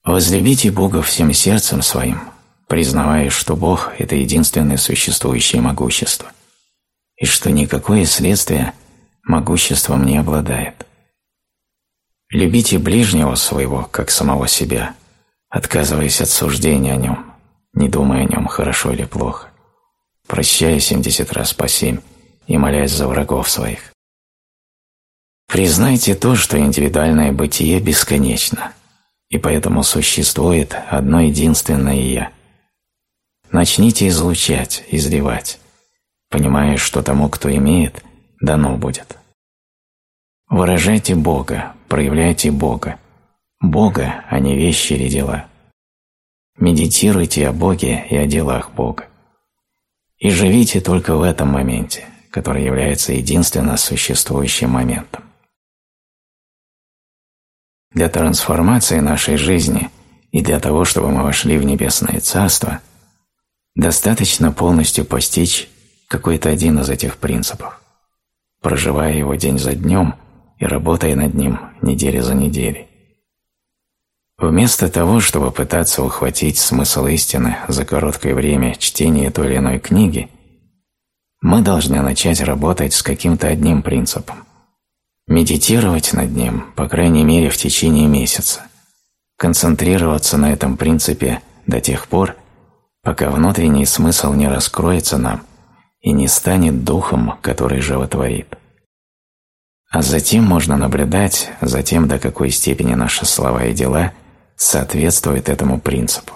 Возлюбите Бога всем сердцем своим, признавая, что Бог – это единственное существующее могущество, и что никакое следствие могуществом не обладает. Любите ближнего своего, как самого себя, отказываясь от суждения о нем, не думая о нем хорошо или плохо, прощая семьдесят раз по семь и молясь за врагов своих. Признайте то, что индивидуальное бытие бесконечно, и поэтому существует одно единственное «Я». Начните излучать, изливать, понимая, что тому, кто имеет, дано будет. Выражайте Бога, проявляйте Бога. Бога, а не вещи или дела. Медитируйте о Боге и о делах Бога. И живите только в этом моменте, который является единственно существующим моментом. Для трансформации нашей жизни и для того, чтобы мы вошли в Небесное Царство, достаточно полностью постичь какой-то один из этих принципов, проживая его день за днем – и работая над ним неделя за неделей. Вместо того, чтобы пытаться ухватить смысл истины за короткое время чтения той или иной книги, мы должны начать работать с каким-то одним принципом. Медитировать над ним, по крайней мере, в течение месяца. Концентрироваться на этом принципе до тех пор, пока внутренний смысл не раскроется нам и не станет духом, который животворит. А затем можно наблюдать за тем, до какой степени наши слова и дела соответствуют этому принципу.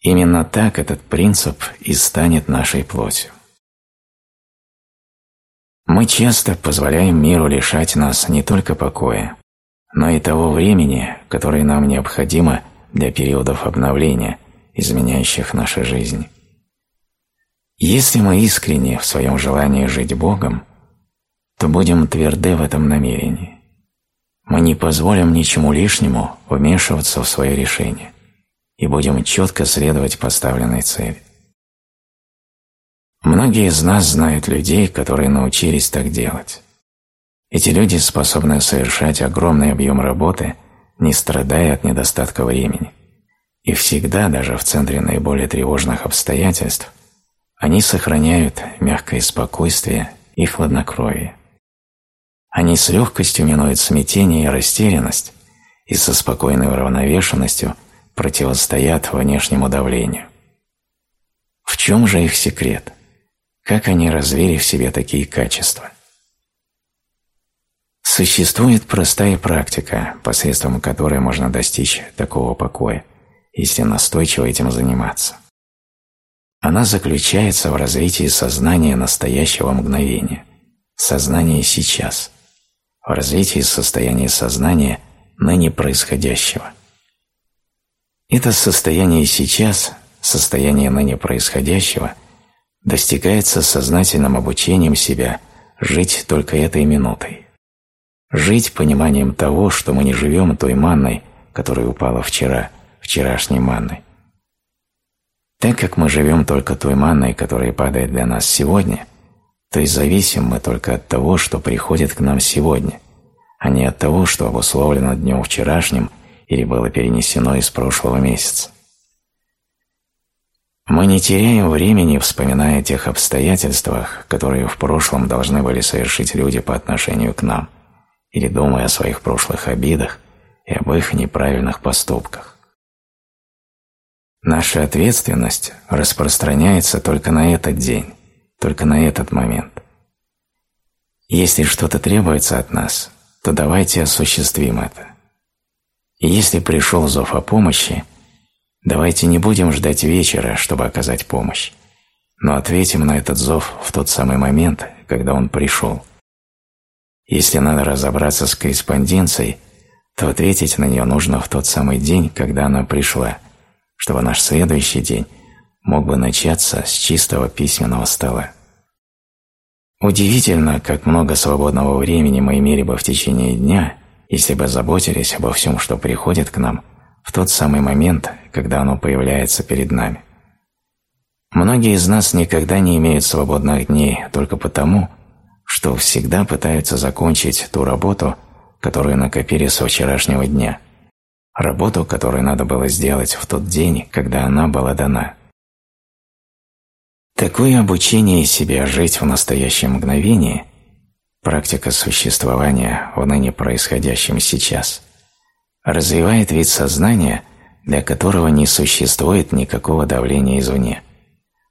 Именно так этот принцип и станет нашей плотью. Мы часто позволяем миру лишать нас не только покоя, но и того времени, которое нам необходимо для периодов обновления, изменяющих нашу жизнь. Если мы искренне в своем желании жить Богом, то будем тверды в этом намерении. Мы не позволим ничему лишнему вмешиваться в свое решение и будем четко следовать поставленной цели. Многие из нас знают людей, которые научились так делать. Эти люди способны совершать огромный объем работы, не страдая от недостатка времени. И всегда, даже в центре наиболее тревожных обстоятельств, они сохраняют мягкое спокойствие и хладнокровие. Они с легкостью минуют смятение и растерянность и со спокойной уравновешенностью противостоят внешнему давлению. В чем же их секрет? Как они развили в себе такие качества? Существует простая практика, посредством которой можно достичь такого покоя, если настойчиво этим заниматься. Она заключается в развитии сознания настоящего мгновения, сознания сейчас, в развитии состояния сознания ныне происходящего. Это состояние сейчас, состояние ныне происходящего, достигается сознательным обучением себя жить только этой минутой. Жить пониманием того, что мы не живем той манной, которая упала вчера, вчерашней манной. Так как мы живем только той манной, которая падает для нас сегодня, то и зависим мы только от того, что приходит к нам сегодня, а не от того, что обусловлено днем вчерашним или было перенесено из прошлого месяца. Мы не теряем времени, вспоминая о тех обстоятельствах, которые в прошлом должны были совершить люди по отношению к нам, или думая о своих прошлых обидах и об их неправильных поступках. Наша ответственность распространяется только на этот день, только на этот момент. Если что-то требуется от нас, то давайте осуществим это. И если пришел зов о помощи, давайте не будем ждать вечера, чтобы оказать помощь, но ответим на этот зов в тот самый момент, когда он пришел. Если надо разобраться с корреспонденцией, то ответить на нее нужно в тот самый день, когда она пришла – чтобы наш следующий день мог бы начаться с чистого письменного стола. Удивительно, как много свободного времени мы имели бы в течение дня, если бы заботились обо всем, что приходит к нам, в тот самый момент, когда оно появляется перед нами. Многие из нас никогда не имеют свободных дней только потому, что всегда пытаются закончить ту работу, которую накопили со вчерашнего дня – работу, которую надо было сделать в тот день, когда она была дана. Такое обучение себя жить в настоящем мгновении, практика существования в ныне происходящем сейчас, развивает вид сознания, для которого не существует никакого давления извне,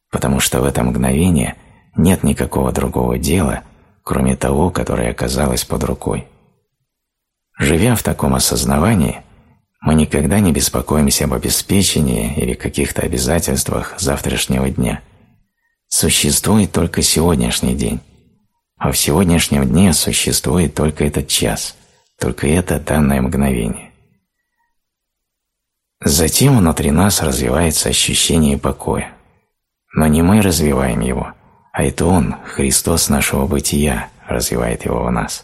потому что в это мгновение нет никакого другого дела, кроме того, которое оказалось под рукой. Живя в таком осознавании, мы никогда не беспокоимся об обеспечении или каких-то обязательствах завтрашнего дня. Существует только сегодняшний день, а в сегодняшнем дне существует только этот час, только это данное мгновение. Затем внутри нас развивается ощущение покоя. Но не мы развиваем его, а это Он, Христос нашего бытия, развивает его в нас.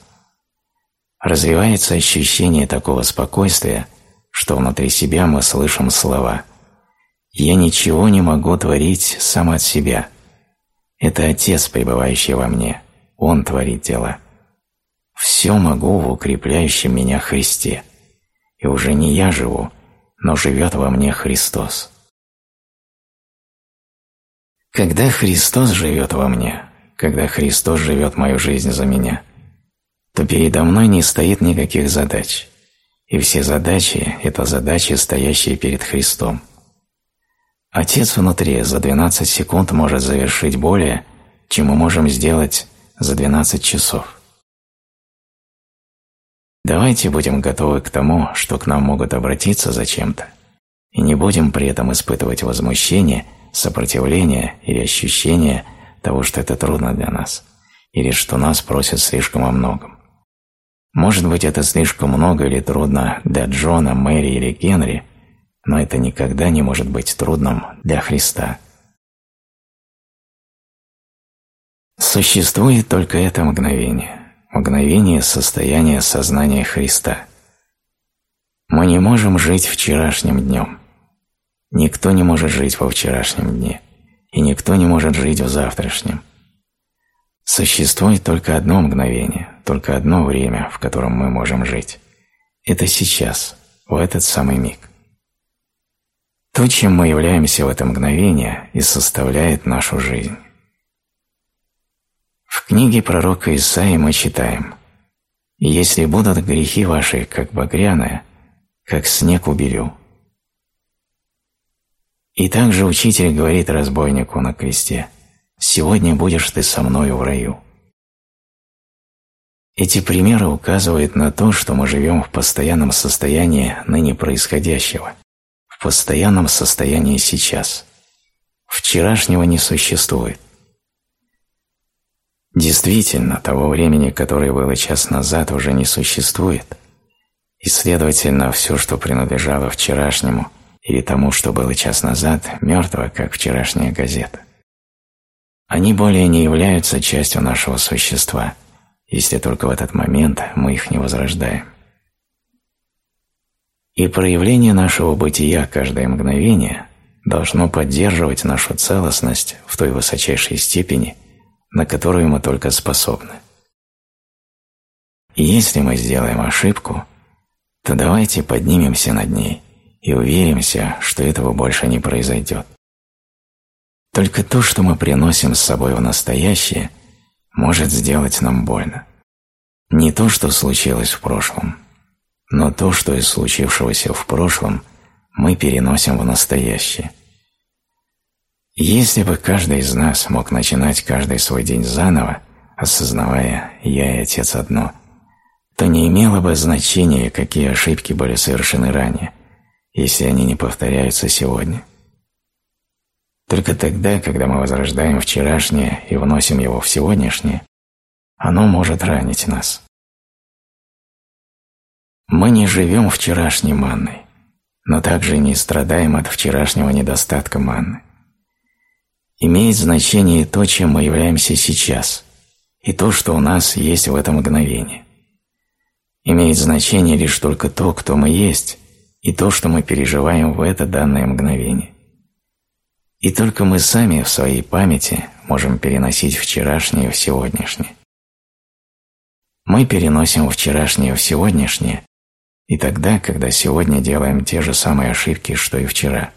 Развивается ощущение такого спокойствия, что внутри себя мы слышим слова «Я ничего не могу творить сам от себя». Это Отец, пребывающий во мне. Он творит дела. Все могу в укрепляющем меня Христе. И уже не я живу, но живет во мне Христос. Когда Христос живет во мне, когда Христос живет мою жизнь за меня, то передо мной не стоит никаких задач – и все задачи – это задачи, стоящие перед Христом. Отец внутри за 12 секунд может завершить более, чем мы можем сделать за 12 часов. Давайте будем готовы к тому, что к нам могут обратиться за чем-то, и не будем при этом испытывать возмущение, сопротивление или ощущение того, что это трудно для нас, или что нас просят слишком о многом. Может быть, это слишком много или трудно для Джона, Мэри или Генри, но это никогда не может быть трудным для Христа. Существует только это мгновение, мгновение состояния сознания Христа. Мы не можем жить вчерашним днем. Никто не может жить во вчерашнем дне, и никто не может жить в завтрашнем. Существует только одно мгновение, только одно время, в котором мы можем жить. Это сейчас, в этот самый миг. То, чем мы являемся в это мгновение, и составляет нашу жизнь. В книге пророка Исаии мы читаем если будут грехи ваши, как багряные, как снег уберю. И также учитель говорит разбойнику на кресте, «Сегодня будешь ты со мною в раю». Эти примеры указывают на то, что мы живем в постоянном состоянии ныне происходящего, в постоянном состоянии сейчас. Вчерашнего не существует. Действительно, того времени, которое было час назад, уже не существует. И, следовательно, все, что принадлежало вчерашнему или тому, что было час назад, мертво, как вчерашняя газета. Они более не являются частью нашего существа – если только в этот момент мы их не возрождаем. И проявление нашего бытия каждое мгновение должно поддерживать нашу целостность в той высочайшей степени, на которую мы только способны. И если мы сделаем ошибку, то давайте поднимемся над ней и уверимся, что этого больше не произойдет. Только то, что мы приносим с собой в настоящее – может сделать нам больно. Не то, что случилось в прошлом, но то, что из случившегося в прошлом мы переносим в настоящее. Если бы каждый из нас мог начинать каждый свой день заново, осознавая «я и Отец одно», то не имело бы значения, какие ошибки были совершены ранее, если они не повторяются сегодня. Только тогда, когда мы возрождаем вчерашнее и вносим его в сегодняшнее, оно может ранить нас. Мы не живем вчерашней манной, но также не страдаем от вчерашнего недостатка манны. Имеет значение то, чем мы являемся сейчас, и то, что у нас есть в это мгновение. Имеет значение лишь только то, кто мы есть, и то, что мы переживаем в это данное мгновение. И только мы сами в своей памяти можем переносить вчерашнее в сегодняшнее. Мы переносим вчерашнее в сегодняшнее и тогда, когда сегодня делаем те же самые ошибки, что и вчера.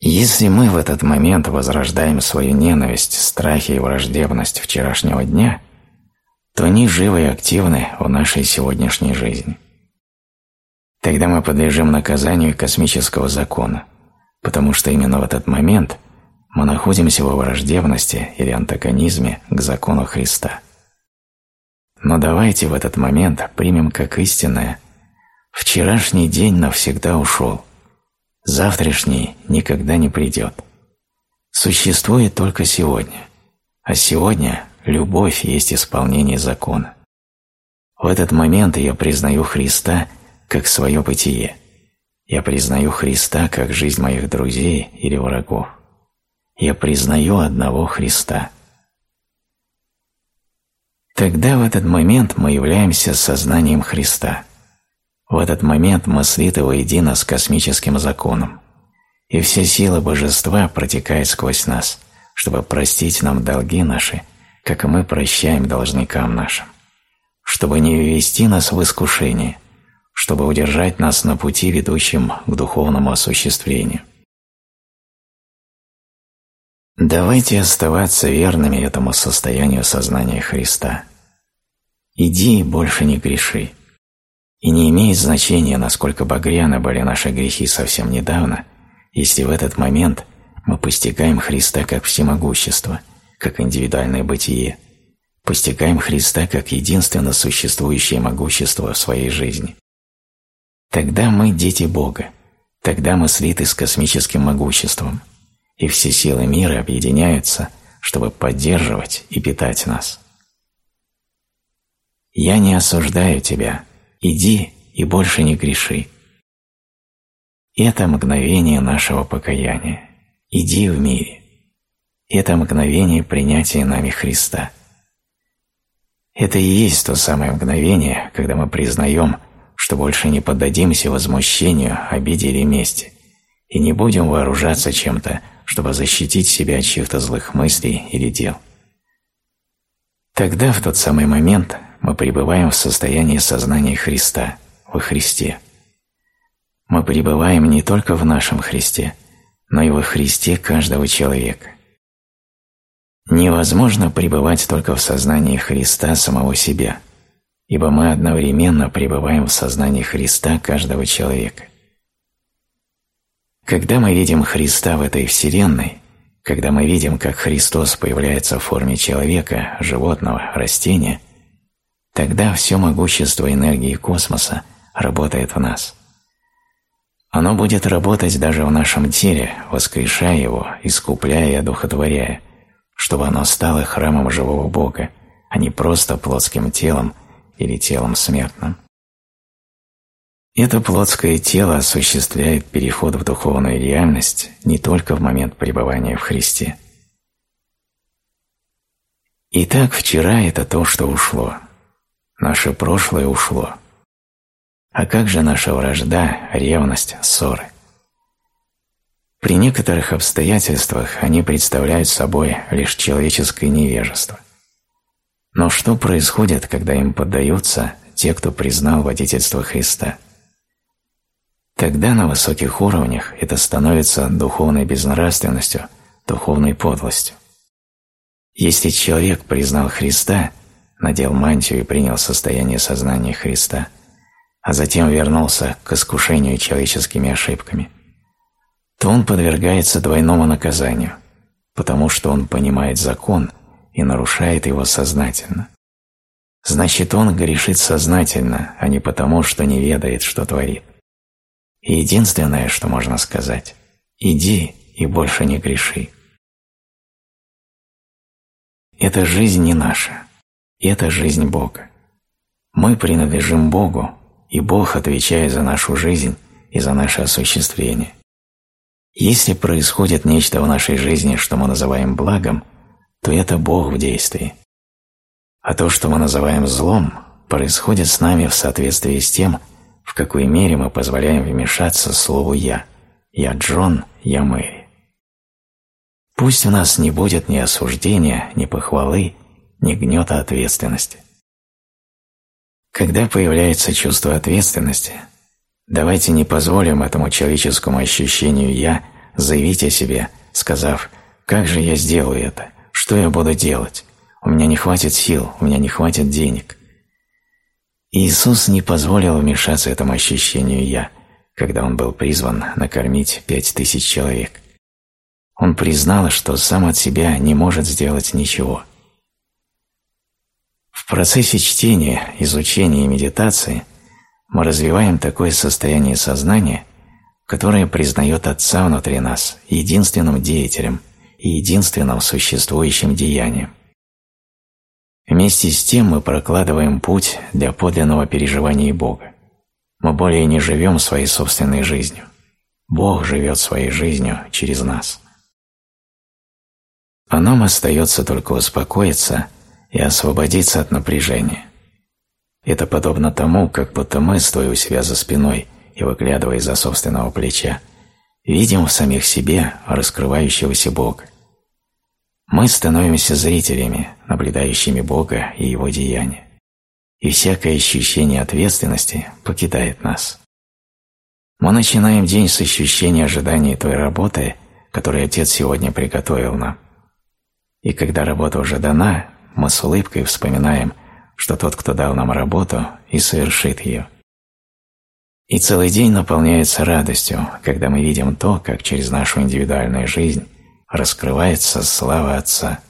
Если мы в этот момент возрождаем свою ненависть, страхи и враждебность вчерашнего дня, то они живы и активны в нашей сегодняшней жизни. Тогда мы подлежим наказанию космического закона – потому что именно в этот момент мы находимся во враждебности или антагонизме к закону Христа. Но давайте в этот момент примем как истинное «вчерашний день навсегда ушел, завтрашний никогда не придет. Существует только сегодня, а сегодня любовь есть исполнение закона. В этот момент я признаю Христа как свое бытие – я признаю Христа как жизнь моих друзей или врагов. Я признаю одного Христа. Тогда в этот момент мы являемся сознанием Христа. В этот момент мы слиты воедино с космическим законом, и вся сила Божества протекает сквозь нас, чтобы простить нам долги наши, как и мы прощаем должникам нашим, чтобы не ввести нас в искушение – чтобы удержать нас на пути, ведущем к духовному осуществлению. Давайте оставаться верными этому состоянию сознания Христа. Иди и больше не греши. И не имеет значения, насколько багряны были наши грехи совсем недавно, если в этот момент мы постигаем Христа как всемогущество, как индивидуальное бытие, постигаем Христа как единственно существующее могущество в своей жизни. Тогда мы дети Бога, тогда мы слиты с космическим могуществом, и все силы мира объединяются, чтобы поддерживать и питать нас. Я не осуждаю тебя, иди и больше не греши. Это мгновение нашего покаяния. Иди в мире. Это мгновение принятия нами Христа. Это и есть то самое мгновение, когда мы признаем, что больше не поддадимся возмущению, обиде или мести, и не будем вооружаться чем-то, чтобы защитить себя от чьих-то злых мыслей или дел. Тогда, в тот самый момент, мы пребываем в состоянии сознания Христа, во Христе. Мы пребываем не только в нашем Христе, но и во Христе каждого человека. Невозможно пребывать только в сознании Христа самого себя, ибо мы одновременно пребываем в сознании Христа каждого человека. Когда мы видим Христа в этой Вселенной, когда мы видим, как Христос появляется в форме человека, животного, растения, тогда все могущество энергии космоса работает в нас. Оно будет работать даже в нашем теле, воскрешая его, искупляя и одухотворяя, чтобы оно стало храмом живого Бога, а не просто плотским телом или телом смертным. Это плотское тело осуществляет переход в духовную реальность не только в момент пребывания в Христе. Итак, вчера это то, что ушло. Наше прошлое ушло. А как же наша вражда, ревность, ссоры? При некоторых обстоятельствах они представляют собой лишь человеческое невежество. Но что происходит, когда им поддаются те, кто признал водительство Христа? Тогда на высоких уровнях это становится духовной безнравственностью, духовной подлостью. Если человек признал Христа, надел мантию и принял состояние сознания Христа, а затем вернулся к искушению человеческими ошибками, то он подвергается двойному наказанию, потому что он понимает закон и нарушает его сознательно. Значит, он грешит сознательно, а не потому, что не ведает, что творит. Единственное, что можно сказать – иди и больше не греши. Эта жизнь не наша, это жизнь Бога. Мы принадлежим Богу, и Бог отвечает за нашу жизнь и за наше осуществление. Если происходит нечто в нашей жизни, что мы называем благом, то это Бог в действии. А то, что мы называем злом, происходит с нами в соответствии с тем, в какой мере мы позволяем вмешаться слову «я». «Я Джон», «Я Мэри». Пусть у нас не будет ни осуждения, ни похвалы, ни гнета ответственности. Когда появляется чувство ответственности, давайте не позволим этому человеческому ощущению «я» заявить о себе, сказав «как же я сделаю это? Что я буду делать? У меня не хватит сил, у меня не хватит денег». Иисус не позволил вмешаться этому ощущению «я», когда Он был призван накормить пять тысяч человек. Он признал, что сам от себя не может сделать ничего. В процессе чтения, изучения и медитации мы развиваем такое состояние сознания, которое признает Отца внутри нас единственным деятелем и единственным существующим деянием. Вместе с тем мы прокладываем путь для подлинного переживания Бога. Мы более не живем своей собственной жизнью. Бог живет своей жизнью через нас. А нам остается только успокоиться и освободиться от напряжения. Это подобно тому, как будто мы, стоя у себя за спиной и выглядывая из-за собственного плеча, видим в самих себе раскрывающегося Бога. Мы становимся зрителями, наблюдающими Бога и Его деяния, и всякое ощущение ответственности покидает нас. Мы начинаем день с ощущения ожидания той работы, которую Отец сегодня приготовил нам. И когда работа уже дана, мы с улыбкой вспоминаем, что тот, кто дал нам работу, и совершит ее. И целый день наполняется радостью, когда мы видим то, как через нашу индивидуальную жизнь раскрывается слава Отца.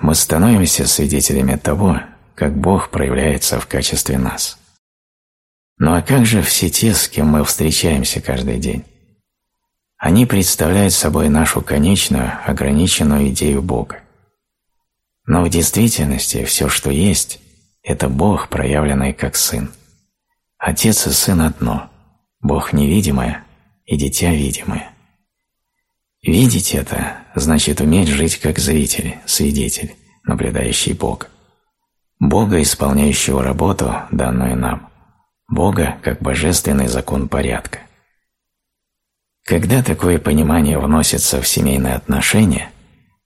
Мы становимся свидетелями того, как Бог проявляется в качестве нас. Ну а как же все те, с кем мы встречаемся каждый день? Они представляют собой нашу конечную, ограниченную идею Бога. Но в действительности все, что есть, это Бог, проявленный как Сын. Отец и Сын одно, Бог невидимое и Дитя видимое. Видеть это значит уметь жить как зритель, свидетель, наблюдающий Бога. Бога, исполняющего работу, данную нам. Бога как божественный закон порядка. Когда такое понимание вносится в семейные отношения,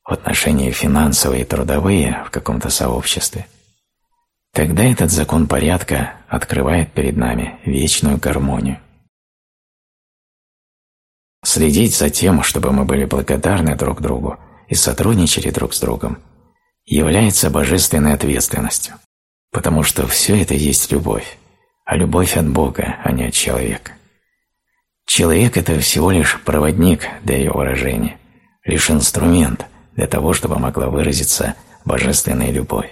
в отношения финансовые и трудовые в каком-то сообществе, тогда этот закон порядка открывает перед нами вечную гармонию. Следить за тем, чтобы мы были благодарны друг другу и сотрудничали друг с другом, является божественной ответственностью, потому что все это есть любовь, а любовь от Бога, а не от человека. Человек – это всего лишь проводник для ее выражения, лишь инструмент для того, чтобы могла выразиться божественная любовь.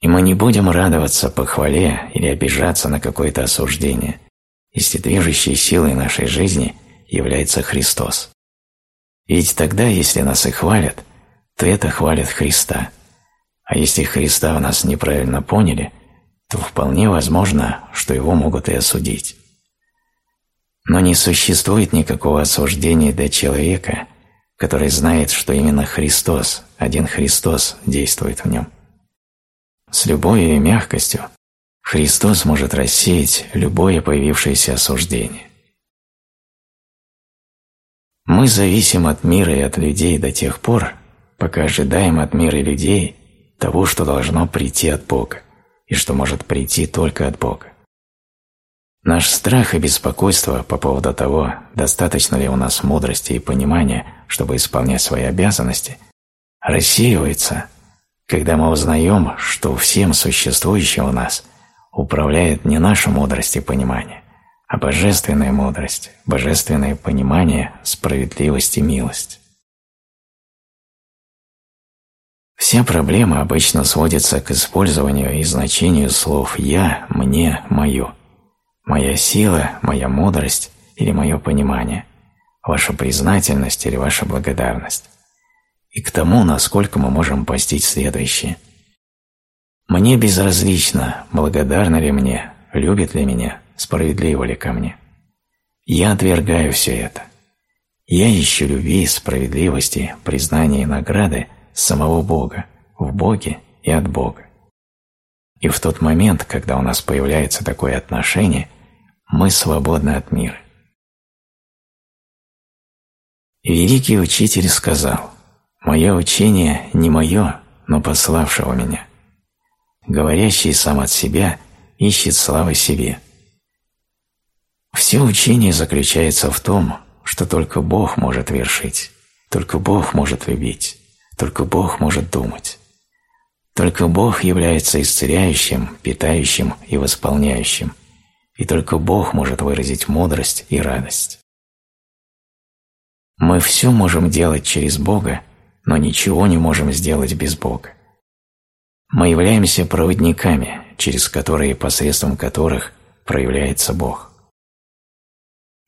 И мы не будем радоваться похвале или обижаться на какое-то осуждение, если движущей силой нашей жизни является Христос. Ведь тогда, если нас и хвалят, то это хвалят Христа. А если Христа у нас неправильно поняли, то вполне возможно, что его могут и осудить. Но не существует никакого осуждения для человека, который знает, что именно Христос, один Христос действует в нем. С любовью и мягкостью Христос может рассеять любое появившееся осуждение. Мы зависим от мира и от людей до тех пор, пока ожидаем от мира и людей того, что должно прийти от Бога, и что может прийти только от Бога. Наш страх и беспокойство по поводу того, достаточно ли у нас мудрости и понимания, чтобы исполнять свои обязанности, рассеивается, когда мы узнаем, что всем существующим у нас управляет не наша мудрость и понимание, а божественная мудрость, божественное понимание, справедливость и милость. Вся проблема обычно сводится к использованию и значению слов «я», «мне», «моё». Моя сила, моя мудрость или мое понимание, ваша признательность или ваша благодарность и к тому, насколько мы можем постичь следующее. Мне безразлично, благодарна ли мне, любит ли меня, справедливо ли ко мне. Я отвергаю все это. Я ищу любви, справедливости, признания и награды самого Бога, в Боге и от Бога. И в тот момент, когда у нас появляется такое отношение, мы свободны от мира. Великий учитель сказал, Мое учение не мое, но пославшего меня. Говорящий сам от себя ищет славы себе. Все учение заключается в том, что только Бог может вершить, только Бог может любить, только Бог может думать. Только Бог является исцеляющим, питающим и восполняющим, и только Бог может выразить мудрость и радость. Мы все можем делать через Бога, но ничего не можем сделать без Бога. Мы являемся проводниками, через которые, посредством которых проявляется Бог.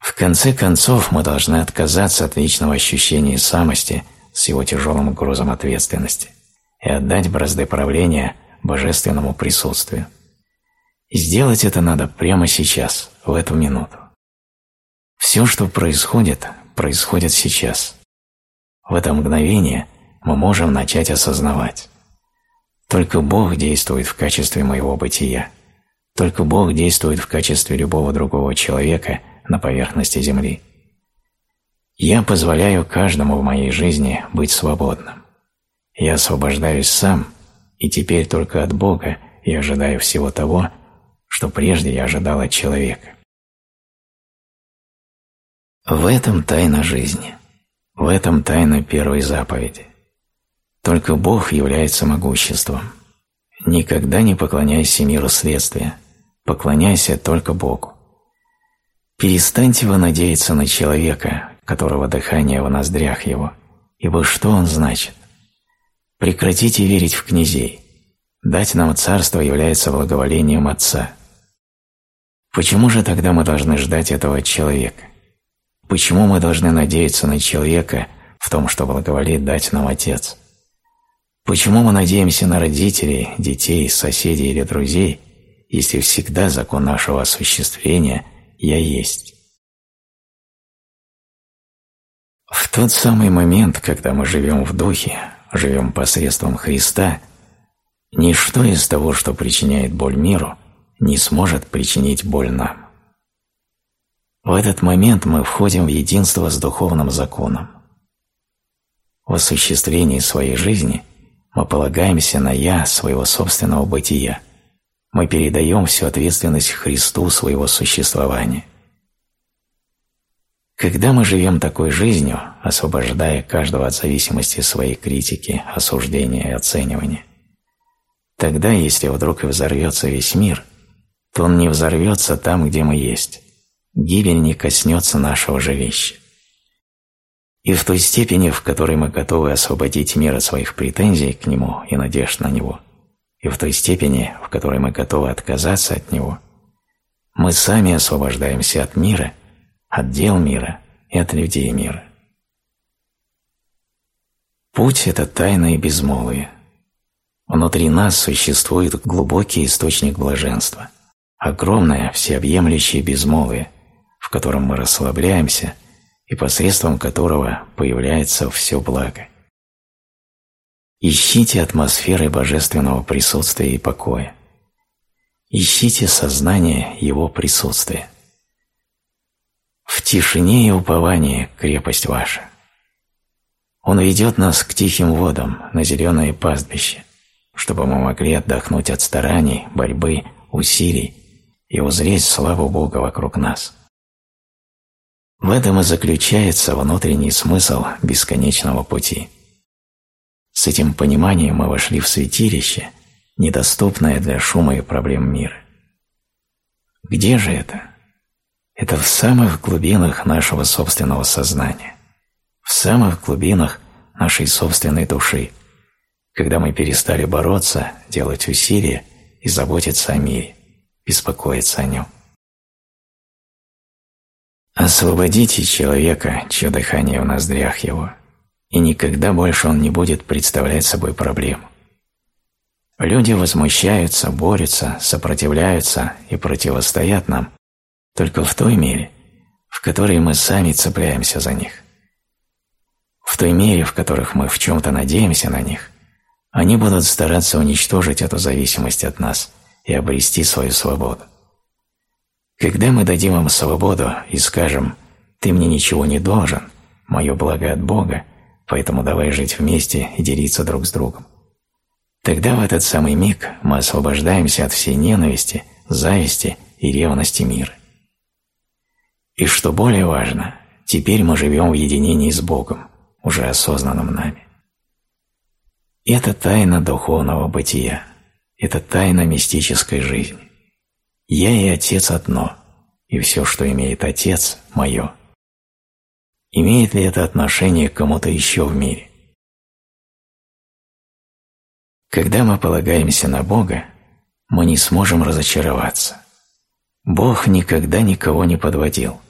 В конце концов, мы должны отказаться от личного ощущения самости с его тяжелым грузом ответственности и отдать бразды правления божественному присутствию. И сделать это надо прямо сейчас, в эту минуту. Все, что происходит, происходит сейчас. В это мгновение мы можем начать осознавать. Только Бог действует в качестве моего бытия. Только Бог действует в качестве любого другого человека на поверхности Земли. Я позволяю каждому в моей жизни быть свободным. Я освобождаюсь сам, и теперь только от Бога я ожидаю всего того, что прежде я ожидал от человека. В этом тайна жизни. В этом тайна первой заповеди. Только Бог является могуществом. Никогда не поклоняйся миру следствия, поклоняйся только Богу. Перестаньте вы надеяться на человека, которого дыхание в ноздрях его, ибо что он значит? Прекратите верить в князей. Дать нам царство является благоволением Отца. Почему же тогда мы должны ждать этого человека? Почему мы должны надеяться на человека в том, что благоволит дать нам Отец? Почему мы надеемся на родителей, детей, соседей или друзей, если всегда закон нашего осуществления «я есть»? В тот самый момент, когда мы живем в Духе, живем посредством Христа, ничто из того, что причиняет боль миру, не сможет причинить боль нам. В этот момент мы входим в единство с духовным законом. В осуществлении своей жизни мы полагаемся на «я» своего собственного бытия. Мы передаем всю ответственность Христу своего существования. Когда мы живем такой жизнью, освобождая каждого от зависимости своей критики, осуждения и оценивания. Тогда, если вдруг и взорвется весь мир, то он не взорвется там, где мы есть. Гибель не коснется нашего жилища. И в той степени, в которой мы готовы освободить мир от своих претензий к нему и надежд на него, и в той степени, в которой мы готовы отказаться от него, мы сами освобождаемся от мира, от дел мира и от людей мира. Путь – это тайна и безмолвие. Внутри нас существует глубокий источник блаженства, огромное всеобъемлющее безмолвие, в котором мы расслабляемся и посредством которого появляется все благо. Ищите атмосферы божественного присутствия и покоя. Ищите сознание Его присутствия. В тишине и уповании крепость ваша. Он ведет нас к тихим водам, на зеленое пастбище, чтобы мы могли отдохнуть от стараний, борьбы, усилий и узреть славу Бога вокруг нас. В этом и заключается внутренний смысл бесконечного пути. С этим пониманием мы вошли в святилище, недоступное для шума и проблем мира. Где же это? Это в самых глубинах нашего собственного сознания, в самых глубинах нашей собственной души, когда мы перестали бороться, делать усилия и заботиться о мире, беспокоиться о нем. Освободите человека, чье дыхание в ноздрях его, и никогда больше он не будет представлять собой проблему. Люди возмущаются, борются, сопротивляются и противостоят нам только в той мере, в которой мы сами цепляемся за них. В той мере, в которых мы в чем-то надеемся на них, они будут стараться уничтожить эту зависимость от нас и обрести свою свободу. Когда мы дадим им свободу и скажем «ты мне ничего не должен, мое благо от Бога, поэтому давай жить вместе и делиться друг с другом», тогда в этот самый миг мы освобождаемся от всей ненависти, зависти и ревности мира. И что более важно, теперь мы живем в единении с Богом, уже осознанным нами. Это тайна духовного бытия, это тайна мистической жизни. Я и Отец одно, и все, что имеет Отец, мое. Имеет ли это отношение к кому-то еще в мире? Когда мы полагаемся на Бога, мы не сможем разочароваться. Бог никогда никого не подводил.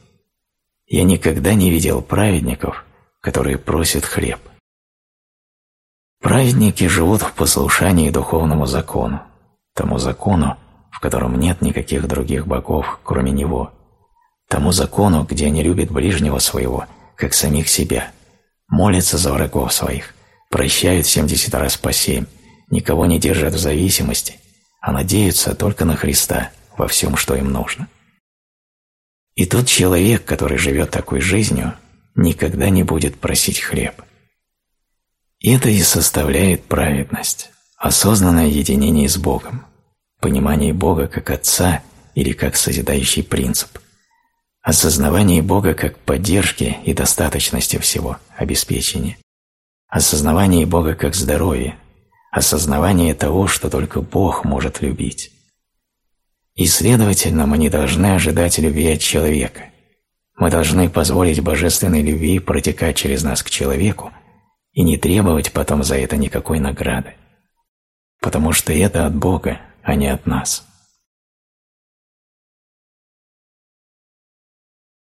Я никогда не видел праведников, которые просят хлеб. Праведники живут в послушании духовному закону, тому закону, в котором нет никаких других богов, кроме Него, тому закону, где они любят ближнего своего, как самих себя, молятся за врагов своих, прощают семьдесят раз по семь, никого не держат в зависимости, а надеются только на Христа во всем, что им нужно. И тот человек, который живет такой жизнью, никогда не будет просить хлеб. Это и составляет праведность, осознанное единение с Богом, понимание Бога как Отца или как созидающий принцип, осознавание Бога как поддержки и достаточности всего, обеспечения, осознавание Бога как здоровье, осознавание того, что только Бог может любить. И, следовательно, мы не должны ожидать любви от человека. Мы должны позволить божественной любви протекать через нас к человеку и не требовать потом за это никакой награды. Потому что это от Бога, а не от нас.